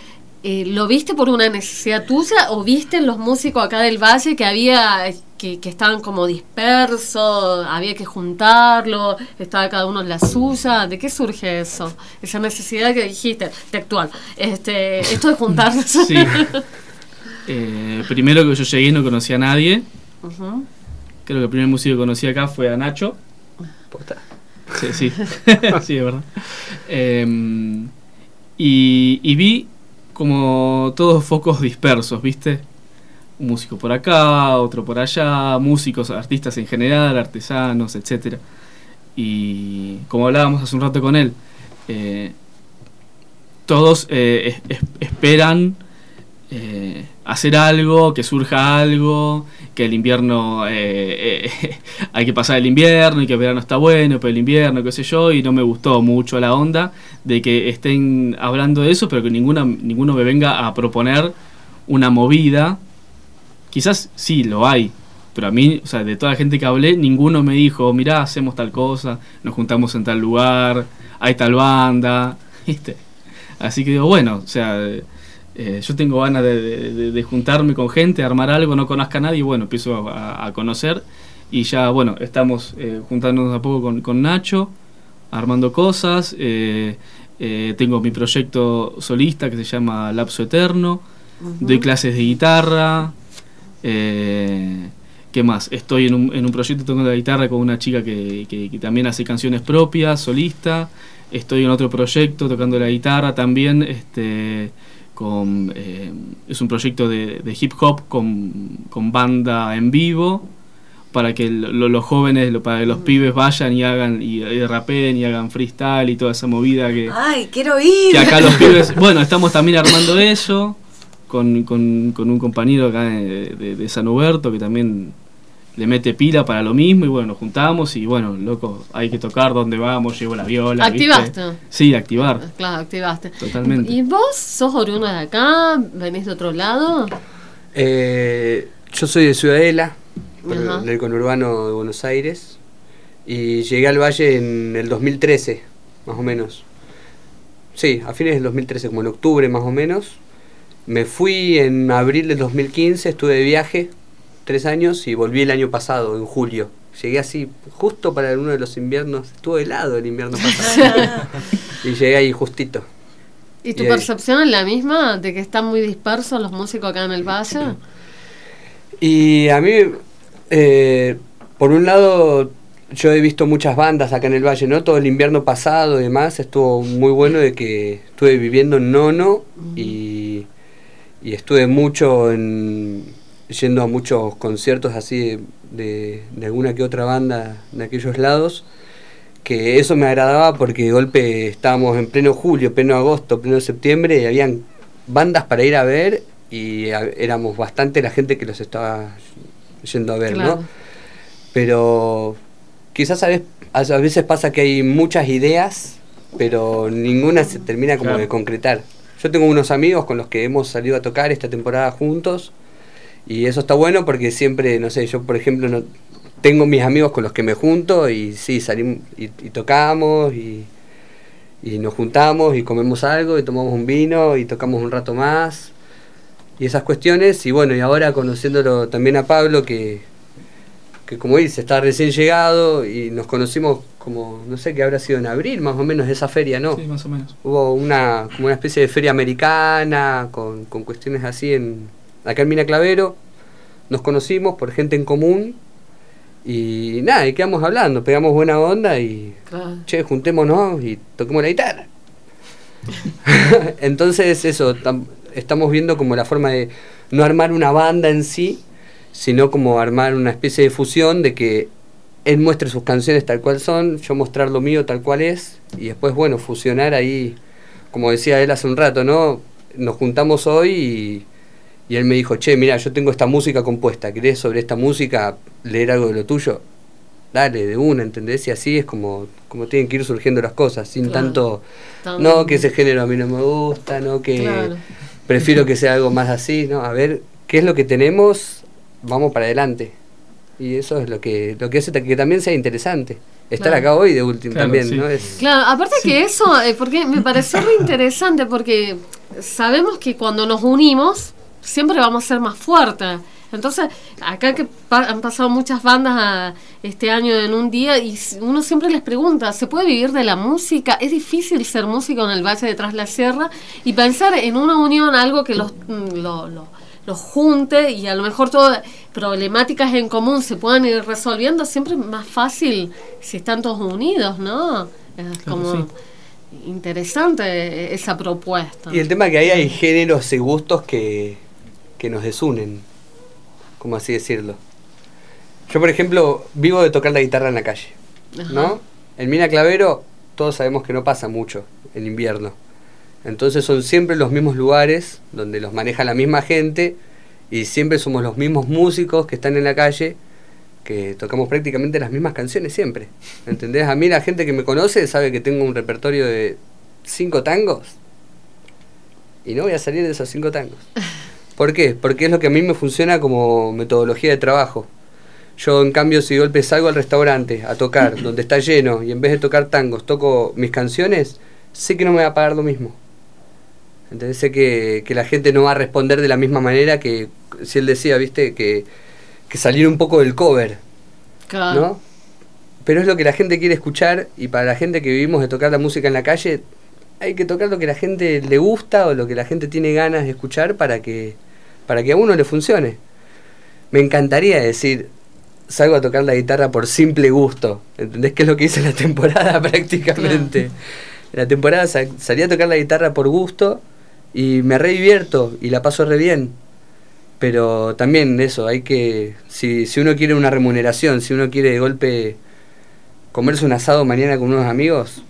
eh, lo viste por una necesidad tuya o viste en los músicos acá del valle que había que, que estaban como dispersos, había que juntarlo, estaba cada uno en la suya. ¿De qué surge eso? Esa necesidad que dijiste, textual. Este, esto de juntarse. Sí. Eh, primero que yo llegué y no conocía a nadie. Creo que el primer músico que conocí acá fue a Nacho. Sí, sí, sí, es verdad. Eh, y, y vi como todos focos dispersos, ¿viste? Un músico por acá, otro por allá, músicos, artistas en general, artesanos, etcétera. Y como hablábamos hace un rato con él, eh, todos eh, es- es- esperan eh, hacer algo, que surja algo, que el invierno, eh, eh, hay que pasar el invierno y que el verano está bueno, pero el invierno, qué sé yo, y no me gustó mucho la onda de que estén hablando de eso, pero que ninguna, ninguno me venga a proponer una movida. Quizás sí, lo hay, pero a mí, o sea, de toda la gente que hablé, ninguno me dijo, mirá, hacemos tal cosa, nos juntamos en tal lugar, hay tal banda, ¿viste? Así que digo, bueno, o sea, eh, yo tengo ganas de, de- de- juntarme con gente, armar algo, no conozca a nadie, y bueno, empiezo a, a conocer. Y ya, bueno, estamos eh, juntándonos a poco con, con Nacho, armando cosas. eh, eh, tengo mi proyecto solista que se llama Lapso Eterno. Doy clases de guitarra. eh, ¿Qué más? Estoy en un, en un proyecto tocando la guitarra con una chica que, que- que también hace canciones propias, solista. Estoy en otro proyecto tocando la guitarra también. Este, con, eh, es un proyecto de, de hip hop con, con banda en vivo para que lo- los jóvenes, lo- para que los pibes vayan y hagan y, y rapeen y hagan freestyle y toda esa movida que, Ay, quiero ir. que acá los pibes, bueno, estamos también armando eso con, con- con un compañero acá de, de- de San Huberto que también le mete pila para lo mismo y bueno, nos juntamos y bueno, loco, hay que tocar donde vamos, llevo la viola. ¿viste? ¿Activaste? Sí, activar. Claro, activaste. Totalmente. ¿Y vos sos oriundo de acá? ¿Venís de otro lado? Eh, yo soy de Ciudadela, Ajá. del conurbano de Buenos Aires, y llegué al Valle en el 2013, más o menos. Sí, a fines del 2013, como en octubre más o menos. Me fui en abril del 2015, estuve de viaje tres años y volví el año pasado, en julio. Llegué así, justo para uno de los inviernos, estuvo helado el invierno pasado. y llegué ahí justito. ¿Y tu Y percepción es la misma de que están muy dispersos los músicos acá en el valle? Y a mí, eh, por un lado, yo he visto muchas bandas acá en el Valle, ¿no? Todo el invierno pasado y demás estuvo muy bueno de que estuve viviendo en Nono y, y estuve mucho en, yendo a muchos conciertos así de, de- de alguna que otra banda de aquellos lados que eso me agradaba porque de golpe estábamos en pleno julio, pleno agosto, pleno septiembre y habían bandas para ir a ver y a- éramos bastante la gente que los estaba yendo a ver, Claro. ¿no? Pero quizás a veces, a veces pasa que hay muchas ideas, pero ninguna se termina como Claro. de concretar. Yo tengo unos amigos con los que hemos salido a tocar esta temporada juntos y eso está bueno porque siempre, no sé, yo por ejemplo no tengo mis amigos con los que me junto y sí, salimos y, y tocamos y, y nos juntamos y comemos algo y tomamos un vino y tocamos un rato más y esas cuestiones y bueno, y ahora conociéndolo también a Pablo que, que como dice, está recién llegado y nos conocimos como, no sé qué habrá sido en abril, más o menos, esa feria, ¿no? Sí, más o menos. Hubo una, como una especie de feria americana, con, con cuestiones así en, acá en Mina Clavero. Nos conocimos por gente en común y nada, y quedamos hablando, pegamos buena onda y, Claro. che, juntémonos y toquemos la guitarra. Entonces eso, tam- estamos viendo como la forma de no armar una banda en sí, sino como armar una especie de fusión de que él muestre sus canciones tal cual son, yo mostrar lo mío tal cual es, y después, bueno, fusionar ahí, como decía él hace un rato, ¿no? Nos juntamos hoy y, y él me dijo, che, mira, yo tengo esta música compuesta, ¿querés sobre esta música leer algo de lo tuyo? Dale, de una, ¿entendés? Y así es como, como tienen que ir surgiendo las cosas, sin Claro. tanto, Tan- no, que ese género a mí no me gusta, no, que Claro. prefiero que sea algo más así, ¿no? A ver, ¿qué es lo que tenemos? Vamos para adelante. Y eso es lo que, lo que hace que también sea interesante. Estar Claro. acá hoy de último Claro, también, sí. ¿no? Es, Claro, aparte que eso, eh, porque me pareció muy interesante, porque sabemos que cuando nos unimos, siempre vamos a ser más fuertes. Entonces, acá que pa- han pasado muchas bandas a- este año en un día y s- uno siempre les pregunta, ¿se puede vivir de la música? Es difícil ser músico en el Valle de Tras la Sierra y pensar en una unión, algo que los, mm, lo- lo- los junte y a lo mejor todas problemáticas en común se puedan ir resolviendo, siempre es más fácil si están todos unidos, ¿no? Es como sí. interesante esa propuesta. Y el tema que ahí hay géneros y gustos que, que nos desunen, como así decirlo. Yo, por ejemplo, vivo de tocar la guitarra en la calle, Ajá. ¿no? En Mina Clavero todos sabemos que no pasa mucho en invierno. Entonces son siempre los mismos lugares donde los maneja la misma gente y siempre somos los mismos músicos que están en la calle que tocamos prácticamente las mismas canciones siempre. ¿Entendés? A mí la gente que me conoce sabe que tengo un repertorio de cinco tangos y no voy a salir de esos cinco tangos. ¿Por qué? Porque es lo que a mí me funciona como metodología de trabajo. Yo, en cambio, si de golpe salgo al restaurante a tocar, donde está lleno, y en vez de tocar tangos, toco mis canciones, sé que no me va a pagar lo mismo. Entonces sé que, que la gente no va a responder de la misma manera que si él decía, viste, que, que salir un poco del cover, Claro. ¿no? Pero es lo que la gente quiere escuchar y para la gente que vivimos de tocar la música en la calle, hay que tocar lo que la gente le gusta o lo que la gente tiene ganas de escuchar para que, para que a uno le funcione. Me encantaría decir, salgo a tocar la guitarra por simple gusto. ¿Entendés qué es lo que hice en la temporada prácticamente? En la temporada sa- salí a tocar la guitarra por gusto y me re divierto y la paso re bien. Pero también eso, hay que, si, si uno quiere una remuneración, si uno quiere de golpe comerse un asado mañana con unos amigos,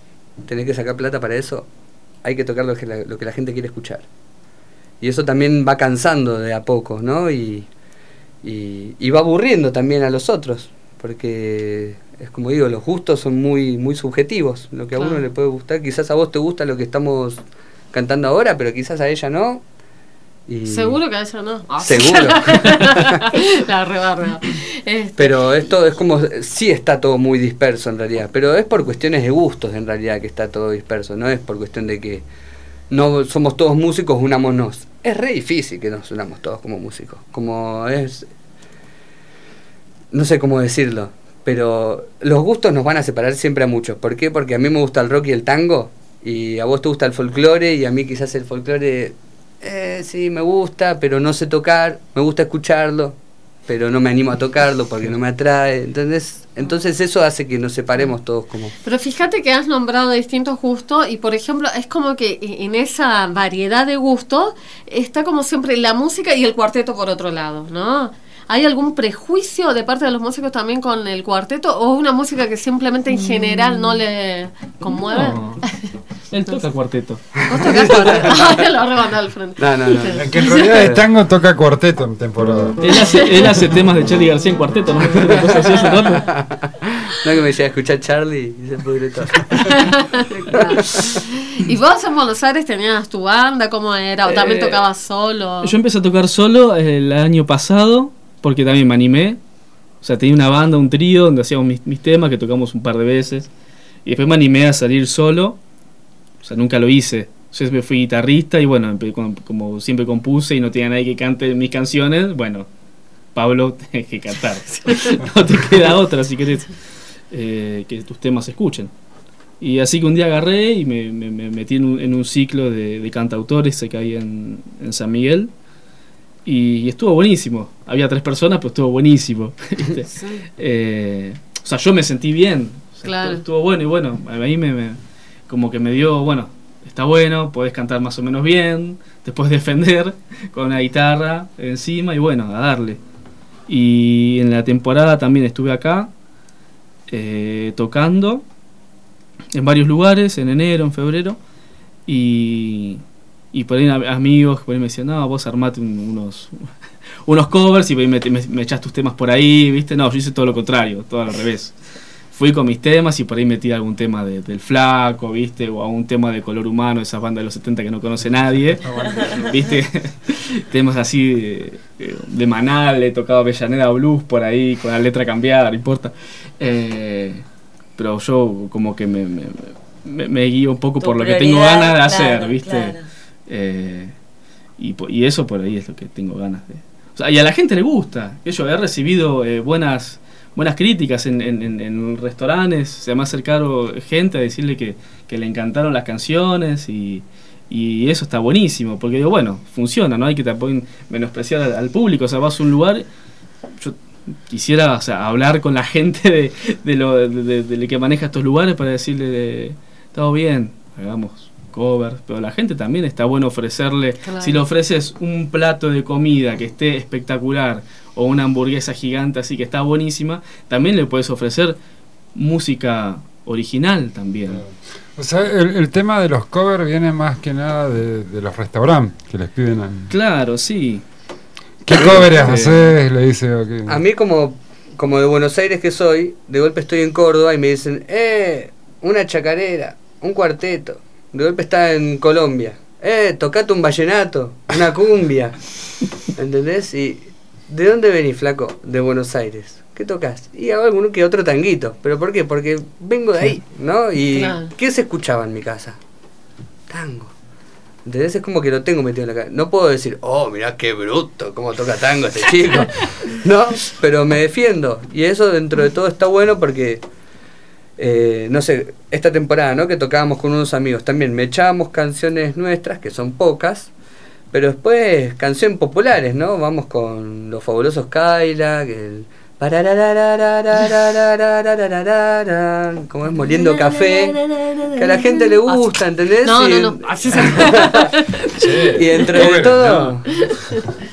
tenés que sacar plata para eso, hay que tocar lo que la, lo que la gente quiere escuchar. Y eso también va cansando de a poco, ¿no? Y, y, y va aburriendo también a los otros, porque es como digo, los gustos son muy, muy subjetivos. Lo que a uno le puede gustar, quizás a vos te gusta lo que estamos cantando ahora, pero quizás a ella no. Y- Seguro que a ella no. Ah, Seguro. la rebarba. Este, Pero esto es como, sí está todo muy disperso en realidad, pero es por cuestiones de gustos en realidad que está todo disperso, no es por cuestión de que no somos todos músicos, unámonos. Es re difícil que nos unamos todos como músicos, como es, no sé cómo decirlo, pero los gustos nos van a separar siempre a muchos. ¿Por qué? Porque a mí me gusta el rock y el tango, y a vos te gusta el folclore, y a mí quizás el folclore, eh, sí, me gusta, pero no sé tocar, me gusta escucharlo, pero no me animo a tocarlo porque no me atrae. Entonces, entonces eso hace que nos separemos todos como... Pero fíjate que has nombrado distintos gustos y por ejemplo es como que en esa variedad de gustos está como siempre la música y el cuarteto por otro lado, ¿no? ¿Hay algún prejuicio de parte de los músicos también con el cuarteto o una música que simplemente en general no le conmueve? No. Él toca cuarteto. ¿Vos tocás cuarteto? Ah, lo al frente. No, no, no. Que en realidad el tango toca cuarteto en temporada. Él hace, él hace temas de Charlie García en cuarteto, ¿no me acuerdo qué cosa hace rato. No que me llegue a escuchar Charlie y se pudre todo. ¿Y vos en Buenos Aires tenías tu banda? ¿Cómo era? ¿O también Eh, tocabas solo? Yo empecé a tocar solo el año pasado, porque también me animé. O sea, tenía una banda, un trío, donde hacíamos mis, temas, que tocamos un par de veces. Y después me animé a salir solo. O sea, nunca lo hice. Yo me fui guitarrista y bueno, como siempre compuse y no tenía nadie que cante mis canciones, bueno, Pablo, tenés que cantar. no te queda otra si querés eh, que tus temas se escuchen. Y así que un día agarré y me, metí en un, ciclo de, de, cantautores que hay en, en San Miguel y estuvo buenísimo. Había tres personas, pero estuvo buenísimo. Eh, o sea, yo me sentí bien. Claro. estuvo, bueno y bueno, a mí me, como que me dio, bueno, está bueno, podés cantar más o menos bien, te podés defender con una guitarra encima y bueno, a darle. Y en la temporada también estuve acá eh, tocando en varios lugares, en enero, en febrero, y y por ahí amigos por ahí me decían, no, vos armate unos, unos covers y me, me, me, echás tus temas por ahí, ¿viste? No, yo hice todo lo contrario, todo al revés. Fui con mis temas y por ahí metí algún tema de, del flaco, ¿viste? O algún tema de color humano, esas bandas de los 70 que no conoce nadie, ah, ¿viste? Temas así de, de Manal, he tocado Avellaneda Blues por ahí, con la letra cambiada, no importa. Eh, pero yo como que me, me guío un poco tu por lo que tengo ganas de hacer, claro, ¿viste? Claro eh, y, eso por ahí es lo que tengo ganas de. O sea, y a la gente le gusta. Yo he recibido eh, buenas, buenas críticas en, restaurantes. Se me ha acercado gente a decirle que, le encantaron las canciones y, eso está buenísimo, porque digo, bueno, funciona, no hay que tampoco menospreciar al, público, o sea, vas a un lugar, yo quisiera hablar con la gente de, lo de, de, de que maneja estos lugares para decirle, todo bien, hagamos covers, pero la gente también está bueno ofrecerle, si le ofreces un plato de comida que esté espectacular o una hamburguesa gigante así que está buenísima, también le puedes ofrecer música original también. O sea, el, tema de los covers viene más que nada de, los restaurantes que les piden a... Claro, sí. ¿Qué covers este, haces? Le dice... A mí como, como de Buenos Aires que soy, de golpe estoy en Córdoba y me dicen, ¡eh! Una chacarera, un cuarteto de golpe está en Colombia. Eh, tocate un vallenato, una cumbia. ¿Entendés? Y ¿de dónde venís, flaco? De Buenos Aires. ¿Qué tocas? Y hago alguno que otro tanguito. ¿Pero por qué? Porque vengo de ahí, ¿no? ¿Y qué se escuchaba en mi casa? Tango. ¿Entendés? Es como que lo tengo metido en la cara. No puedo decir, oh, mirá qué bruto, cómo toca tango este chico. no, pero me defiendo. Y eso dentro de todo está bueno porque eh, no sé, esta temporada, ¿no? Que tocábamos con unos amigos también, me echábamos canciones nuestras, que son pocas, pero después canciones populares, ¿no? Vamos con los fabulosos Kyla. El, como es moliendo café. Que a la gente le gusta, ¿entendés? No, no, no. y dentro de todo.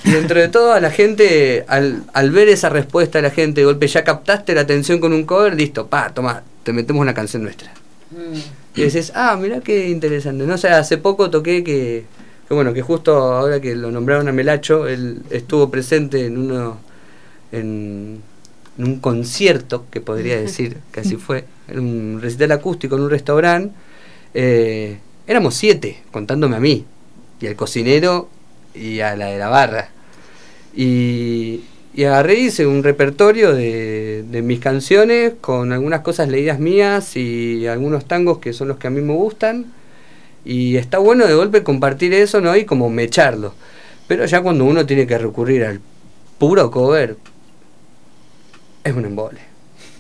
Y dentro de todo, a la gente, al, al ver esa respuesta de la gente, golpe ya captaste la atención con un cover, listo, pa, toma, te metemos una canción nuestra. Y dices, ah, mirá qué interesante. No sé, hace poco toqué que, que, bueno, que justo ahora que lo nombraron a Melacho, él estuvo presente en uno. En, en un concierto, que podría decir que así fue, en un recital acústico en un restaurante. Eh, éramos siete, contándome a mí, y al cocinero y a la de la barra. Y, y agarré y hice un repertorio de, de mis canciones con algunas cosas leídas mías y algunos tangos que son los que a mí me gustan. Y está bueno de golpe compartir eso, ¿no? Y como mecharlo. Pero ya cuando uno tiene que recurrir al puro cover, es un embole.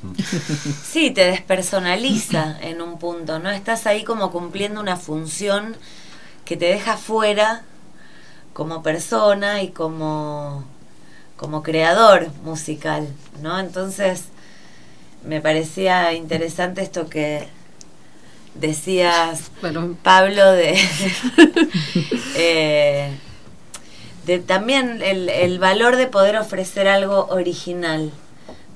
Sí, te despersonaliza en un punto, ¿no? Estás ahí como cumpliendo una función que te deja fuera como persona y como, como creador musical, ¿no? Entonces, me parecía interesante esto que decías, Pablo, de, eh, de también el, el valor de poder ofrecer algo original.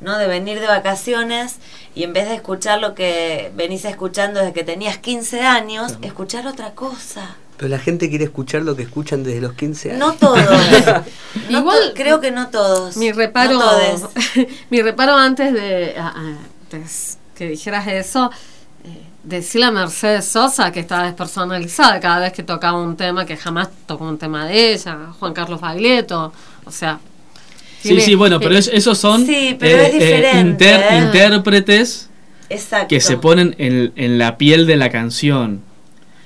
¿No? De venir de vacaciones y en vez de escuchar lo que venís escuchando desde que tenías 15 años, escuchar otra cosa. Pero la gente quiere escuchar lo que escuchan desde los 15 años. No todos. No Igual to- creo que no todos. Mi reparo, No mi reparo antes de antes que dijeras eso, eh, decirle a Mercedes Sosa que estaba despersonalizada cada vez que tocaba un tema que jamás tocó un tema de ella, Juan Carlos Baglietto, o sea. Sí, sí, bueno, pero es- esos son Sí, pero es diferente, inter- ¿eh? intérpretes Exacto. que se ponen en, en la piel de la canción.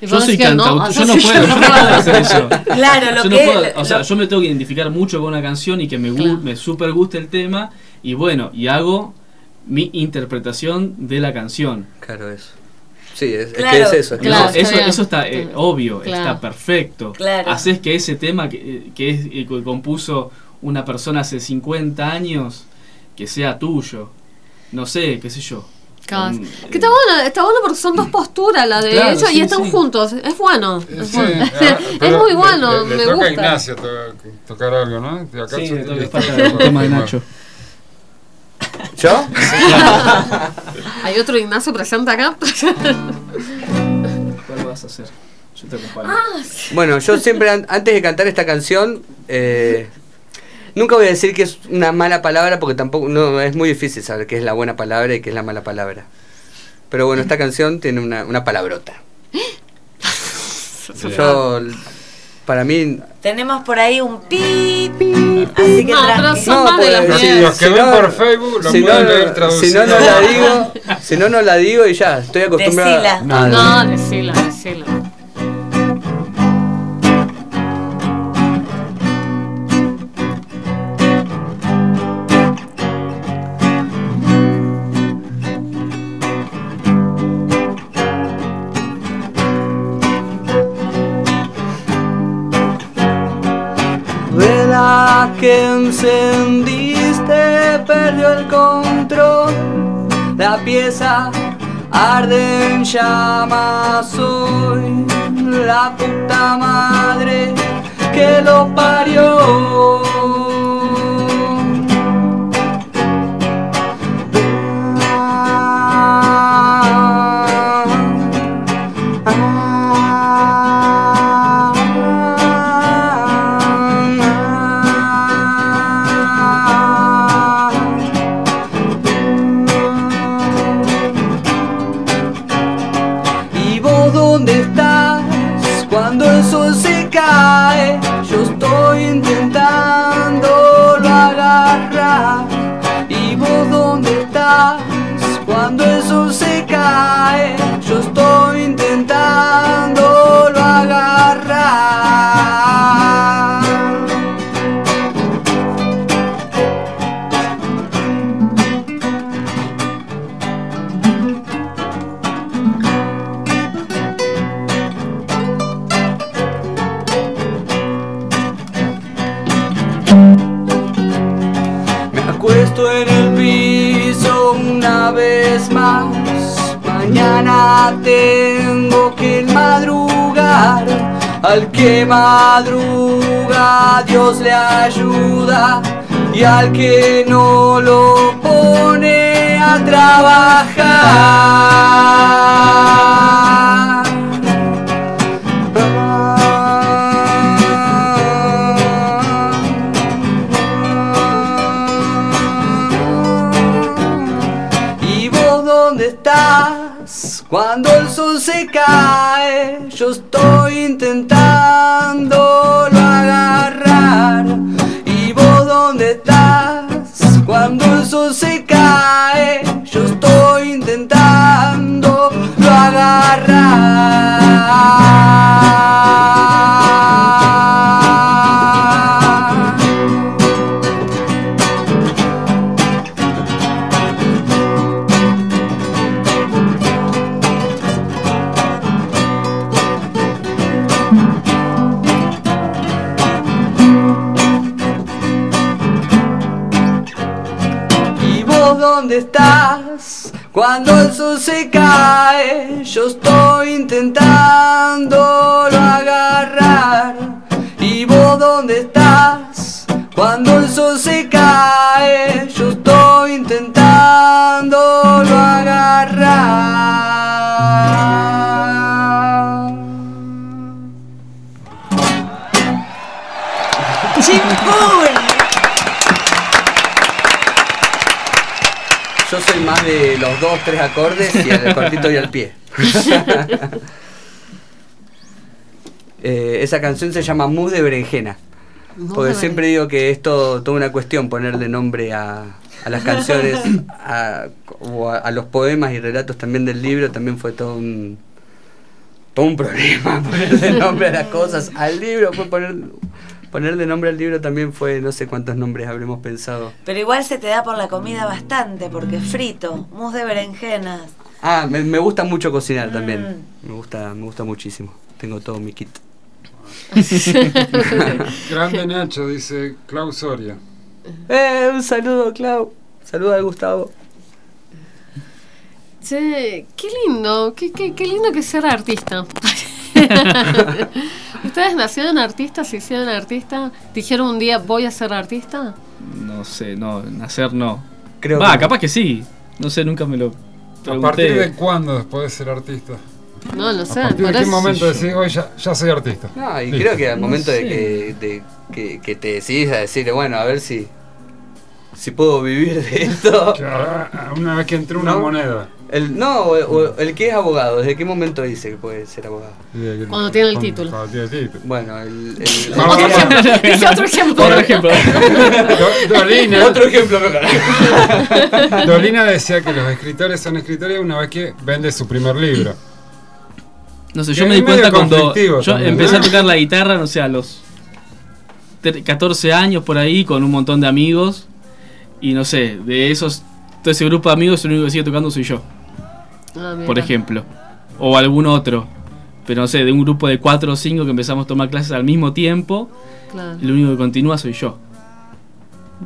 Yo soy no, cantautor, o yo no puedo, yo no puedo. hacer eso. Claro, lo Yo no que- puedo, o sea, lo- yo me tengo que identificar mucho con una canción y que me, super guste el tema y bueno, y hago mi interpretación de la canción. Claro, eso. Sí, es, es Claro, que es eso. es es eso, eso. eso está eh, obvio, Claro. está perfecto. Claro. Haces que ese tema que, eh, que es, eh, que compuso una persona hace 50 años, que sea tuyo. No sé, qué sé yo. Que está bueno, está bueno porque son dos posturas, la de Claro, ellos, sí, y están sí. juntos. Es bueno. Es, Sí, bueno. ah, es pero muy bueno, le, le me toca gusta. a Ignacio to- tocar algo, ¿no? De acá Sí, el tema de. Nacho. ¿Yo? Hay otro Ignacio presente acá. ¿Cuál vas a hacer? Yo te acompaño. ah, Bueno, yo siempre, an- antes de cantar esta canción, eh, nunca voy a decir que es una mala palabra porque tampoco no es muy difícil saber qué es la buena palabra y qué es la mala palabra. Pero bueno, esta canción tiene una, una palabrota. Yo, para mí, Tenemos por ahí un pi, pi, así que No, son de las pues, diez. Los que ven por Facebook lo si no, pueden leer si no, no la digo, si no, no la digo y ya, estoy acostumbrado. Decila. No, No, decila, decila. Que encendiste perdió el control. La pieza arde en llamas hoy. La puta madre que lo parió. Yo estoy intentando Tengo que madrugar. Al que madruga, Dios le ayuda. Y al que no lo pone a trabajar. Cae, yo estoy intentando dónde estás? Cuando el sol se cae, yo estoy intentando agarrar. ¿Y vos dónde estás? Cuando el sol se cae, yo estoy intentando agarrar. Yo soy más de los dos, tres acordes y al cortito y al pie. Eh, esa canción se llama Mus de Berenjena. Porque siempre digo que es todo- toda una cuestión ponerle nombre a, a las canciones, a, o a, a los poemas y relatos también del libro. También fue todo un, todo un problema ponerle nombre a las cosas. Al libro fue poner, Ponerle nombre al libro también fue no sé cuántos nombres habremos pensado. Pero igual se te da por la comida bastante, porque frito, mousse de berenjenas. Ah, me, me gusta mucho cocinar también. Mm. Me gusta, me gusta muchísimo. Tengo todo mi kit. Grande Nacho, dice Klaus Soria. Eh, un saludo, Clau. Saludo a Gustavo. Che, qué lindo, qué, qué, qué lindo que ser artista. ¿Ustedes nacieron artistas, se hicieron artistas? ¿Dijeron un día voy a ser artista? No sé, no, nacer no. Creo Va, que- capaz que sí. No sé, nunca me lo ¿A pregunté. partir de cuándo podés ser artista? No, no ¿A sé. partir por de qué eso- momento decís, hoy ya, ya soy artista? No, y Listo. creo que al No momento de, que, de que, que te decidís a decirle, bueno, a ver si, si puedo vivir de esto. Claro, una vez que entró una ¿No? moneda. El, no, o, o el que es abogado, ¿desde qué momento dice que puede ser abogado? Cuando tiene el título. Cuando tiene el título. Bueno, el. el- Otro ejemplo. Dice otro ejemplo. Otro ejemplo. Do- Dolina, Otro ejemplo mejor. Dolina decía que los escritores son escritores una vez que vende su primer libro. No sé, Que yo me di cuenta cuando yo también, empecé ¿no? a tocar la guitarra, no sé, a los tre- 14 años por ahí, con un montón de amigos. Y no sé, de esos, todo ese grupo de amigos, el único que sigue tocando soy yo, Ah, por ejemplo. O algún otro. Pero no sé, de un grupo de 4 o 5 que empezamos a tomar clases al mismo tiempo, Claro. el único que continúa soy yo.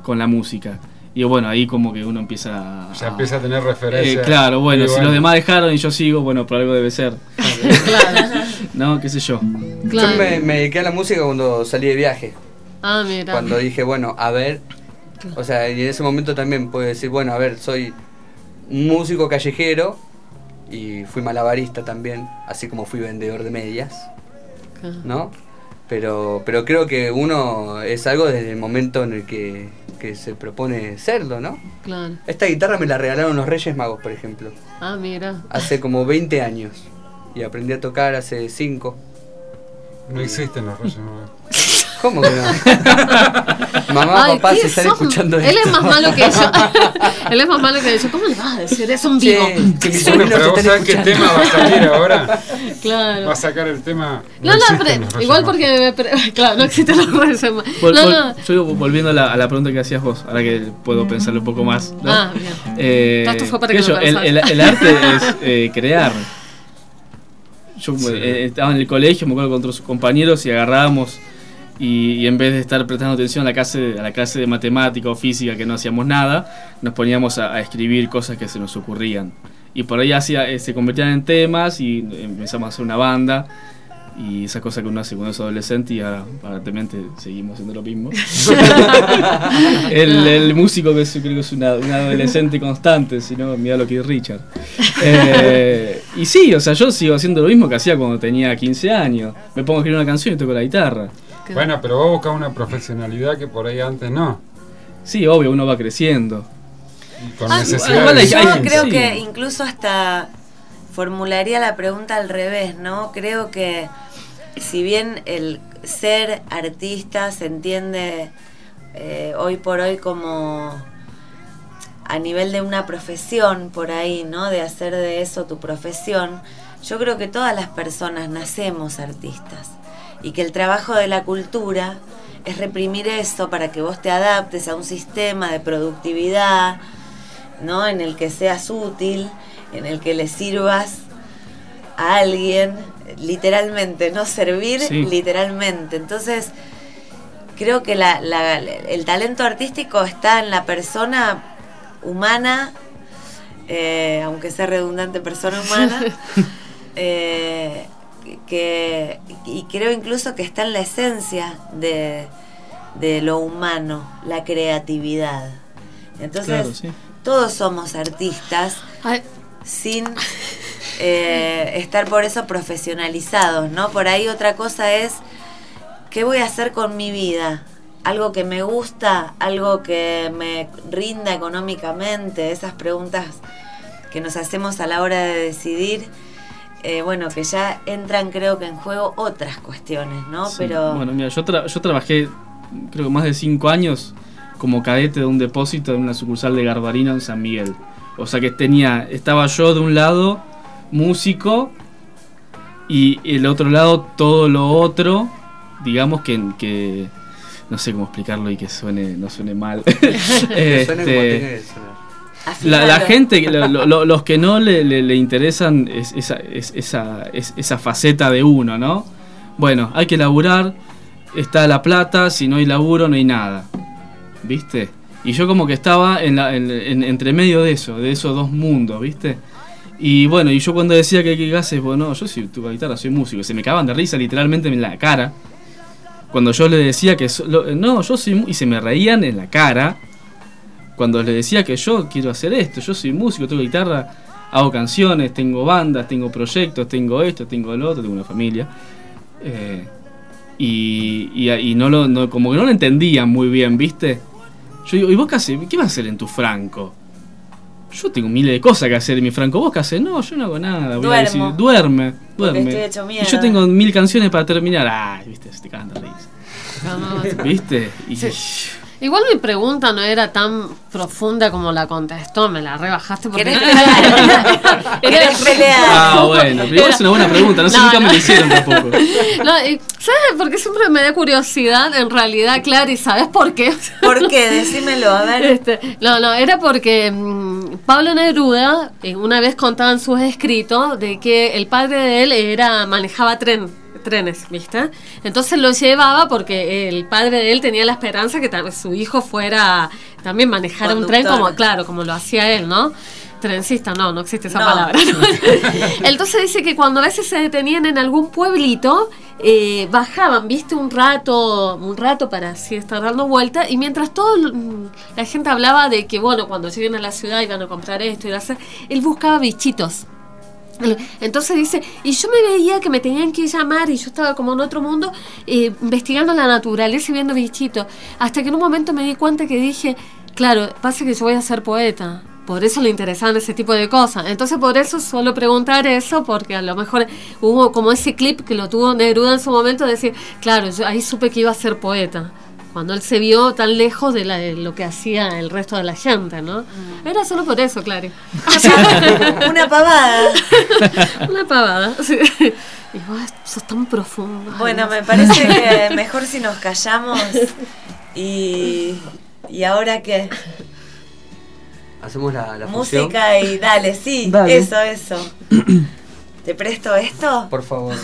Con la música. Y bueno, ahí como que uno empieza a... Ya empieza a tener referencia. Eh, claro, bueno, si los demás dejaron y yo sigo, bueno, por algo debe ser. no, qué sé yo. Claro. Yo me, me dediqué a la música cuando salí de viaje. Ah, mira. Cuando dije, bueno, a ver. O sea, y en ese momento también puedo decir, bueno, a ver, soy un músico callejero y fui malabarista también, así como fui vendedor de medias, Claro. ¿no? Pero, pero creo que uno es algo desde el momento en el que, que se propone serlo, ¿no? Claro. Esta guitarra me la regalaron los Reyes Magos, por ejemplo, Ah, mira. hace como 20 años. Y aprendí a tocar hace 5. No existen los reyes Magos. ¿Cómo que no? Mamá, Ay, papá, ¿qué si están son? escuchando Él esto. es más malo que yo. Él es más malo que yo. ¿Cómo le vas a decir eso en Che, vivo? que mis Bueno, sobrinos pero vos sabés qué tema va a salir ahora. Claro. Va a sacar el tema. No, no, Reyes igual porque me pre- claro, no existen magos. Vol- No, vol- no. Yo volviendo a la, a la pregunta que hacías vos, ahora que puedo pensarlo un poco más. ¿no? Ah, bien. Eh, Esto fue para qué que sé lo yo, el, pensaras. el- el arte es eh, crear. Yo eh, estaba en el colegio, me acuerdo con otros compañeros y agarrábamos y, y en vez de estar prestando atención a la clase, a la clase de matemática o física que no hacíamos nada, nos poníamos a, a escribir cosas que se nos ocurrían. Y por ahí hacía, eh, se convertían en temas y empezamos a hacer una banda y esa cosa que uno hace cuando es adolescente y ahora aparentemente seguimos haciendo lo mismo. el, el músico que es, creo que es un adolescente constante, si no, mira lo que es Richard. Eh, y sí, o sea, yo sigo haciendo lo mismo que hacía cuando tenía 15 años. Me pongo a escribir una canción y toco la guitarra. Bueno, pero vos buscas una profesionalidad que por ahí antes no. Sí, obvio, uno va creciendo. Con Ah, Yo creo que incluso hasta formularía la pregunta al revés, ¿no? Creo que si bien el ser artista se entiende eh, hoy por hoy como a nivel de una profesión por ahí, ¿no? De hacer de eso tu profesión, yo creo que todas las personas nacemos artistas y que el trabajo de la cultura es reprimir eso para que vos te adaptes a un sistema de productividad, ¿no? En el que seas útil, en el que le sirvas a alguien, literalmente, no servir Sí. literalmente. Entonces, creo que la- la- el talento artístico está en la persona humana, eh, aunque sea redundante, persona humana, eh, que, y creo incluso que está en la esencia de, de lo humano, la creatividad. Entonces, Claro, sí. todos somos artistas Ay, sin eh, estar por eso profesionalizados, ¿no? Por ahí otra cosa es, ¿qué voy a hacer con mi vida? Algo que me gusta, algo que me rinda económicamente, esas preguntas que nos hacemos a la hora de decidir, eh, bueno, que ya entran creo que en juego otras cuestiones, ¿no? Sí. Pero Bueno, mira, yo, tra- yo trabajé, creo que más de 5 años, como cadete de un depósito en una sucursal de Garbarino en San Miguel. O sea que tenía, estaba yo de un lado, músico, y el otro lado todo lo otro, digamos que, que, no sé cómo explicarlo y que suene, no suene mal. Suene como Este, tenga que sonar. La, la gente, lo- lo- lo- los que no le, le- le interesan es, esa, es- esa, es- esa faceta de uno, ¿no? Bueno, hay que laburar, está la plata, si no hay laburo no hay nada. ¿Viste? Y yo como que estaba en la, en- en- entre medio de eso, de esos dos mundos, ¿viste? Y bueno, y yo cuando decía que qué haces, bueno, yo si toco guitarra, soy músico, se me cagaban de risa literalmente en la cara. Cuando yo le decía que so- lo- no, yo soy y se me reían en la cara cuando le decía que yo quiero hacer esto, yo soy músico, toco guitarra, hago canciones, tengo bandas, tengo proyectos, tengo esto, tengo lo otro, tengo una familia. Eh, y, y, y no lo, no- como que no lo entendían muy bien, ¿viste? Yo digo, ¿y vos qué haces? ¿Qué vas a hacer en tu franco? Yo tengo miles de cosas que hacer en mi franco. ¿Vos qué haces? No, yo no hago nada. Voy a decir, duerme, duerme. estoy hecho y yo tengo mil canciones para terminar. Ay, viste, se te cagan de risa. ¿Viste? Y, Igual mi pregunta no era tan profunda como la contestó, me la rebajaste porque ¿Querés Era- ¿Querés pelear? Ah, bueno, pero igual es una buena pregunta. No sé, No, nunca me la hicieron tampoco. No, y, ¿Sabes por qué siempre me da curiosidad? En realidad, Clary, ¿sabes por qué? ¿Por qué? Decímelo, a ver. Este, no, no, era porque mm, Pablo Neruda eh, una vez contaba en sus escritos de que el padre de él era manejaba tren trenes, ¿viste? Entonces lo llevaba porque el padre de él tenía la esperanza que su hijo fuera también manejara un tren Conductor. como, claro, como lo hacía él, ¿no? Trencista, no, no existe esa No. palabra. Entonces dice que cuando a veces se detenían en algún pueblito, eh, bajaban, viste, un rato, un rato para así estar dando vuelta, y mientras todo la gente hablaba de que, bueno, cuando lleguen a la ciudad iban a comprar esto y hacer, él buscaba bichitos. Entonces dice, y yo me veía que me tenían que llamar y yo estaba como en otro mundo eh, investigando la naturaleza y viendo bichitos. Hasta que en un momento me di cuenta que dije, claro, pasa que yo voy a ser poeta. Por eso le interesaban ese tipo de cosas. Entonces por eso suelo preguntar eso, porque a lo mejor hubo como ese clip que lo tuvo Neruda en su momento de decir, claro, yo ahí supe que iba a ser poeta. Cuando él se vio tan lejos de, la- de lo que hacía el resto de la gente, ¿no? Era solo por eso, claro. Una pavada. Una pavada. sí. Y vos sos tan profundo. Bueno, me parece que mejor si nos callamos y. ¿Y ahora qué? Hacemos la, la fusión. Música y dale, sí, Dale. eso, eso. ¿Te presto esto? Por favor.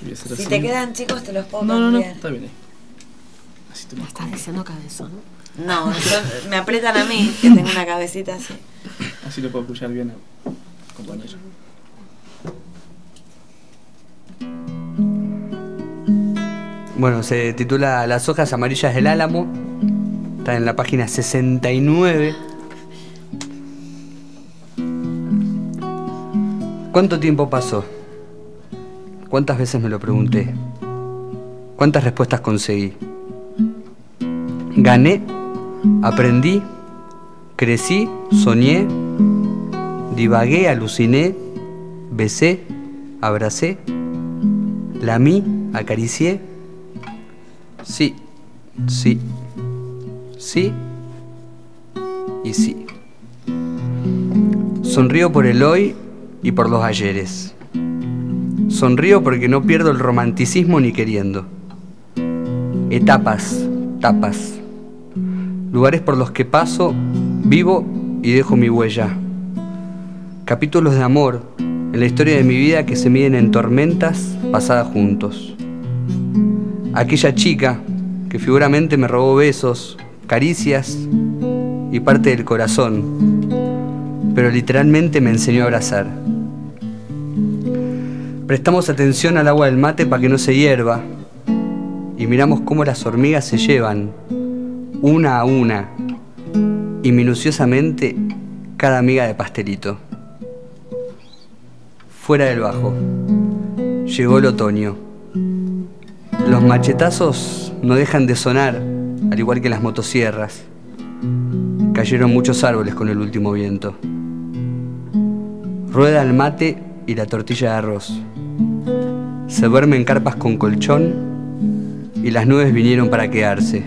Si así. te quedan chicos, te los puedo No, no, no, está bien. ahí. Así te Me estás diciendo cabezón. No, yo- me aprietan a mí, que tengo una cabecita así. Así lo puedo escuchar bien al compañero. Bueno, se titula Las hojas amarillas del álamo. Está en la página 69. ¿Cuánto tiempo pasó? ¿Cuántas veces me lo pregunté? ¿Cuántas respuestas conseguí? Gané, aprendí, crecí, soñé, divagué, aluciné, besé, abracé, lamí, acaricié. Sí, sí, sí y sí. Sonrío por el hoy y por los ayeres. Sonrío porque no pierdo el romanticismo ni queriendo. Etapas, tapas. Lugares por los que paso, vivo y dejo mi huella. Capítulos de amor en la historia de mi vida que se miden en tormentas pasadas juntos. Aquella chica que figuramente me robó besos, caricias y parte del corazón, pero literalmente me enseñó a abrazar. Prestamos atención al agua del mate para que no se hierva y miramos cómo las hormigas se llevan, una a una, y minuciosamente cada miga de pastelito. Fuera del bajo, llegó el otoño. Los machetazos no dejan de sonar, al igual que las motosierras. Cayeron muchos árboles con el último viento. Rueda el mate y la tortilla de arroz. Se duermen carpas con colchón y las nubes vinieron para quedarse.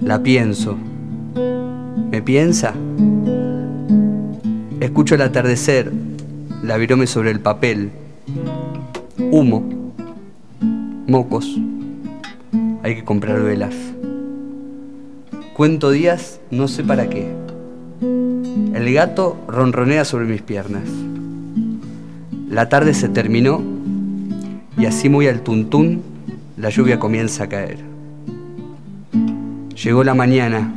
La pienso. ¿Me piensa? Escucho el atardecer, la virome sobre el papel. humo, mocos. Hay que comprar velas. Cuento días, no sé para qué. El gato ronronea sobre mis piernas. La tarde se terminó y así muy al tuntún la lluvia comienza a caer. Llegó la mañana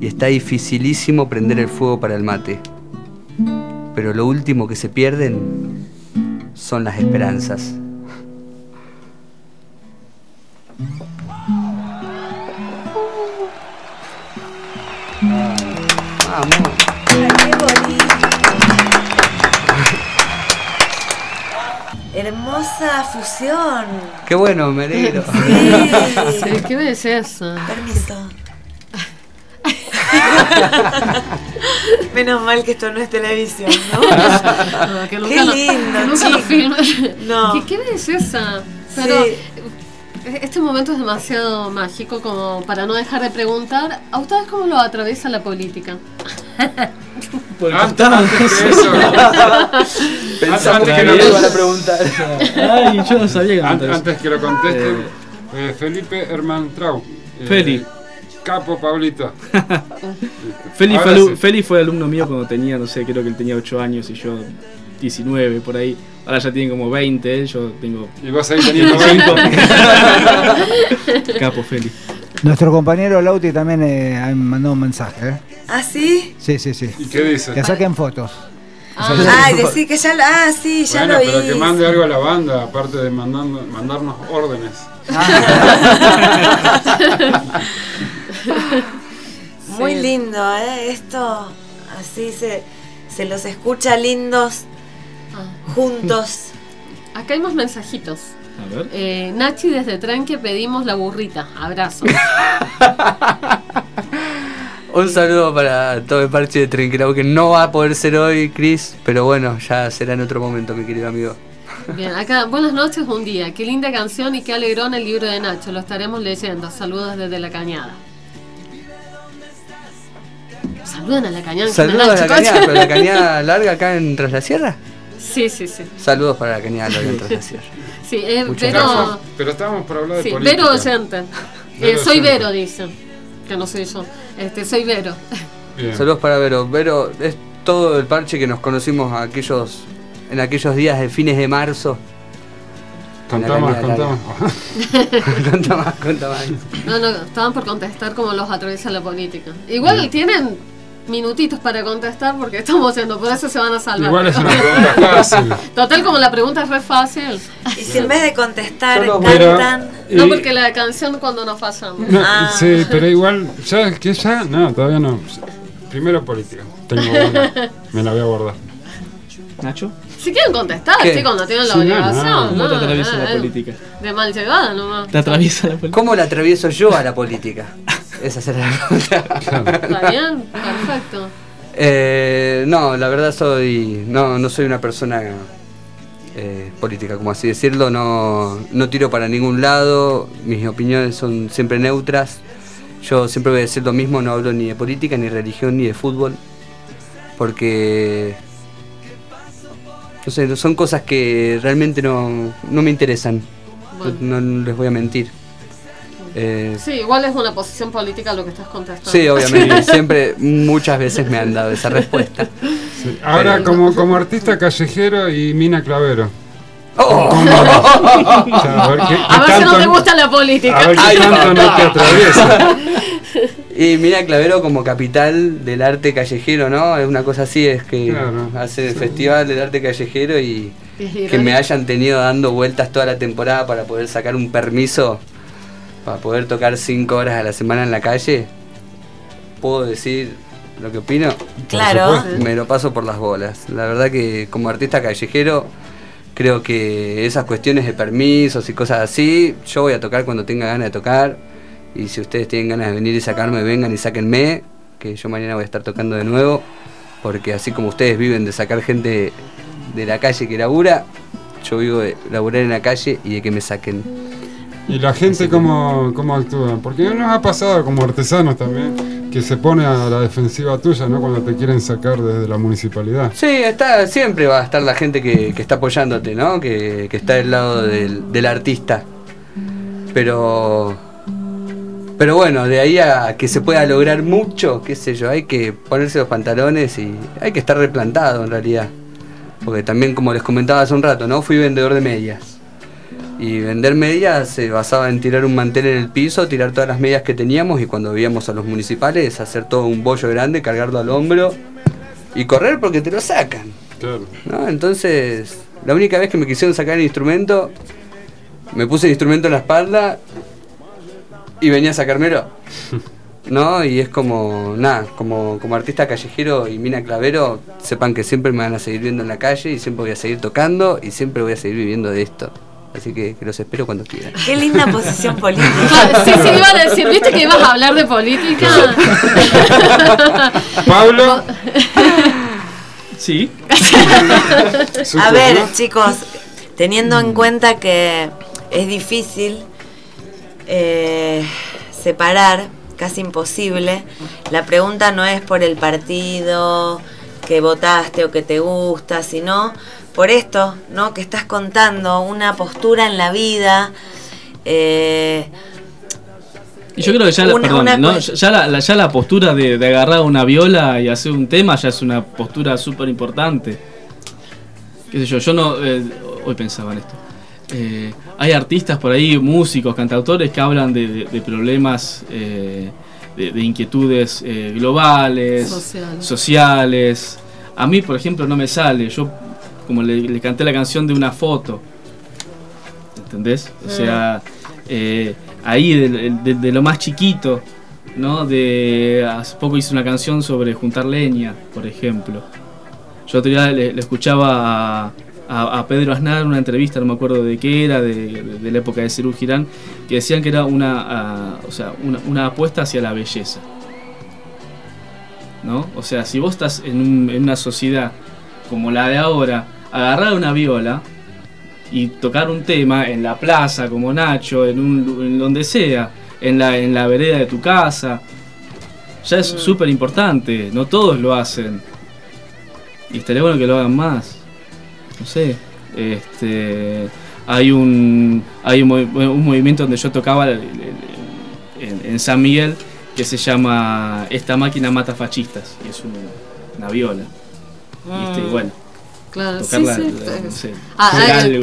y está dificilísimo prender el fuego para el mate. Pero lo último que se pierden son las esperanzas. Vamos. Hermosa fusión. Qué bueno, me alegro. Sí, qué belleza. Permiso. Menos mal que esto no es televisión, ¿no? Que Qué lindo, que nunca. No. ¿Qué, qué belleza. Pero Sí. este momento es demasiado mágico como para no dejar de preguntar, ¿a ustedes cómo lo atraviesa la política? Por el Antes costado. que eso. Pensamos Antes que lo- iban a preguntar. Ay, yo no sabía que me An- interesa. Antes que lo conteste, Eh, eh, Felipe Herman Trau. eh, Feli. Capo Pablito. Feli fue, sí. Feli fue alumno mío cuando tenía, no sé, creo que él tenía 8 años y yo 19, por ahí. Ahora ya tiene como 20, él, yo tengo. Y vos ahí teniendo 25. 20. Capo Feli. Nuestro compañero Lauti también eh, ha mandado un mensaje. ¿eh? ¿Ah, sí? Sí, sí, sí. ¿Y qué dice? Que saquen fotos. Ay, decir que ya lo. Ah, sí, ya Bueno, lo pero que mande algo a la banda, aparte de mandando, mandarnos órdenes. Muy Sí. lindo, ¿eh? Esto, así se, se los escucha lindos Ah. juntos. Acá hay más mensajitos. A ver. Eh, Nachi desde Tranque pedimos la burrita. Abrazo. Un saludo para todo el parche de Trinquerau que no va a poder ser hoy, Chris, pero bueno, ya será en otro momento, mi querido amigo. Bien, acá, buenas noches, un día. Qué linda canción y qué alegrón el libro de Nacho. Lo estaremos leyendo. Saludos desde la cañada. Saludan a la cañada. Saludos a la cañada, pero la cañada larga acá en Tras la Sierra. Sí, sí, sí. Saludos para la cañada larga en Tras la Sierra. Sí, eh, Vero, Estamos- pero estábamos por hablar de sí, política. Vero oyente. Eh, soy oyente. Vero, dicen. Que no soy yo. Este, soy Vero. Bien. Saludos para Vero. Vero es todo el parche que nos conocimos aquellos, en aquellos días de fines de marzo. Contá más, contá más. contá más, contá más. No, no, estaban por contestar cómo los atraviesa la política. Igual tienen minutitos para contestar porque estamos yendo, por eso se van a salvar. Igual es una pregunta fácil. Total, como la pregunta es re fácil. Y si en vez de contestar Solo- cantan. Pero- No, porque la canción cuando nos fallamos. No, Ah. Sí, pero igual, ya que ya, no, todavía no. Primero política. Tengo una, me la voy a guardar. ¿Nacho? Si quieren contestar, ¿Qué? sí, cuando tienen la Sí, no, obligación. no. ¿Cómo te no, atraviesa la política? De mal llegada nomás. ¿Te atraviesa la política? ¿Cómo la atravieso yo a la política? Esa será la pregunta. Está bien, perfecto. Eh, no, la verdad soy. No, no soy una persona eh, política, como así decirlo. No, no tiro para ningún lado. Mis opiniones son siempre neutras. Yo siempre voy a decir lo mismo, no hablo ni de política, ni de religión, ni de fútbol. Porque. No sé, son cosas que realmente no, no me interesan. Bueno. No, no les voy a mentir. Eh, Sí, igual es una posición política lo que estás contestando. Sí, obviamente. Siempre, muchas veces me han dado esa respuesta. Sí. Ahora, como, como artista callejero y Mina Clavero. ¡Oh! Como- o sea, a ver qué, qué A ver si no te gusta la política. A ver qué Ay, tanto no te atraviesa. Y mira Clavero como capital del arte callejero, ¿no? Es una cosa así, es que Claro. hace el festival del arte callejero y que me hayan tenido dando vueltas toda la temporada para poder sacar un permiso para poder tocar cinco horas a la semana en la calle. ¿Puedo decir lo que opino? Claro. Me lo paso por las bolas. La verdad que como artista callejero creo que esas cuestiones de permisos y cosas así, yo voy a tocar cuando tenga ganas de tocar. Y si ustedes tienen ganas de venir y sacarme, vengan y sáquenme, que yo mañana voy a estar tocando de nuevo. Porque así como ustedes viven de sacar gente de la calle que labura, yo vivo de laburar en la calle y de que me saquen. ¿Y la gente cómo, cómo actúa? Porque nos ha pasado como artesanos también, que se pone a la defensiva tuya, ¿no? Cuando te quieren sacar desde la municipalidad. Sí, está, siempre va a estar la gente que, que está apoyándote, ¿no? Que, que está del lado del, del artista. Pero. Pero bueno, de ahí a que se pueda lograr mucho, qué sé yo, hay que ponerse los pantalones y hay que estar replantado en realidad. Porque también, como les comentaba hace un rato, ¿no? Fui vendedor de medias. Y vender medias se basaba en tirar un mantel en el piso, tirar todas las medias que teníamos y cuando íbamos a los municipales hacer todo un bollo grande, cargarlo al hombro y correr porque te lo sacan. ¿no? Entonces, la única vez que me quisieron sacar el instrumento, me puse el instrumento en la espalda y venía a sacármelo. ¿No? Y es como, nada, como, como artista callejero y mina clavero, sepan que siempre me van a seguir viendo en la calle y siempre voy a seguir tocando y siempre voy a seguir viviendo de esto. Así que, que los espero cuando quieran. Qué linda posición política. Sí, sí, iba a decir, ¿viste que ibas a hablar de política? Pablo. Sí. A ver, chicos, teniendo en cuenta que es difícil eh, separar, casi imposible, la pregunta no es por el partido que votaste o que te gusta, sino por esto, ¿no? Que estás contando, una postura en la vida. eh, Y yo creo que ya, la, Una- perdón, una ¿no? ya, la, la- ya la postura de, de agarrar una viola y hacer un tema ya es una postura súper importante. Qué sé yo, yo no. eh, hoy pensaba en esto. Eh, hay artistas por ahí, músicos, cantautores que hablan de, de- de problemas, eh, de, de inquietudes eh, globales, Sociales. sociales. A mí, por ejemplo, no me sale. Yo, como le, le canté la canción de una foto, ¿entendés? O sea, eh, ahí de, de- de lo más chiquito, ¿no? De hace poco hice una canción sobre juntar leña, por ejemplo. Yo otro día le, le escuchaba a, a- a Pedro Aznar en una entrevista, no me acuerdo de qué era, de, de- de la época de Cerú Girán, que decían que era una, ah, o sea, una, una apuesta hacia la belleza. ¿No? O sea, si vos estás en, un- en una sociedad como la de ahora, agarrar una viola y tocar un tema en la plaza, como Nacho, en, un, en donde sea, en la, en la vereda de tu casa, ya es súper importante. No todos lo hacen. Y estaría bueno que lo hagan más. No sé. Este, hay un, hay un, un movimiento donde yo tocaba el- el- el- en, en San Miguel que se llama Esta máquina mata fascistas. Y es una, una viola. Y bueno. Claro, sí, sí. la- Ah,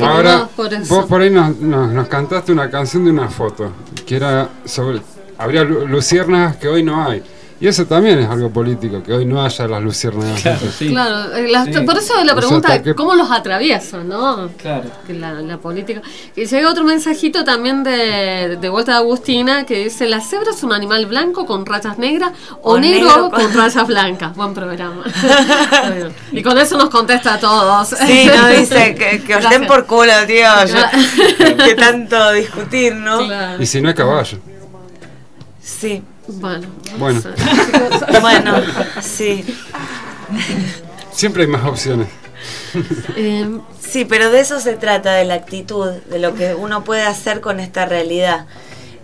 ah. Ahora, No, por eso. vos por ahí nos, nos- nos cantaste una canción de una foto, que era sobre... Habría lu- luciérnagas que hoy no hay. Y eso también es algo político, que hoy no haya las luciérnagas. Claro, eh, las- Sí. por eso la O sea, pregunta que- cómo los atraviesan, ¿no? Claro. Que la, la política. Y llega otro mensajito también de, de vuelta de Agustina que dice: La cebra es un animal blanco con rayas negras o, O negro, negro con... con- rayas blancas. Buen programa. Y con eso nos contesta a todos. Sí, no dice que, que os den por culo, tío. Claro. que tanto discutir, ¿no? Y si no es caballo. Sí. Bueno. Bueno. Bueno, sí. Siempre hay más opciones. Em, Sí, pero de eso se trata, de la actitud, de lo que uno puede hacer con esta realidad.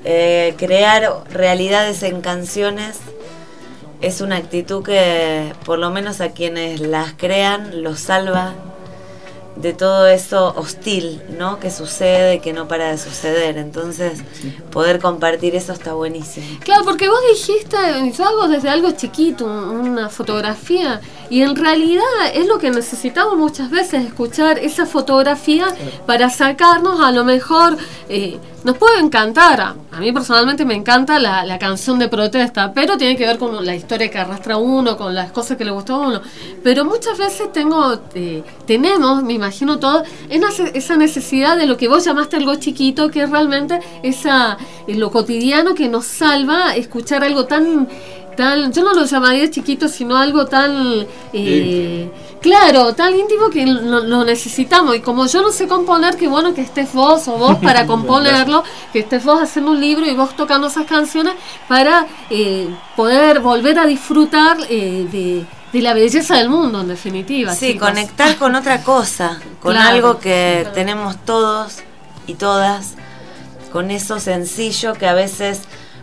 Eh, crear realidades en canciones es una actitud que, por lo menos a quienes las crean, los salva de todo eso hostil, ¿no? Que sucede, que no para de suceder. Entonces, poder compartir eso está buenísimo. Claro, porque vos dijiste, yo hago desde algo chiquito, una fotografía, y en realidad es lo que necesitamos muchas veces, escuchar esa fotografía para sacarnos a lo mejor, eh, nos puede encantar, a, mí personalmente me encanta la, la canción de protesta, pero tiene que ver con la historia que arrastra uno, con las cosas que le gustó a uno, pero muchas veces tengo, eh, tenemos, me imagino todos, esa esa necesidad de lo que vos llamaste algo chiquito, que es realmente esa, eh, lo cotidiano que nos salva escuchar algo tan, tan, yo no lo llamaría chiquito, sino algo tan, eh, claro, tan íntimo que lo, lo necesitamos. Y como yo no sé componer, qué bueno que estés vos o vos para componerlo, que estés vos haciendo un libro y vos tocando esas canciones para eh, poder volver a disfrutar eh, de, de la belleza del mundo, en definitiva. Sí, chicos. conectar con otra cosa, con Claro, algo que tenemos todos y todas, con eso sencillo que a veces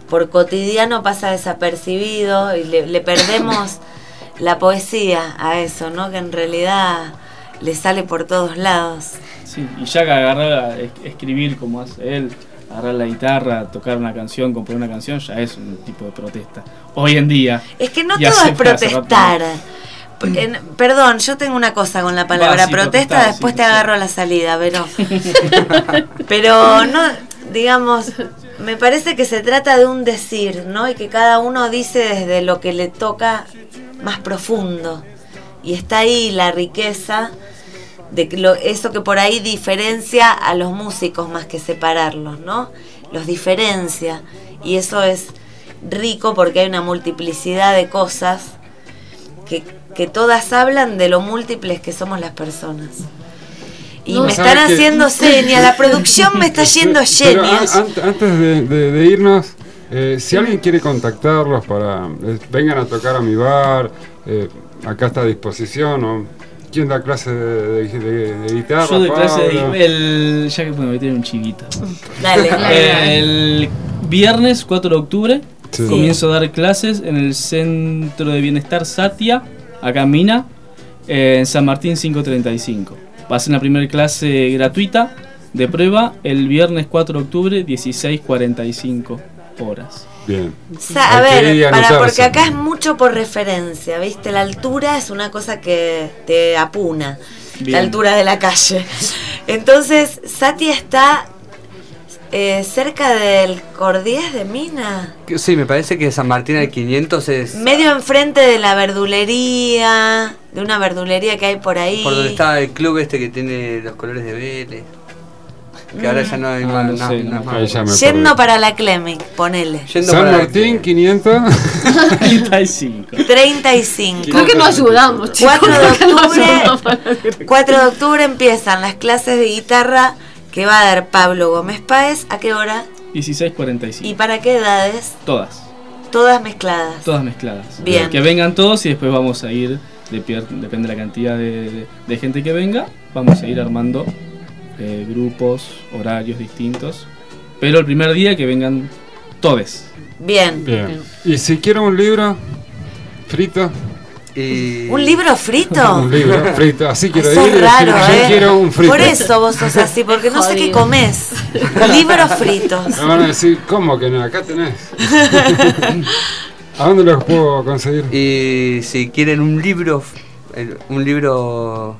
por cotidiano pasa desapercibido y le, le perdemos la poesía a eso, ¿no? Que en realidad le sale por todos lados. Sí, y ya que agarrar escribir como hace él, agarrar la guitarra, tocar una canción, componer una canción, ya es un tipo de protesta. Hoy en día. Es que no todo es protestar. Perdón, yo tengo una cosa con la palabra Va, sí, protesta, después sí, te sí. agarro a la salida, pero. pero no, digamos, me parece que se trata de un decir, ¿no? Y que cada uno dice desde lo que le toca más profundo. Y está ahí la riqueza de lo- eso que por ahí diferencia a los músicos más que separarlos, ¿no? Los diferencia. Y eso es rico porque hay una multiplicidad de cosas que, que todas hablan de lo múltiples que somos las personas. Y No, me ¿sabes están haciendo señas, la producción me está yendo Pero an- genios. an- antes de, de- de irnos, eh, si alguien quiere contactarlos para eh, vengan a tocar a mi bar, eh, acá está a disposición. O, ¿Quién da clase de, de- de- de guitarra? Yo de clase de. El, ya que me metí en un chivito. Dale, dale. El viernes 4 de octubre Sí. comienzo a dar clases en el Centro de Bienestar Satia, acá en Mina, eh, en San Martín 535. Va a ser la primera clase gratuita de prueba el viernes 4 de octubre, 16.45 horas. Bien. Sa- a ver, para, porque acá es mucho por referencia, ¿viste? La altura es una cosa que te apuna, Bien. la altura de la calle. Entonces, Satia está eh, cerca del Cordiés de Mina, Sí, me parece que San Martín al 500 es medio enfrente de la verdulería, de una verdulería que hay por ahí. por donde está el club este que tiene los colores de Vélez. Que ahora ya no hay Ah, más. no más. Yendo para la Clemic, ponele. Yendo San para- Martín 500. 35. 35. Creo que no ayudamos, chicos. 4 de octubre, ayudamos para la dirección. 4 de octubre empiezan las clases de guitarra que va a dar Pablo Gómez Páez. ¿A qué hora? 16.45. ¿Y para qué edades? Todas. Todas mezcladas. Todas mezcladas. Bien. Que vengan todos y después vamos a ir, de pier- depende de la cantidad de, de- de gente que venga, vamos a ir armando eh, grupos, horarios distintos. Pero el primer día que vengan todos. Bien. Bien. Y si quiero un libro frito. ¿Un libro frito? un libro frito. Así quiero Sos ir. y raro, decir, ¿eh? Yo quiero un frito. Por eso vos sos así, porque no sé qué comes. Libros fritos. Me van a decir, ¿cómo que no? Acá tenés. ¿A dónde los puedo conseguir? Y si quieren un libro, el- un libro,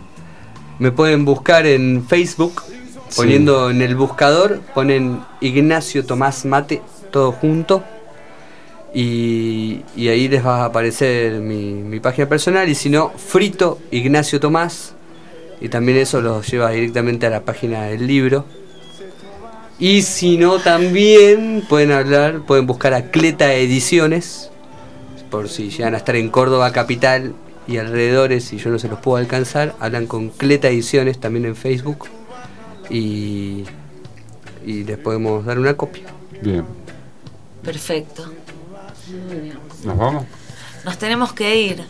me pueden buscar en Facebook, Sí. poniendo en el buscador, ponen Ignacio Tomás Mate, todo junto. Y, y ahí les va a aparecer mi, mi página personal. Y si no, Frito Ignacio Tomás. Y también eso los lleva directamente a la página del libro. Y si no, también pueden hablar, pueden buscar a Cleta Ediciones por si llegan a estar en Córdoba capital y alrededores y yo no se los puedo alcanzar, hablan con Cleta Ediciones también en Facebook y, y les podemos dar una copia. Bien. Perfecto. ¿Nos vamos? Nos tenemos que ir.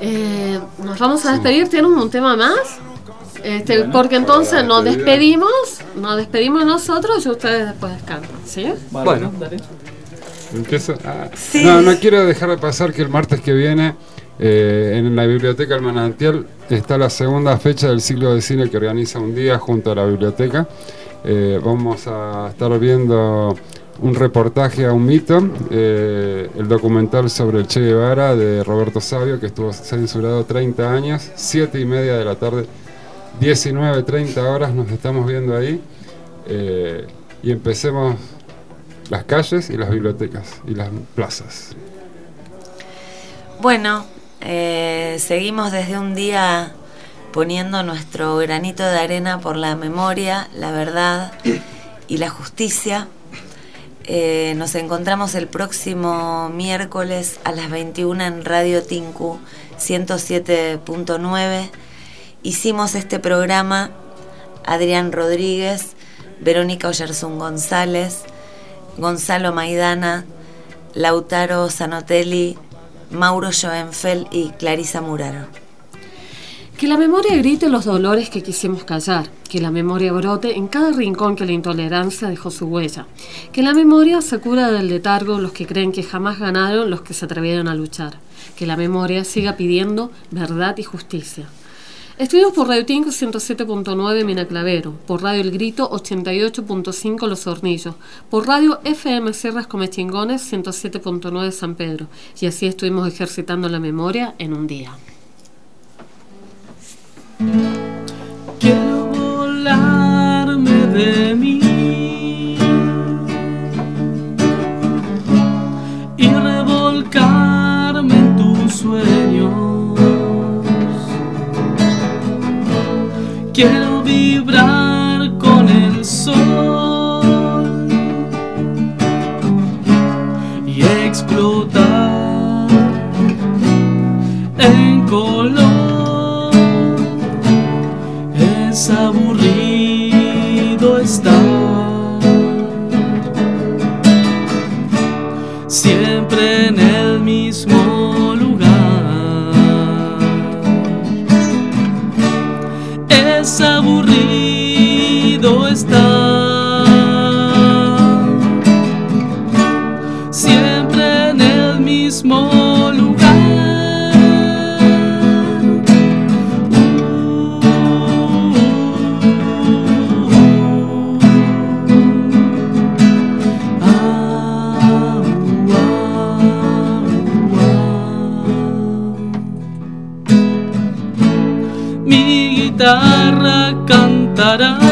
Eh, nos vamos a despedir. ¿Tienen un tema más? Este, Bueno, porque entonces nos despedimos, nos despedimos nosotros y ustedes después descansan, ¿sí? Bueno. Empiezo. Ah, Sí. No, no quiero dejar de pasar que el martes que viene eh, en la Biblioteca El Manantial está la segunda fecha del ciclo de cine que organiza un día junto a la biblioteca. Eh, vamos a estar viendo un reportaje a un mito, eh, el documental sobre el Che Guevara de Roberto Sabio, que estuvo censurado 30 años, 7 y media de la tarde, 19, 30 horas nos estamos viendo ahí. Eh, y empecemos las calles y las bibliotecas y las plazas. Bueno, eh, seguimos desde un día poniendo nuestro granito de arena por la memoria, la verdad y la justicia. Eh, nos encontramos el próximo miércoles a las 21 en Radio Tinku 107.9. Hicimos este programa Adrián Rodríguez, Verónica Oyarzún González, Gonzalo Maidana, Lautaro Zanotelli, Mauro Schoenfeld y Clarisa Muraro. Que la memoria grite los dolores que quisimos callar, que la memoria brote en cada rincón que la intolerancia dejó su huella, que la memoria se cura del letargo los que creen que jamás ganaron los que se atrevieron a luchar, que la memoria siga pidiendo verdad y justicia. Estuvimos por Radio Tinco 107.9 Mina Clavero, por Radio El Grito 88.5 Los Hornillos, por Radio FM Sierras Comechingones 107.9 San Pedro, y así estuvimos ejercitando la memoria en un día. Quiero volarme de mí y revolcarme en tus sueños. Quiero vibrar con el sol y explotar en color. Es aburrido estar siempre en el mismo lugar. Es aburrido cantará en